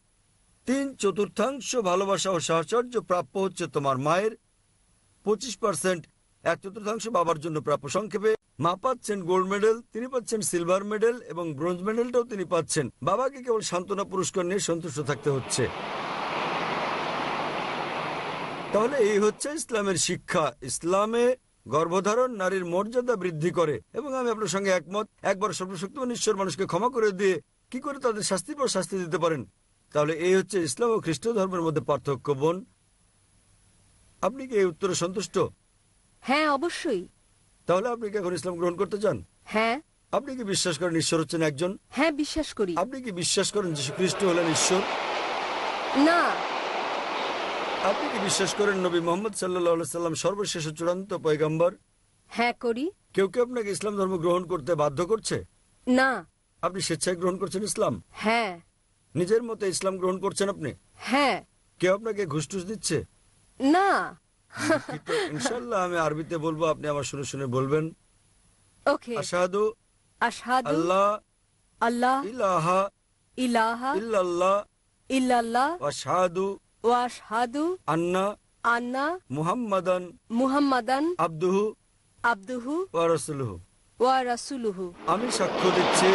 তিন চতুর্থাংশ ভালোবাসা ও সাহচর্য প্রাপ্য হচ্ছে তোমার মায়ের। পঁচিশ পার্সেন্ট এক চতুর্থাংশ বাবার জন্য প্রাপ্য সংক্ষেপে মা পাচ্ছেন গোল্ড মেডেল, তিনি পাচ্ছেন সিলভার মেডেল এবং ব্রোঞ্জ মেডেলটাও তিনি পাচ্ছেন। বাবাকে কেবল সান্ত্বনা পুরস্কার নিয়ে সন্তুষ্ট থাকতে হচ্ছে। তাহলে এই হচ্ছে ইসলামের শিক্ষা। ইসলামে গর্ভধারণ নারীর মর্যাদা বৃদ্ধি করে। এবং আমি আপনার সঙ্গে একমত একবার সর্বশক্তিমান ঈশ্বর মানুষকে ক্ষমা করে দিয়ে কি করে তাদের শাস্তির পর শাস্তি দিতে পারেন? তাহলে এই হচ্ছে ইসলাম ও খ্রিস্ট ধর্মের মধ্যে পার্থক্য বোন। আপনি কি এই উত্তরে সন্তুষ্ট? হ্যাঁ অবশ্যই। তাহলে আপনি কি এখন ইসলাম গ্রহণ করতে চান? হ্যাঁ। আপনি কি বিশ্বাস করেন ঈশ্বর হচ্ছেন একজন? হ্যাঁ বিশ্বাস করি। আপনি কি বিশ্বাস করেন যীশু খ্রিস্ট হলেন ঈশ্বর? না। আপনি কি বিশ্বাস করেন নবী মোহাম্মদ সাল্লাহ সাল্লাম সর্বশেষ চূড়ান্ত পয়গাম্বর? হ্যাঁ করি। কেউ কেউ আপনাকে ইসলাম ধর্ম গ্রহণ করতে বাধ্য করছে? না। আপনি স্বেচ্ছায় গ্রহণ করছেন ইসলাম? হ্যাঁ। নিজের মতে ইসলাম গ্রহণ করছেন আপনি? হ্যাঁ। কেউ আপনাকে ঘুষটুস দিচ্ছে? না। ইনশাল্লাহ আমি আরবিতে বলব আপনি আমার শুনে শুনে বলবেন। ওকে। আশাহাদু আশহাদু আল্লাহ আল্লাহ ইলাহা ইলাহা ইল্লাল্লাহ ইল্লাল্লাহ ওয়াশহাদু আন্না আন্না মুহাম্মাদান মুহাম্মাদান আব্দুহু আব্দুহু ওয়া রাসূলুহু ওয়া রাসূলুহু আমি সাক্ষ্য দিচ্ছি।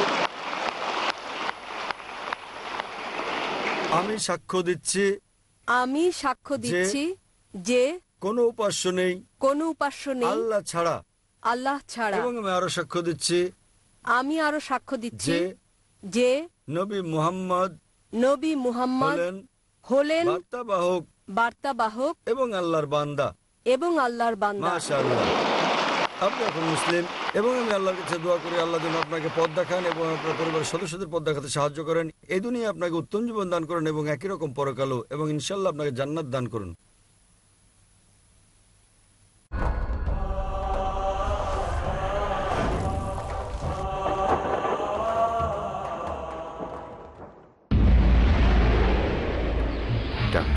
আমি সাক্ষ্য দিচ্ছি আমি সাক্ষ্য দিচ্ছি যে কোনো উপাস্য নেই। কোনো উপাস্য নেই। আল্লাহ ছাড়া। আল্লাহ ছাড়া। এবং আমি আরও সাক্ষ্য দিচ্ছি আমি আরও সাক্ষ্য দিচ্ছি যে নবী মুহাম্মদ নবী মুহাম্মদ হলেন বার্তাবাহক। বার্তাবাহক এবং আল্লাহর বান্দা। এবং আল্লাহর বান্দা। মাশাআল্লাহ। আপনি এখন মুসলিম এবং আমি আল্লাহর কাছে দোয়া করি আল্লাহ যেন আপনাকে পথ দেখান এবং আপনার পরিবারের সদস্যদের পথ দেখাতে সাহায্য করেন। এই দুনিয়া আপনাকে উত্তম জীবন দান করেন এবং একই রকম পরকালো এবং ইনশাল্লাহ আপনাকে জান্নাত দান করুন।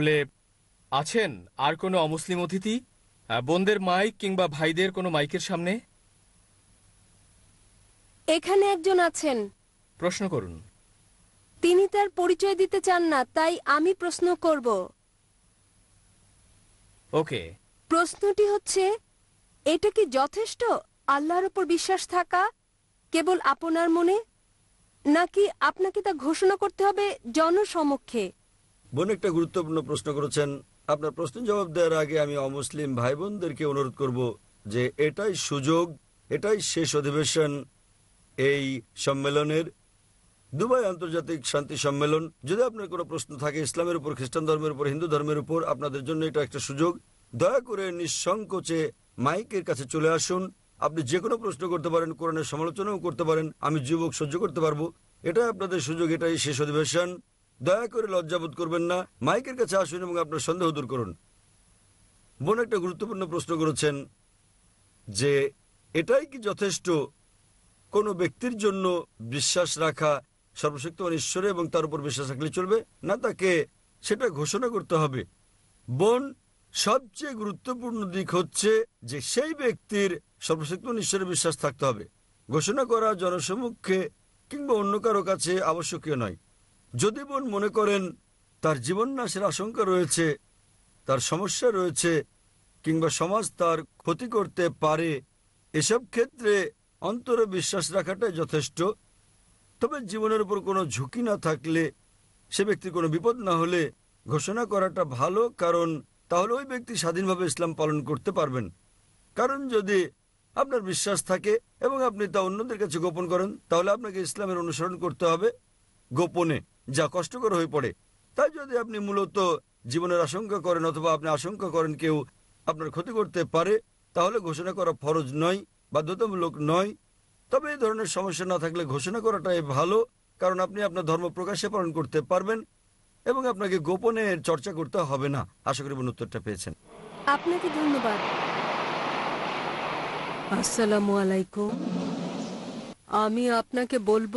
তাহলে আছেন আর কোনো অমুসলিম অতিথি? বোনদের মাইক কিংবা ভাইদের কোনো মাইকের সামনে? এখানে একজন আছেন। প্রশ্ন করুন। তিনি তার পরিচয় দিতে চান না তাই আমি প্রশ্ন করব। ওকে। প্রশ্নটি হচ্ছে এটা কি যথেষ্ট আল্লাহর উপর বিশ্বাস থাকা কেবল আপনার মনে? নাকি আপনাকে তা ঘোষণা করতে হবে জনসমক্ষে? বোন একটা গুরুত্বপূর্ণ প্রশ্ন করেছেন। আপনার প্রশ্নের জবাব দেওয়ার আগে আমি অমুসলিম ভাই বোনদেরকে অনুরোধ করব যে এটাই সুযোগ, এটাই শেষ অধিবেশন এই সম্মেলনের দুবাই আন্তর্জাতিক শান্তি সম্মেলন। যদি আপনার কোনো প্রশ্ন থাকে ইসলামের উপর, খ্রিস্টান ধর্মের উপর, হিন্দু ধর্মের উপর, আপনাদের জন্য এটা একটা সুযোগ। দয়া করে নিঃসংকোচে মাইকের কাছে চলে আসুন। আপনি যে কোনো প্রশ্ন করতে পারেন, কোরআনের সমালোচনাও করতে পারেন। আমি যুবক সহ্য করতে পারব। এটাই আপনাদের সুযোগ, এটাই শেষ অধিবেশন। দয়া করে লজ্জাবোধ করবেন না। মাইকের কাছে আসুন এবং আপনার সন্দেহ দূর করুন। বোন একটা গুরুত্বপূর্ণ প্রশ্ন করেছেন যে, এটাই কি যথেষ্ট কোনো ব্যক্তির জন্য বিশ্বাস রাখা সর্বশক্তিমান ঈশ্বরে এবং তার উপর বিশ্বাস রাখলে চলবে? না, তাকে সেটা ঘোষণা করতে হবে। বোন, সবচেয়ে গুরুত্বপূর্ণ দিক হচ্ছে যে, সেই ব্যক্তির সর্বশক্তিমান ঈশ্বরে বিশ্বাস থাকতে হবে। ঘোষণা করা জনসমক্ষে কিংবা অন্য কারও কাছে আবশ্যকীয় নয়। যদি বোন মনে করেন তার জীবন নাশের আশঙ্কা রয়েছে, তার সমস্যা রয়েছে, কিংবা সমাজ তার ক্ষতি করতে পারে, এসব ক্ষেত্রে অন্তরে বিশ্বাস রাখাটাই যথেষ্ট। তবে জীবনের উপর কোনো ঝুঁকি না থাকলে, সে ব্যক্তির কোনো বিপদ না হলে ঘোষণা করাটা ভালো, কারণ তাহলে ওই ব্যক্তি স্বাধীনভাবে ইসলাম পালন করতে পারবেন। কারণ যদি আপনার বিশ্বাস থাকে এবং আপনি তা অন্যদের কাছে গোপন করেন, তাহলে আপনাকে ইসলামের অনুসরণ করতে হবে। গোপনে যা কষ্টকর হয়ে পড়ে, তাই যদি আপনি মূলত জীবনের আশঙ্কা করেন অথবা আপনি আশঙ্কা করেন কেউ আপনার ক্ষতি করতে পারে, তাহলে ঘোষণা করা ফরজ নয় বাধ্যতামূলক নয়। তবে এই ধরনের সমস্যা না থাকলে ঘোষণা করাটাই ভালো, কারণ আপনি আপনার ধর্ম প্রকাশ্যে পালন করতে পারবেন এবং আপনাকে গোপনে চর্চা করতে হবে না। আশা করি উত্তরটা পেয়েছেন। আপনাকে ধন্যবাদ। আসসালামু আলাইকুম। আমি আপনাকে বলব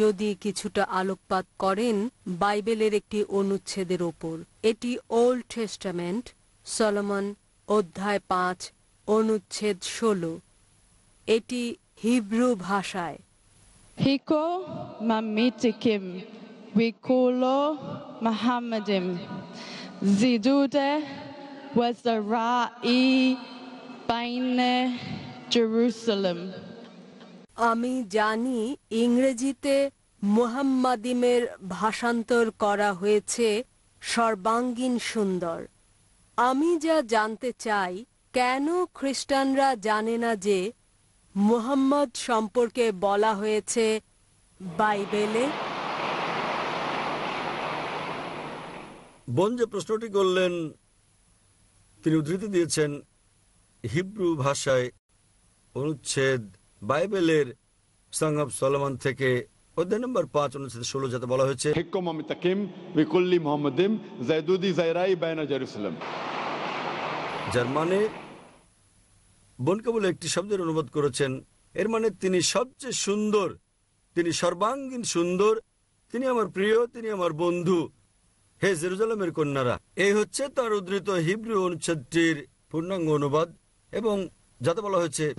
যদি কিছুটা আলোকপাত করেন বাইবেলের একটি অনুচ্ছেদের ওপর। এটি ওল্ড টেস্টামেন্ট সলমন অধ্যায় পাঁচ অনুচ্ছেদ ষোলো। এটি হিব্রু ভাষায়। হিকো Hiko mamitikim, wikulo Muhammadim, zidude wazarai baine Jerusalem. আমি জানি ইংরেজিতে মুহাম্মাদিমের ভাষান্তর করা হয়েছে সর্বাঙ্গীন সুন্দর। আমি যা জানতে চাই, কেন খ্রিস্টানরা জানে না যে মুহাম্মদ সম্পর্কে বলা হয়েছে বাইবেলে? বোন যে প্রশ্নটি করলেন, তিনি উদ্ধৃতি দিয়েছেন, হিব্রু ভাষায় অনুচ্ছেদ বাইবেলের সং অব সলমান থেকে অধ্যায় নম্বর পাঁচ অনুচ্ছেদ ষোলো যাতে বলা হয়েছে বিকুল্লি মোহাম্মদিম জাইদুদি জাইরাই বায়না জেরুসালাম। যার মানে বনকে বলে একটি শব্দের অনুবাদ করেছেন এর মানে তিনি সবচেয়ে সুন্দর তিনি সর্বাঙ্গীন সুন্দর তিনি আমার প্রিয় তিনি আমার বন্ধু হে জেরুজালামের কন্যারা। এই হচ্ছে তার উদ্ধৃত হিব্রু অনুচ্ছেদটির পূর্ণাঙ্গ অনুবাদ এবং যাতে বলা হয়েছে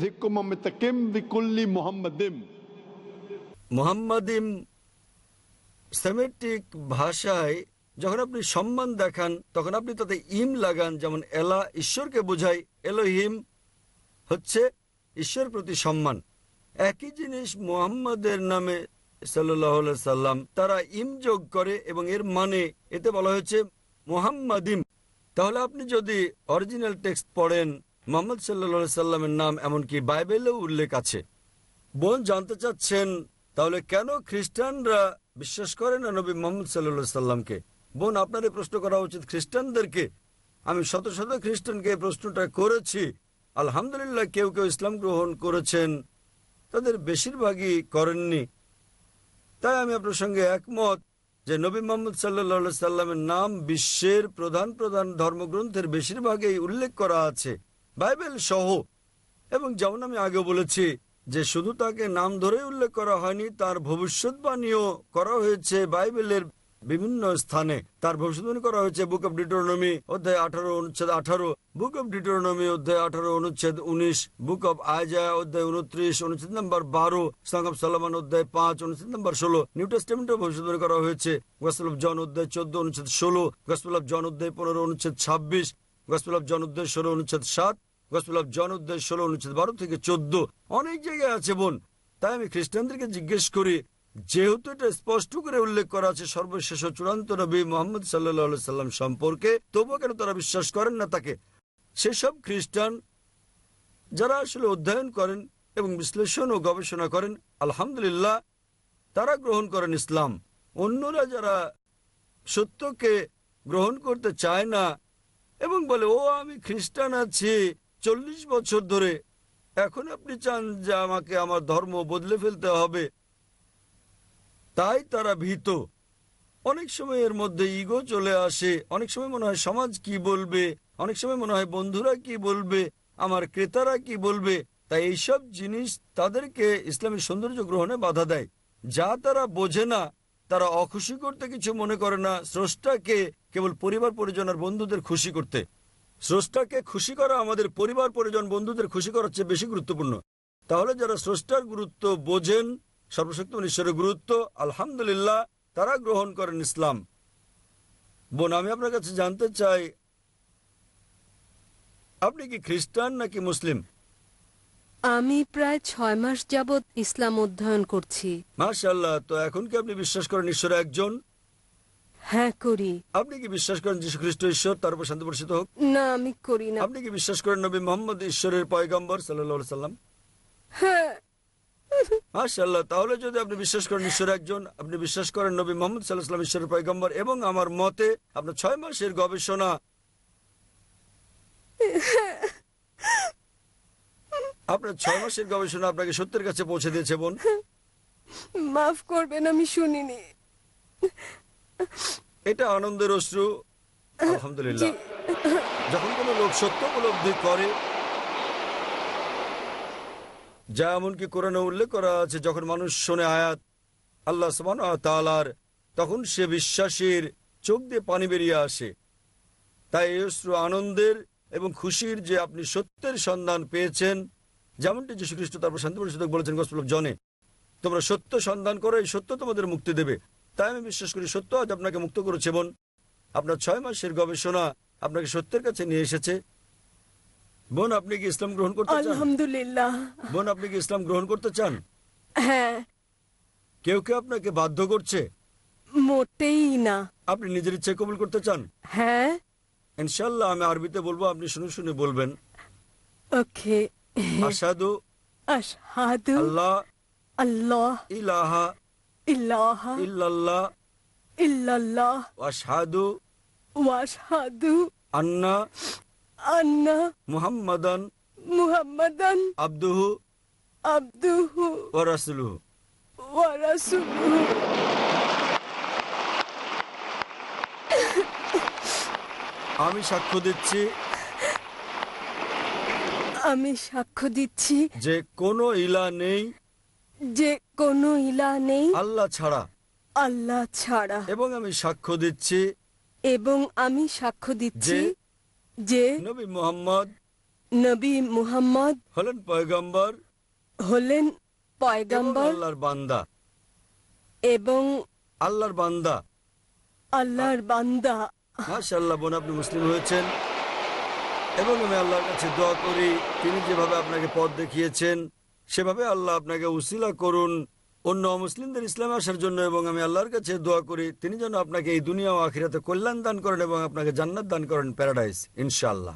সেমেটিক ভাষায় যখন আপনি সম্মান দেখান তখন আপনি তাতে ইম লাগান যেমন এলা ঈশ্বরকে বোঝায় এলোহিম হচ্ছে ঈশ্বর প্রতি সম্মান। একই জিনিস মোহাম্মদের নামে সাল্লাম তারা ইম যোগ করে এবং এর মানে এতে বলা হয়েছে মোহাম্মদিম। তাহলে আপনি যদি অরিজিনাল টেক্সট পড়েন মোহাম্মদ সাল্লা সাল্লামের নাম এমনকি বাইবেলেও উল্লেখ আছে। বোন, জানতে চাচ্ছেন, তাহলে কেন খ্রিস্টানরা বিশ্বাস করে না নবী মোহাম্মদ সাল্লা সাল্লামকে? বোন, আপনার এই প্রশ্ন করা উচিত খ্রিস্টানদেরকে। আমি শত শত খ্রিস্টানকে এই প্রশ্নটা করেছি। আলহামদুলিল্লাহ, কেউ কেউ ইসলাম গ্রহণ করেছেন। তাদের বেশিরভাগই করেননি। তাই আমি আপনার সঙ্গে একমত যে নবী মোহাম্মদ সাল্লা সাল্লামের নাম বিশ্বের প্রধান প্রধান ধর্মগ্রন্থের বেশিরভাগেই উল্লেখ করা আছে। বাইবেল সহ। এবং যেমন আমি আগে বলেছি যে শুধু তাকে নাম ধরে উল্লেখ করা হয়নি, তার ভবিষ্যৎবাণীও করা হয়েছে বাইবেলের বিভিন্ন স্থানে। তার ভবিষ্যৎবাণী করা হয়েছে বুক অব ডিটোরনমি অধ্যায় আঠারো, অনুচ্ছেদ আঠারো, বুক অব ডিটোরনমি অধ্যায় আঠারো, অনুচ্ছেদ উনিশ, বুক অব আয়জা অধ্যায় উনত্রিশ, অনুচ্ছেদ নম্বর বারো সং অব সালমান, অধ্যায় পাঁচ, অনুচ্ছেদ নম্বর ষোলো। নিউ টেস্টমেন্টে ভবিষ্যৎবাণী করা হয়েছে। গসপেল অফ জন, অধ্যায় চোদ্দ, অনুচ্ছেদ ষোলো। গসপেল অফ জন, অধ্যায় পনেরো, অনুচ্ছেদ ছাব্বিশ। গসপেল অফ জন, অধ্যায় ষোলো, অনুচ্ছেদ সাত। গসপেল অফ জন অধ্যায় ষোলো, অনুচ্ছেদ বারো থেকে চোদ্দ। অনেক জায়গায় আছে বোন। তাই আমি খ্রিস্টানদেরকে জিজ্ঞেস করি, যেহেতু এটা স্পষ্ট করে উল্লেখ করা আছে সর্বশেষ চূড়ান্ত নবী মোহাম্মদ সাল্লাহ সাল্লাম সম্পর্কে, তবুও কেন তারা বিশ্বাস করেন না তাকে? সেসব খ্রিস্টান যারা আসলে অধ্যয়ন করেন এবং বিশ্লেষণ ও গবেষণা করেন, আলহামদুলিল্লাহ, তারা গ্রহণ করেন ইসলাম। অন্যরা যারা সত্যকে গ্রহণ করতে চায় না এবং বলে, ও, আমি খ্রিস্টান আছি চল্লিশ বছর ধরে এখন আপনি চান যে আমাকে আমার ধর্ম বদলে ফেলতে হবে। তাই তারা ভীত। অনেক সময় এর মধ্যে ইগো চলে আসে। অনেক সময় মনে হয় সমাজ কি বলবে? অনেক সময় মনে হয় বন্ধুরা কি বলবে? আমার ক্রেতারা কি বলবে? তাই এইসব জিনিস তাদেরকে ইসলামের সৌন্দর্য গ্রহণে বাধা দেয়। যা তারা বোঝে না, তারা অখুশি করতে কিছু মনে করে না। স্রষ্টাকে কেবল পরিবার পরিজন আর বন্ধুদের খুশি করতে। স্রষ্টাকে খুশি করা আমাদের পরিবার পরিজন বন্ধুদের খুশি করার চেয়ে বেশি গুরুত্বপূর্ণ। তাহলে যারা স্রষ্টার গুরুত্ব বোঝেন সর্বশক্তিমান ঈশ্বরের গুরুত্ব আলহামদুলিল্লাহ তারা গ্রহণ করেন ইসলাম। বোন আমি আপনার কাছে জানতে চাই আপনি কি খ্রিস্টান নাকি মুসলিম? আমি প্রায় ছয় মাস যাবৎ ইসলাম অধ্যয়ন করছি। মাশাল্লাহ তো এখন কি আপনি বিশ্বাস করেন ঈশ্বর একজন? হ্যাঁ করি। আপনি কি বিশ্বাস করেন যীশু খ্রিস্ট ঈশ্বর তার উপর শান্তি বর্ষিত হোক? না আমি করি না। আপনি কি বিশ্বাস করেন নবী মোহাম্মদ ঈশ্বরের পয়গম্বর সাল্লাহ সাল্লাম হ্যাঁ। মাশাল্লাহ তাহলে যদি আপনি বিশ্বাস করেন ঈশ্বর একজন আপনি বিশ্বাস করেন নবী মোহাম্মদ সাল্লাহ সাল্লাম ঈশ্বরের পয়গম্বর এবং আমার মতে আপনার ছয় মাসের গবেষণা। আপনার ছয় মাসের গবেষণা আপনাকে সত্যের কাছে পৌঁছে দিয়েছে বোন। মাফ করবেন আমি শুনিনি। এটা আনন্দের অশ্রু, আলহামদুলিল্লাহ। যখন লোক সত্য উপলব্ধি করে, যা এমনকি কোরআনে উল্লেখ করা আছে, যখন মানুষ শোনে আয়াত আল্লাহ তালার তখন সে বিশ্বাসীর চোখ দিয়ে পানি বেরিয়ে আসে। তাই এই অশ্রু আনন্দের এবং খুশির যে আপনি সত্যের সন্ধান পেয়েছেন, যেমনটি যীশু খ্রিস্ট তারপর শান্তি বলেছেন, গসপল জনে, তোমরা সত্য সন্ধান করো, এই সত্য তোমাদের মুক্তি দেবে। তাই আমি বিশ্বাস করি সত্য আজ আপনাকে মুক্ত করেছে বোন। আপনার ছয় মাসের গবেষণা আপনাকে সত্যের কাছে নিয়ে এসেছে। বোন আপনি কি ইসলাম গ্রহণ করতে চান? আলহামদুলিল্লাহ। বোন আপনি কি ইসলাম গ্রহণ করতে চান? হ্যাঁ। কেউ কেউ আপনাকে বাধ্য করছে? মোটেই না। আপনি নিজের ইচ্ছে কবুল করতে চান? হ্যাঁ। ইনশাল্লাহ আমি আরবিতে বলব আপনি শুনে শুনে বলবেন। ওকে। আসাদু আশহাদু আল্লাহ আল্লাহ। ইলাহা ইল্লাল্লাহ। ইল্লাল্লাহ। ওয়াশহাদু। আন্না। আন্না। মুহাম্মাদান। মুহাম্মাদান। আব্দুহু। আব্দুহু। ওয়া রাসূলুহু। ওয়া রাসূলুহু। আমি সাক্ষ্য দিচ্ছি আমি সাক্ষ্য দিচ্ছি যে কোনো ইলা নেই যে কোনো ইলা নেই। আল্লাহ ছাড়া। আল্লাহ ছাড়া। এবং আমি সাক্ষ্য দিচ্ছি এবং আমি সাক্ষ্য দিচ্ছি যে- যে নবী মুহাম্মদ নবী মুহাম্মদ হলেন পয়গম্বর হলেন এবং পয়গম্বর আল্লাহর বান্দা। এবং আল্লাহর বান্দা। আল্লাহর বান্দা। মাশাআল্লাহ বোন আপনি মুসলিম হয়েছেন। এবং আমি আল্লাহর কাছে দোয়া করি তিনি যেভাবে আপনাকে পথ দেখিয়েছেন সেভাবে আল্লাহ আপনাকে উসিলা করুন, অন্য মুসলিমদের ইসলামে আসার জন্য এবং আমি আল্লাহর কাছে দোয়া করি, তিনি যেন আপনাকে এই দুনিয়া ও আখিরাতে কল্যাণ দান করেন এবং আপনাকে জান্নাত দান করেন প্যারাডাইস, ইনশাআল্লাহ।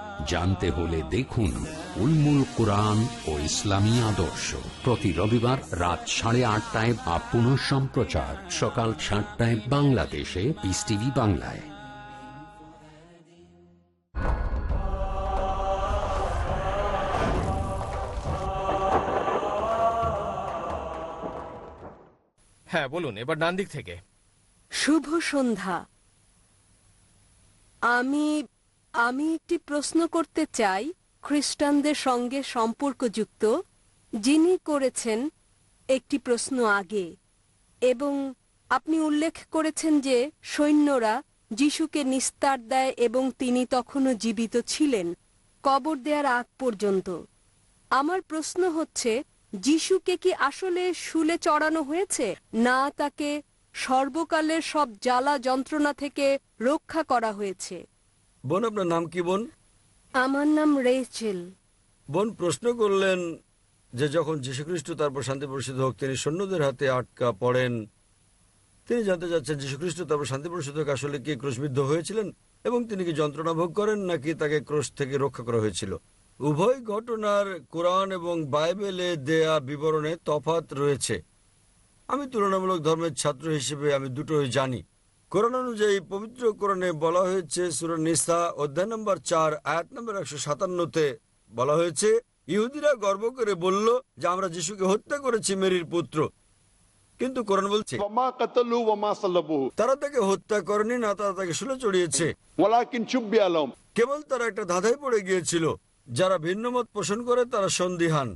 জানতে হলে দেখুন উলমুল কোরআন ও ইসলামী আদর্শ। প্রতি রবিবার রাত সাড়ে আটটায় বা পুনঃ সম্প্রচার। সকাল সাতটায় বাংলাদেশে পিস টিভি বাংলায়। হ্যাঁ বলুন এবার ডান দিক থেকে। শুভ সন্ধ্যা। আমি আমি একটি প্রশ্ন করতে চাই খ্রিস্টানদের সঙ্গে সম্পর্কযুক্ত, যিনি করেছেন একটি প্রশ্ন আগে, এবং আপনি উল্লেখ করেছেন যে সৈন্যরা যিশুকে নিস্তার দেয় এবং তিনি তখনও জীবিত ছিলেন, কবর দেওয়ার আগ পর্যন্ত। আমার প্রশ্ন হচ্ছে, যিশুকে কি আসলে শুলে চড়ানো হয়েছে, না তাকে সর্বকালের সব জ্বালা যন্ত্রণা থেকে রক্ষা করা হয়েছে? বোন আপনার নাম কি বোন? আমার নাম রেচেল বোন প্রশ্ন করলেন যে যখন যীশুখ্রিস্ট তারপর শান্তি পরিষদ হোক তিনি সৈন্যদের হাতে আটকা পড়েন। তিনি জানতে চাচ্ছেন যীশুখ্রিস্ট তারপর শান্তি পরিষদ হোক আসলে কি ক্রোশবিদ্ধ হয়েছিলেন? এবং তিনি কি যন্ত্রণা ভোগ করেন নাকি তাকে ক্রোশ থেকে রক্ষা করা হয়েছিল? উভয় ঘটনার কোরআন এবং বাইবেলে দেয়া বিবরণে তফাত রয়েছে। আমি তুলনামূলক ধর্মের ছাত্র হিসেবে আমি দুটোই জানি। কোরআন অনুযায়ী পবিত্র কোরআনে বলা হয়েছে সুর নিসা অধ্যায় নম্বর চার আয়াত নম্বর একশো সাতান্নতে বলা হয়েছে ইহুদিরা গর্ব করে বলল যে আমরা যিশুকে হত্যা করেছি মেরির পুত্র। কিন্তু কোরআন বলছে তারা তাকে হত্যা করেনি না তারা তাকে শুলে চড়িয়েছে। কেবল তারা একটা ধাঁধায় পড়ে গিয়েছিল যারা ভিন্ন মত পোষণ করে তারা সন্দিহান।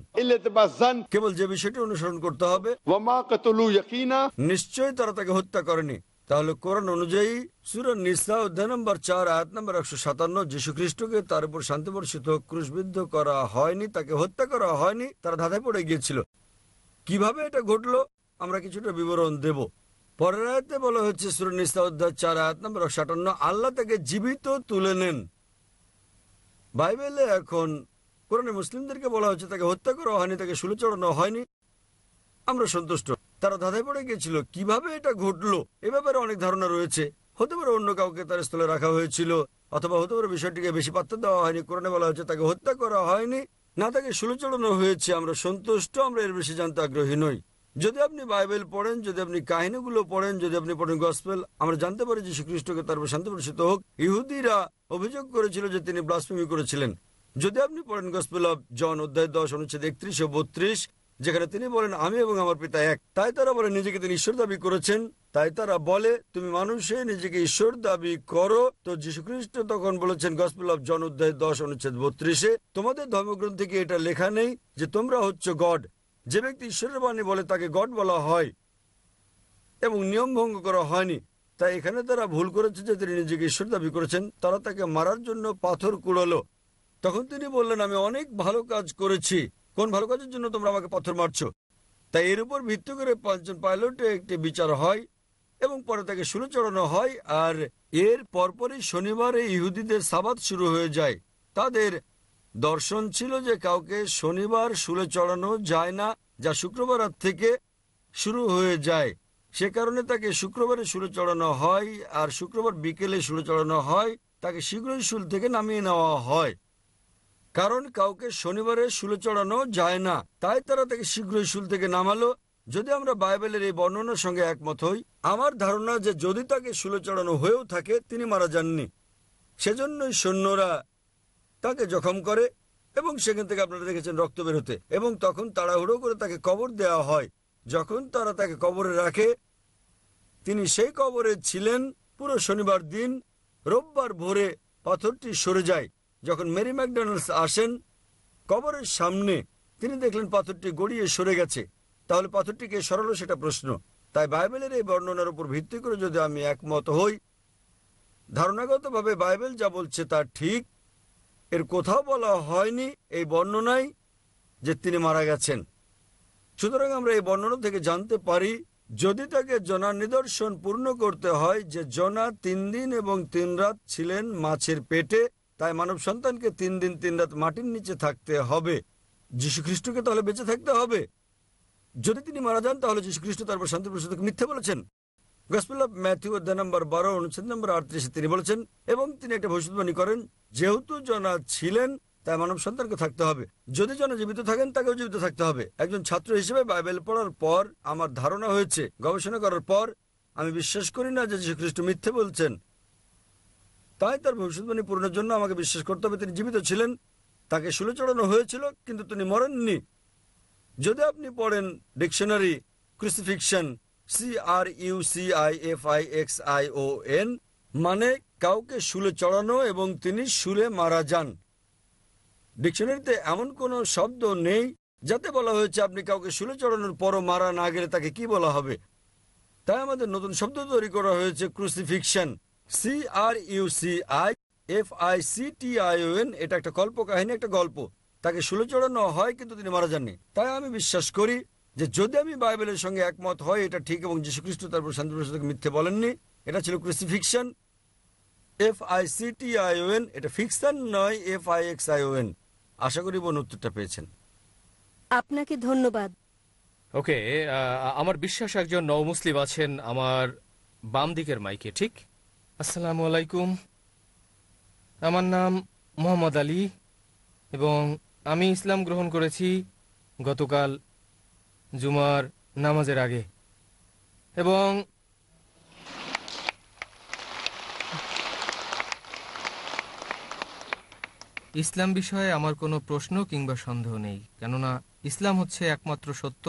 কেবল যে বিষয়টি অনুসরণ করতে হবে নিশ্চয়ই তারা তাকে হত্যা করেনি। তাহলে কোরআন অনুযায়ী সুর নিসা অধ্যায় নম্বর চার, আয়াত নম্বর একশো সাতান্ন যীশু খ্রিস্টকে তার উপর শান্তি বর্ষিত ক্রুশবিদ্ধ করা হয়নি, তাকে হত্যা করা হয়নি, তারা ধাঁধায় পড়ে গিয়েছিল। কীভাবে এটা ঘটলো? আমরা কিছুটা বিবরণ দেব। পরের আয়াতে বলা হচ্ছে সুর নিসা অধ্যায় চার, আয়াত নম্বর সাতান্ন, আল্লাহ তাকে জীবিত তুলে নেন। বাইবেলে এখন কোরআনে মুসলিমদেরকে বলা হচ্ছে তাকে হত্যা করা হয়নি, তাকে শুলে চড়ানো হয়নি। আমরা সন্তুষ্ট। তারা ধাঁধায় পড়ে গিয়েছিল কীভাবে এটা ঘটলো? এ ব্যাপারে অনেক ধারণা রয়েছে। হতে পারে অন্য কাউকে তার স্থলে রাখা হয়েছিল, অথবা হতে পারে বিষয়টিকে বেশি পাত্র দেওয়া হয়নি। কোরআনে বলা হয়েছে, তাকে হত্যা করা হয়নি। না, তাকে চড়ানো হয়েছে। আমরা সন্তুষ্ট, আমরা এর বেশি জানতে আগ্রহী নই। যদি আপনি বাইবেল পড়েন, যদি আপনি কাহিনীগুলো পড়েন, যদি আপনি পড়েন গসপেল, আমরা জানতে পারি যে শ্রীখ্রিস্টকে তারপর শান্তি প্রসিত হোক। ইহুদিরা অভিযোগ করেছিল যে তিনি ব্লাসফেমি করেছিলেন। যদি আপনি পড়েন গসপেল অব জন অধ্যায় দশ, অনুচ্ছেদ একত্রিশ ও বত্রিশ যেখানে তিনি বলেন, আমি এবং আমার পিতা এক। তাই তারা বলে, নিজেকে তিনি ঈশ্বর দাবি করেছেন। তাই তারা বলে, তুমি মানুষে নিজেকে ঈশ্বর দাবি করো। তো যীশুখ্রিস্ট তখন বলেছেন, গসপেল অব জন অধ্যায় দশ, অনুচ্ছেদ বত্রিশে, তোমাদের ধর্মগ্রন্থে কি এটা লেখা নেই যে তোমরা হচ্ছে গড। যে ব্যক্তি ঈশ্বরের বাণী বলে, তাকে গড বলা হয় এবং নিয়ম ভঙ্গ করা হয়নি। তাই এখানে তারা ভুল করেছে যে তিনি নিজেকে ঈশ্বর দাবি করেছেন। তারা তাকে মারার জন্য পাথর কুড়ালো। তখন তিনি বললেন, আমি অনেক ভালো কাজ করেছি। কোন ভালো কাজের জন্য তোমরা আমাকে পাথর মারছো? তাই এর উপর ভিত্তি করে পাঁচজন পাইলটে একটি বিচার হয় এবং পরে তাকে শুরু চড়ানো হয়, আর এর পরপরই শনিবারে ইহুদিদের সাবাত শুরু হয়ে যায়। তাদের দর্শন ছিল যে কাউকে শনিবার শুলে চড়ানো যায় না, যা শুক্রবার থেকে শুরু হয়ে যায়। সে কারণে তাকে শুক্রবারে শুলে চড়ানো হয়, আর শুক্রবার বিকেলে শুলে চড়ানো হয়। তাকে শীঘ্রই শুল থেকে নামিয়ে নেওয়া হয়। কারণ কাউকে শনিবারে শুলে চড়ানো যায় না। তাই তারা তাকে শীঘ্রই শুল থেকে নামালো। যদি আমরা বাইবেলের এই বর্ণনার সঙ্গে একমত হই, আমার ধারণা যে যদি তাকে শুলে চড়ানো হয়েও থাকে, তিনি মারা যাননি। সেজন্যই সৈন্যরা তাকে জখম করে এবং সেখান থেকে আপনারা দেখেছেন রক্ত বেরোতে এবং তখন তাড়াহুড়ো করে তাকে কবর দেওয়া হয়। যখন তারা তাকে কবরে রাখে, তিনি সেই কবরে ছিলেন পুরো শনিবার দিন। রোববার ভোরে পাথরটি সরে যায়। যখন মেরি ম্যাকডোনাল্ডস আসেন, কবরের সামনে তিনি দেখলেন পাথরটি গড়িয়ে সরে গেছে। তাহলে পাথরটিকে সরালো সেটা প্রশ্ন। তাই বাইবেলের এই বর্ণনার উপর ভিত্তি করে যদি আমি একমত হই, ধারণাগতভাবে বাইবেল যা বলছে তা ঠিক। এর কোথাও বলা হয়নি এই বর্ণনায় যে তিনি মারা গেছেন। সুতরাং আমরা এই বর্ণনা থেকে জানতে পারি, যদি তাকে জনার নিদর্শন পূর্ণ করতে হয় যে জনা তিন দিন এবং তিন রাত ছিলেন মাছের পেটে তাই মানব সন্তানকে তিন দিন তিন রাত মাটির নিচে থাকতে হবে। খ্রিস্টকে তাহলে বেঁচে থাকতে হবে। যদি তিনি মারা যান, তাহলে খ্রিস্ট তারপর শান্তি প্রসাদকে মিথ্যে বলেছেন। গসপেল ম্যাথিউ, অধ্যায় নম্বর বারো, অনুচ্ছেদ নম্বর আটত্রিশে তিনি বলেছেন, এবং তিনি একটা ভবিষ্যৎবাণী করেন, যেহেতু জনা ছিলেন, তাই মানব সন্তানকে থাকতে হবে। যদি জনা জীবিত থাকেন, তাকেও জীবিত থাকতে হবে। একজন ছাত্র হিসেবে বাইবেল পড়ার পর আমার ধারণা হয়েছে, গবেষণা করার পর, আমি বিশ্বাস করি না যে যীশু খ্রিস্ট মিথ্যে বলছেন। তাই তার ভবিষ্যৎবাণী পূরণের জন্য আমাকে বিশ্বাস করতে হবে। তিনি জীবিত ছিলেন, তাকে শুলে চড়ানো হয়েছিল, কিন্তু তিনি মরেননি। যদি আপনি পড়েন dictionary crucifixion C R U C I F I X I O N মানে কাউকে শুলে চড়ানো এবং তিনি শুলে মারা যান। ডিকশনারিতে এমন কোনো শব্দ নেই, যাতে বলা হয়েছে আপনি কাউকে শুলে চড়ানোর পরও মারা না গেলে তাকে কি বলা হবে? তাই আমাদের নতুন শব্দ তৈরি করা হয়েছে crucifixion C R U C I F I C T I O N এটা একটা কল্প কাহিনী একটা গল্প। তাকে শুলে চড়ানো হয় কিন্তু তিনি মারা যাননি। তাই আমি বিশ্বাস করি যে যদি আমি বাইবেলের সঙ্গে একমত হয় এটা ঠিক এবং যীশুখ্রিস্ট তারপর শান্তি প্রসাদকে মিথ্যে বলেননি। এটা ছিল crucifixion F I C T I N এটা ফিকশন নয় F I X I N আশা করি বোন উত্তরটা পেয়েছেন। আপনাকে ধন্যবাদ। ওকে আমার বিশ্বাস একজন নও মুসলিম আছেন আমার বাম দিকের মাইকে ঠিক? আসসালামু আলাইকুম। আমার নাম মোহাম্মদ আলী এবং আমি ইসলাম গ্রহণ করেছি গতকাল জুমার নামাজের আগে এবং ইসলাম বিষয়ে আমার কোনো প্রশ্ন কিংবা সন্দেহ নেই, কেননা ইসলাম হচ্ছে একমাত্র সত্য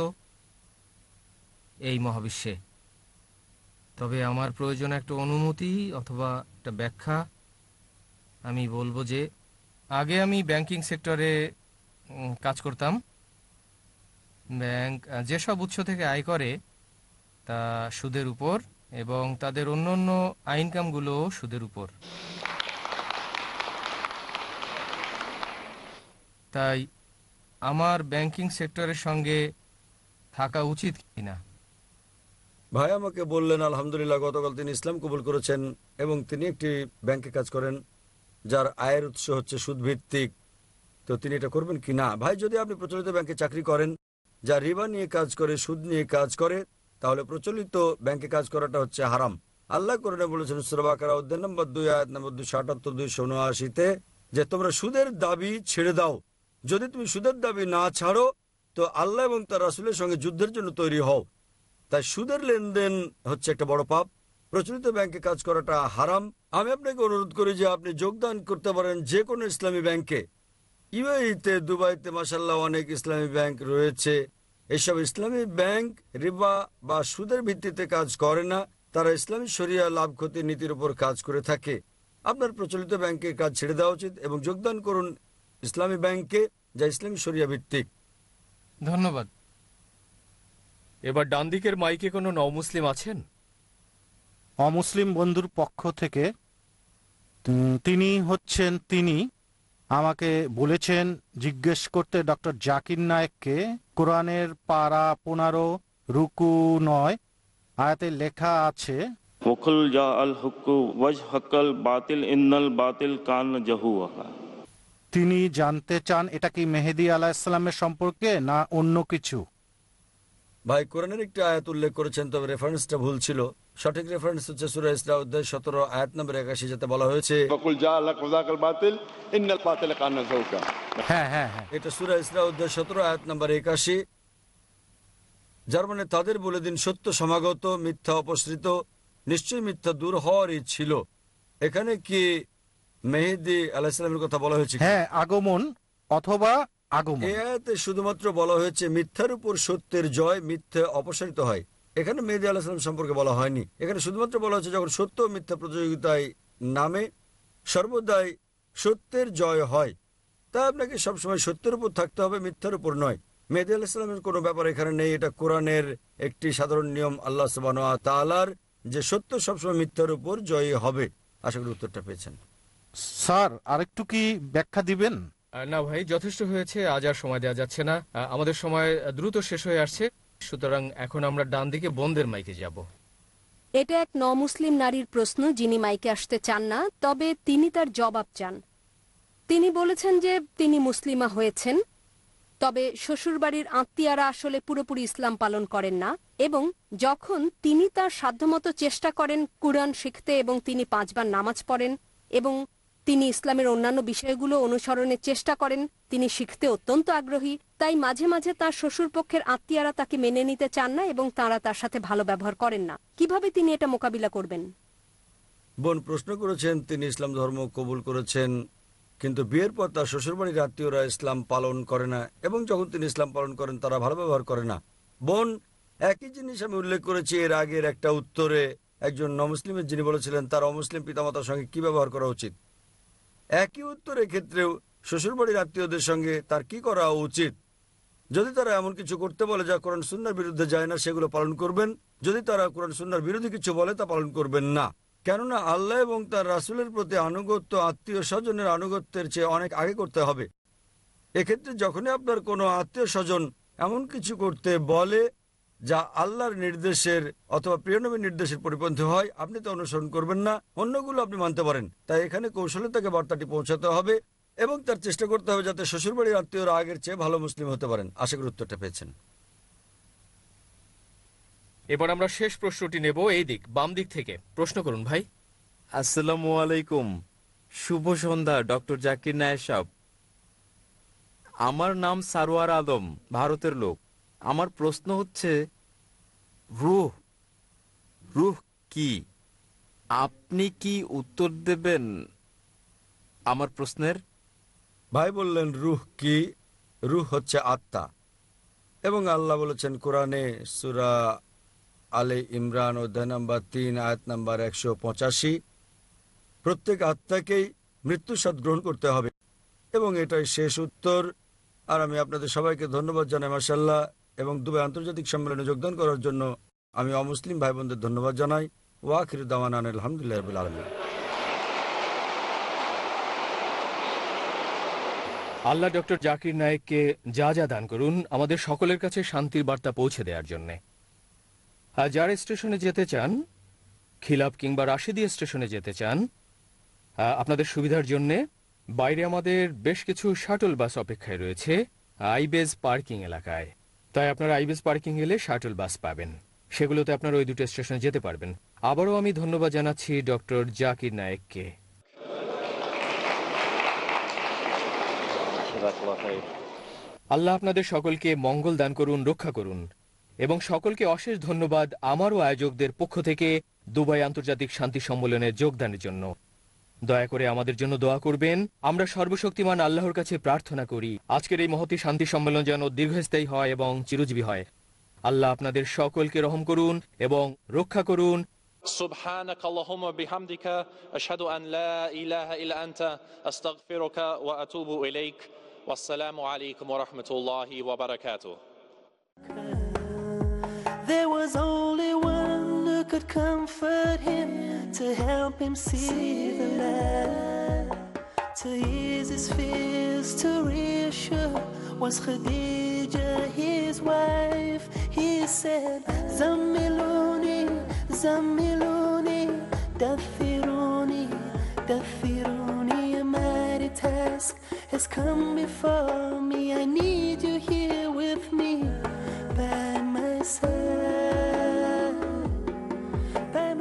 এই মহাবিশ্বে। তবে আমার প্রয়োজন একটা অনুমতি অথবা একটা ব্যাখ্যা। আমি বলব যে, আগে আমি ব্যাংকিং সেক্টরে কাজ করতাম। ব্যাংক যেসব উৎস থেকে আয় করে, তা সুদের উপর এবং তাদের অন্য অন্য ইনকামগুলোও সুদের উপর। তাই, আমার ব্যাংকিং সেক্টরের সঙ্গে থাকা উচিত কিনা? ভাই আমাকে বললেন, আলহামদুলিল্লাহ, গতকাল তিনি ইসলাম কবুল করেছেন এবং তিনি একটি ব্যাংকে কাজ করেন, যার আয়ের উৎস হচ্ছে সুদভিত্তিক। তো তিনি এটা করবেন কি? না, ভাই, যদি আপনি প্রচলিত ব্যাংকে চাকরি করেন, যা রিবা নিয়ে কাজ করে, সুদ নিয়ে কাজ করে, তাহলে প্রচলিত ব্যাংকে কাজ করাটা হচ্ছে হারাম। আল্লাহ করে বলেছেন নম্বর দুই, আয়াত নম্বর দুশো আটাত্তর, দুইশো উনআশিতে যে তোমরা সুদের দাবি ছেড়ে দাও। যদি তুমি সুদের দাবি না ছাড়ো, তো আল্লাহ এবং তার রাসুলের সঙ্গে যুদ্ধের জন্য তৈরি হও। তাই সুদের লেনদেন হচ্ছে একটা বড় পাপ। প্রচলিত ব্যাংকে কাজ করাটা হারাম। আমি আপনাকে অনুরোধ করি যে আপনি যোগদান করতে পারেন যে কোনো ইসলামী ব্যাংকে। ইউএইতে, দুবাইতে মাসাল্লাহ অনেক ইসলামী ব্যাংক রয়েছে। এসব ইসলামী ব্যাংক রিবা বা সুদের ভিত্তিতে কাজ করে না। তারা ইসলামী শরিয়া লাভ ক্ষতি নীতির উপর কাজ করে থাকে। আপনার প্রচলিত ব্যাংকে কাজ ছেড়ে দেওয়া উচিত এবং যোগদান করুন ইসলামী ব্যাংকে, যা ইসলামী শরিয়া ভিত্তিক। ধন্যবাদ। এবার ডান দিকের মাইকে কোনো নমুসলিম আছেন? অমুসলিম বন্ধুর পক্ষ থেকে তিনি হচ্ছেন তিনি আমাকে বলেছেন জিজ্ঞেস করতে ডক্টর জাকির নায়ককে কোরআনের পারা পনেরো রুকু নয় আয়াতে লেখা আছে ওয়াজ হকল বাতিল বাতিল তিনি জানতে চান এটা কি মেহেদি আলাহিসাল্লামের সম্পর্কে না অন্য কিছু? ভাই কোরআনের একটি আয়াত উল্লেখ করেছেন তবে রেফারেন্সটা ভুল ছিল। সঠিক রেফারেন্স হচ্ছে সুরা ইসরা অধ্যায় সতেরো আয়াত নম্বর একাশি যাতে বলা হয়েছে। হ্যাঁ, হ্যাঁ, হ্যাঁ। এটা সুরা ইসরা অধ্যায় সতেরো আয়াত নম্বর একাশি। যার মানে তাদের বলে দিন সত্য সমাগত মিথ্যা অপসৃত নিশ্চয়ই মিথ্যা দূর হওয়ারই ছিল। এখানে কি মেহেদি আলাহিসের কথা বলা হয়েছে হ্যাঁ আগমন অথবা আগমন। শুধুমাত্র বলা হয়েছে মিথ্যার উপর সত্যের জয় মিথ্যে অপসারিত হয়। এখানে মেহেদি আলাহিসাম সম্পর্কে বলা হয়নি। এখানে শুধুমাত্র বলা হয়েছে যখন সত্য ও মিথ্যা প্রতিযোগিতায় নামে সর্বদাই সত্যের জয় হয়। তা আপনাকে সবসময় সত্যের উপর থাকতে হবে মিথ্যার উপর নয়। মেহেদি আলাহিসামের কোনো ব্যাপার এখানে নেই। এটা কোরআনের একটি সাধারণ নিয়ম আল্লাহ সবান তালার যে সত্য সবসময় মিথ্যার উপর জয়ী হবে। আশা করি উত্তরটা পেয়েছেন। স্যার আরেকটু কি ব্যাখ্যা দিবেন? না ভাই, যথেষ্ট হয়েছে, আজ আর সময় দেওয়া যাচ্ছে না। আমাদের সময় দ্রুত শেষ হয়ে আসছে, সুতরাং এখন আমরা ডান দিকে বোনদের মাইকে যাব। এটা এক নমুসলিম নারীর প্রশ্ন যিনি মাইকে আসতে চান না, তবে তিনি তার জবাব চান। তিনি বলেছেন যে তিনি মুসলিমা হয়েছেন, তবে শ্বশুরবাড়ির আত্মীয়ারা আসলে পুরোপুরি ইসলাম পালন করেন না, এবং যখন তিনি তার সাধ্যমতো চেষ্টা করেন কুরআন শিখতে এবং তিনি পাঁচবার নামাজ পড়েন, এবং তিনি ইসলামের অন্যান্য বিষয়গুলো অনুসরণের চেষ্টা করেন। তিনি শিখতে অত্যন্ত আগ্রহী, তাই মাঝে মাঝে তার শ্বশুরপক্ষের আত্মীয়ারা তাকে মেনে নিতে চান না এবং তারা তার সাথে ভালো ব্যবহার করেন না। কীভাবে তিনি এটা মোকাবিলা করবেন? বোন প্রশ্ন করেছেন, তিনি ইসলাম ধর্ম কবুল করেছেন, কিন্তু বিয়ের পর তার শ্বশুরবাড়ির আত্মীয়রা ইসলাম পালন করে না এবং যখন তিনি ইসলাম পালন করেন, তারা ভালো ব্যবহার করে না। বোন, একই জিনিস আমি উল্লেখ করেছি, এর আগের একটা উত্তরে একজন নমুসলিমের যিনি বলেছিলেন, তার অমুসলিম পিতামাতার সঙ্গে কি ব্যবহার করা উচিত? একই উত্তরের ক্ষেত্রেও শ্বশুরবাড়ির আত্মীয়দের সঙ্গে তার কি করা উচিত? যদি তারা এমন কিছু করতে বলে যা কোরআন সুন্নার বিরুদ্ধে যায় না, সেগুলো পালন করবেন। যদি তারা কোরআন সুন্নার বিরোধী কিছু বলে, তা পালন করবেন না। কেননা আল্লাহ এবং তার রাসুলের প্রতি আনুগত্য আত্মীয় স্বজনের আনুগত্যের চেয়ে অনেক আগে করতে হবে। এক্ষেত্রে যখনই আপনার কোনো আত্মীয় স্বজন এমন কিছু করতে বলে যা আল্লাহর নির্দেশের অথবা প্রিয়নবীর নির্দেশের পরিপন্থী হয় আপনি তো অনুসরণ করবেন না। অন্যগুলো আপনি মানতে পারেন। তাই এখানে কৌশলে তাকে বার্তাটি পৌঁছাতে হবে এবং তার চেষ্টা করতে হবে যাতে শ্বশুরবাড়ির আত্মীয়রা আগের চেয়ে ভালো মুসলিম হতে পারেন। আশা করি উত্তরটা পেয়েছেন। এবার আমরা শেষ প্রশ্নটি নেব এই দিক বাম দিক থেকে। প্রশ্ন করুন ভাই। আসসালামু আলাইকুম। শুভ সন্ধ্যা ডক্টর জাকির নায়েক সাহেব। আমার নাম সারোয়ার আলম ভারতের লোক। আমার প্রশ্ন হচ্ছে, রুহ রুহ কি? আপনি কি উত্তর দেবেন আমার প্রশ্নের? ভাই বললেন, রুহ কি? রুহ হচ্ছে আত্মা। এবং আল্লাহ বলেছেন, কোরআনে সুরা আলে ইমরান অধ্যায় নাম্বার তিন, আয়াত নাম্বার একশো পঁচাশি, প্রত্যেক আত্মাকেই মৃত্যু সাথ গ্রহণ করতে হবে। এবং এটাই শেষ উত্তর। আর আমি আপনাদের সবাইকে ধন্যবাদ জানাই মাসাল্লাহ এবং দুবাই আন্তর্জাতিক সম্মেলনে যোগদান করার জন্য আমি অমুসলিম ভাই বোনদের ধন্যবাদ জানাই। ওয়াখির দাওয়ান আলহামদুলিল্লাহ আল্লাহ ডক্টর জাকির নায়েককে যা যা দান করুন, আমাদের সকলের কাছে শান্তির বার্তা পৌঁছে দেওয়ার জন্যে। আর যারা স্টেশনে যেতে চান খিলাপ কিংবা রাশিদিয়া স্টেশনে যেতে চান আপনাদের সুবিধার জন্যে বাইরে আমাদের বেশ কিছু শাটল বাস অপেক্ষায় রয়েছে, আইবেজ পার্কিং এলাকায়। তাই আপনারা আইবেজ পার্কিং এলে শাটল বাস পাবেন। সেগুলোতে আপনারা ওই দুটো স্টেশনে যেতে পারবেন। আবারও আমি ধন্যবাদ জানাচ্ছি ডক্টর জাকির নায়েককে। আল্লাহ আপনাদের সকলকে মঙ্গল দান করুন, রক্ষা করুন। এবং সকলকে অশেষ ধন্যবাদ আমারও আয়োজকদের পক্ষ থেকে দুবাই আন্তর্জাতিক শান্তি সম্মেলনে যোগদানের জন্য। দয়া করে আমাদের জন্য দোয়া করবেন আমরা সর্বশক্তিমান আল্লাহর কাছে প্রার্থনা করি আজকের এই মহতি শান্তি সম্মেলন যেন দীর্ঘস্থায়ী হয় এবং চিরজীবী হয় আল্লাহ আপনাদের সকলকে রহম করুন এবং রক্ষা করুন سبحانك اللهم وبحمدك أشهد أن لا إله إلا أنت أستغفرك وأتوب إليك والسلام عليكم ورحمة الله وبركاته There was only one who could comfort him to help him see the light, to ease his fears, to reassure. Was Khadija his wife? He said, Zamiluni, Zamiluni, Dathiruni, Dathiruni. A mighty task has come before me. I need you here with me by my side, by my side.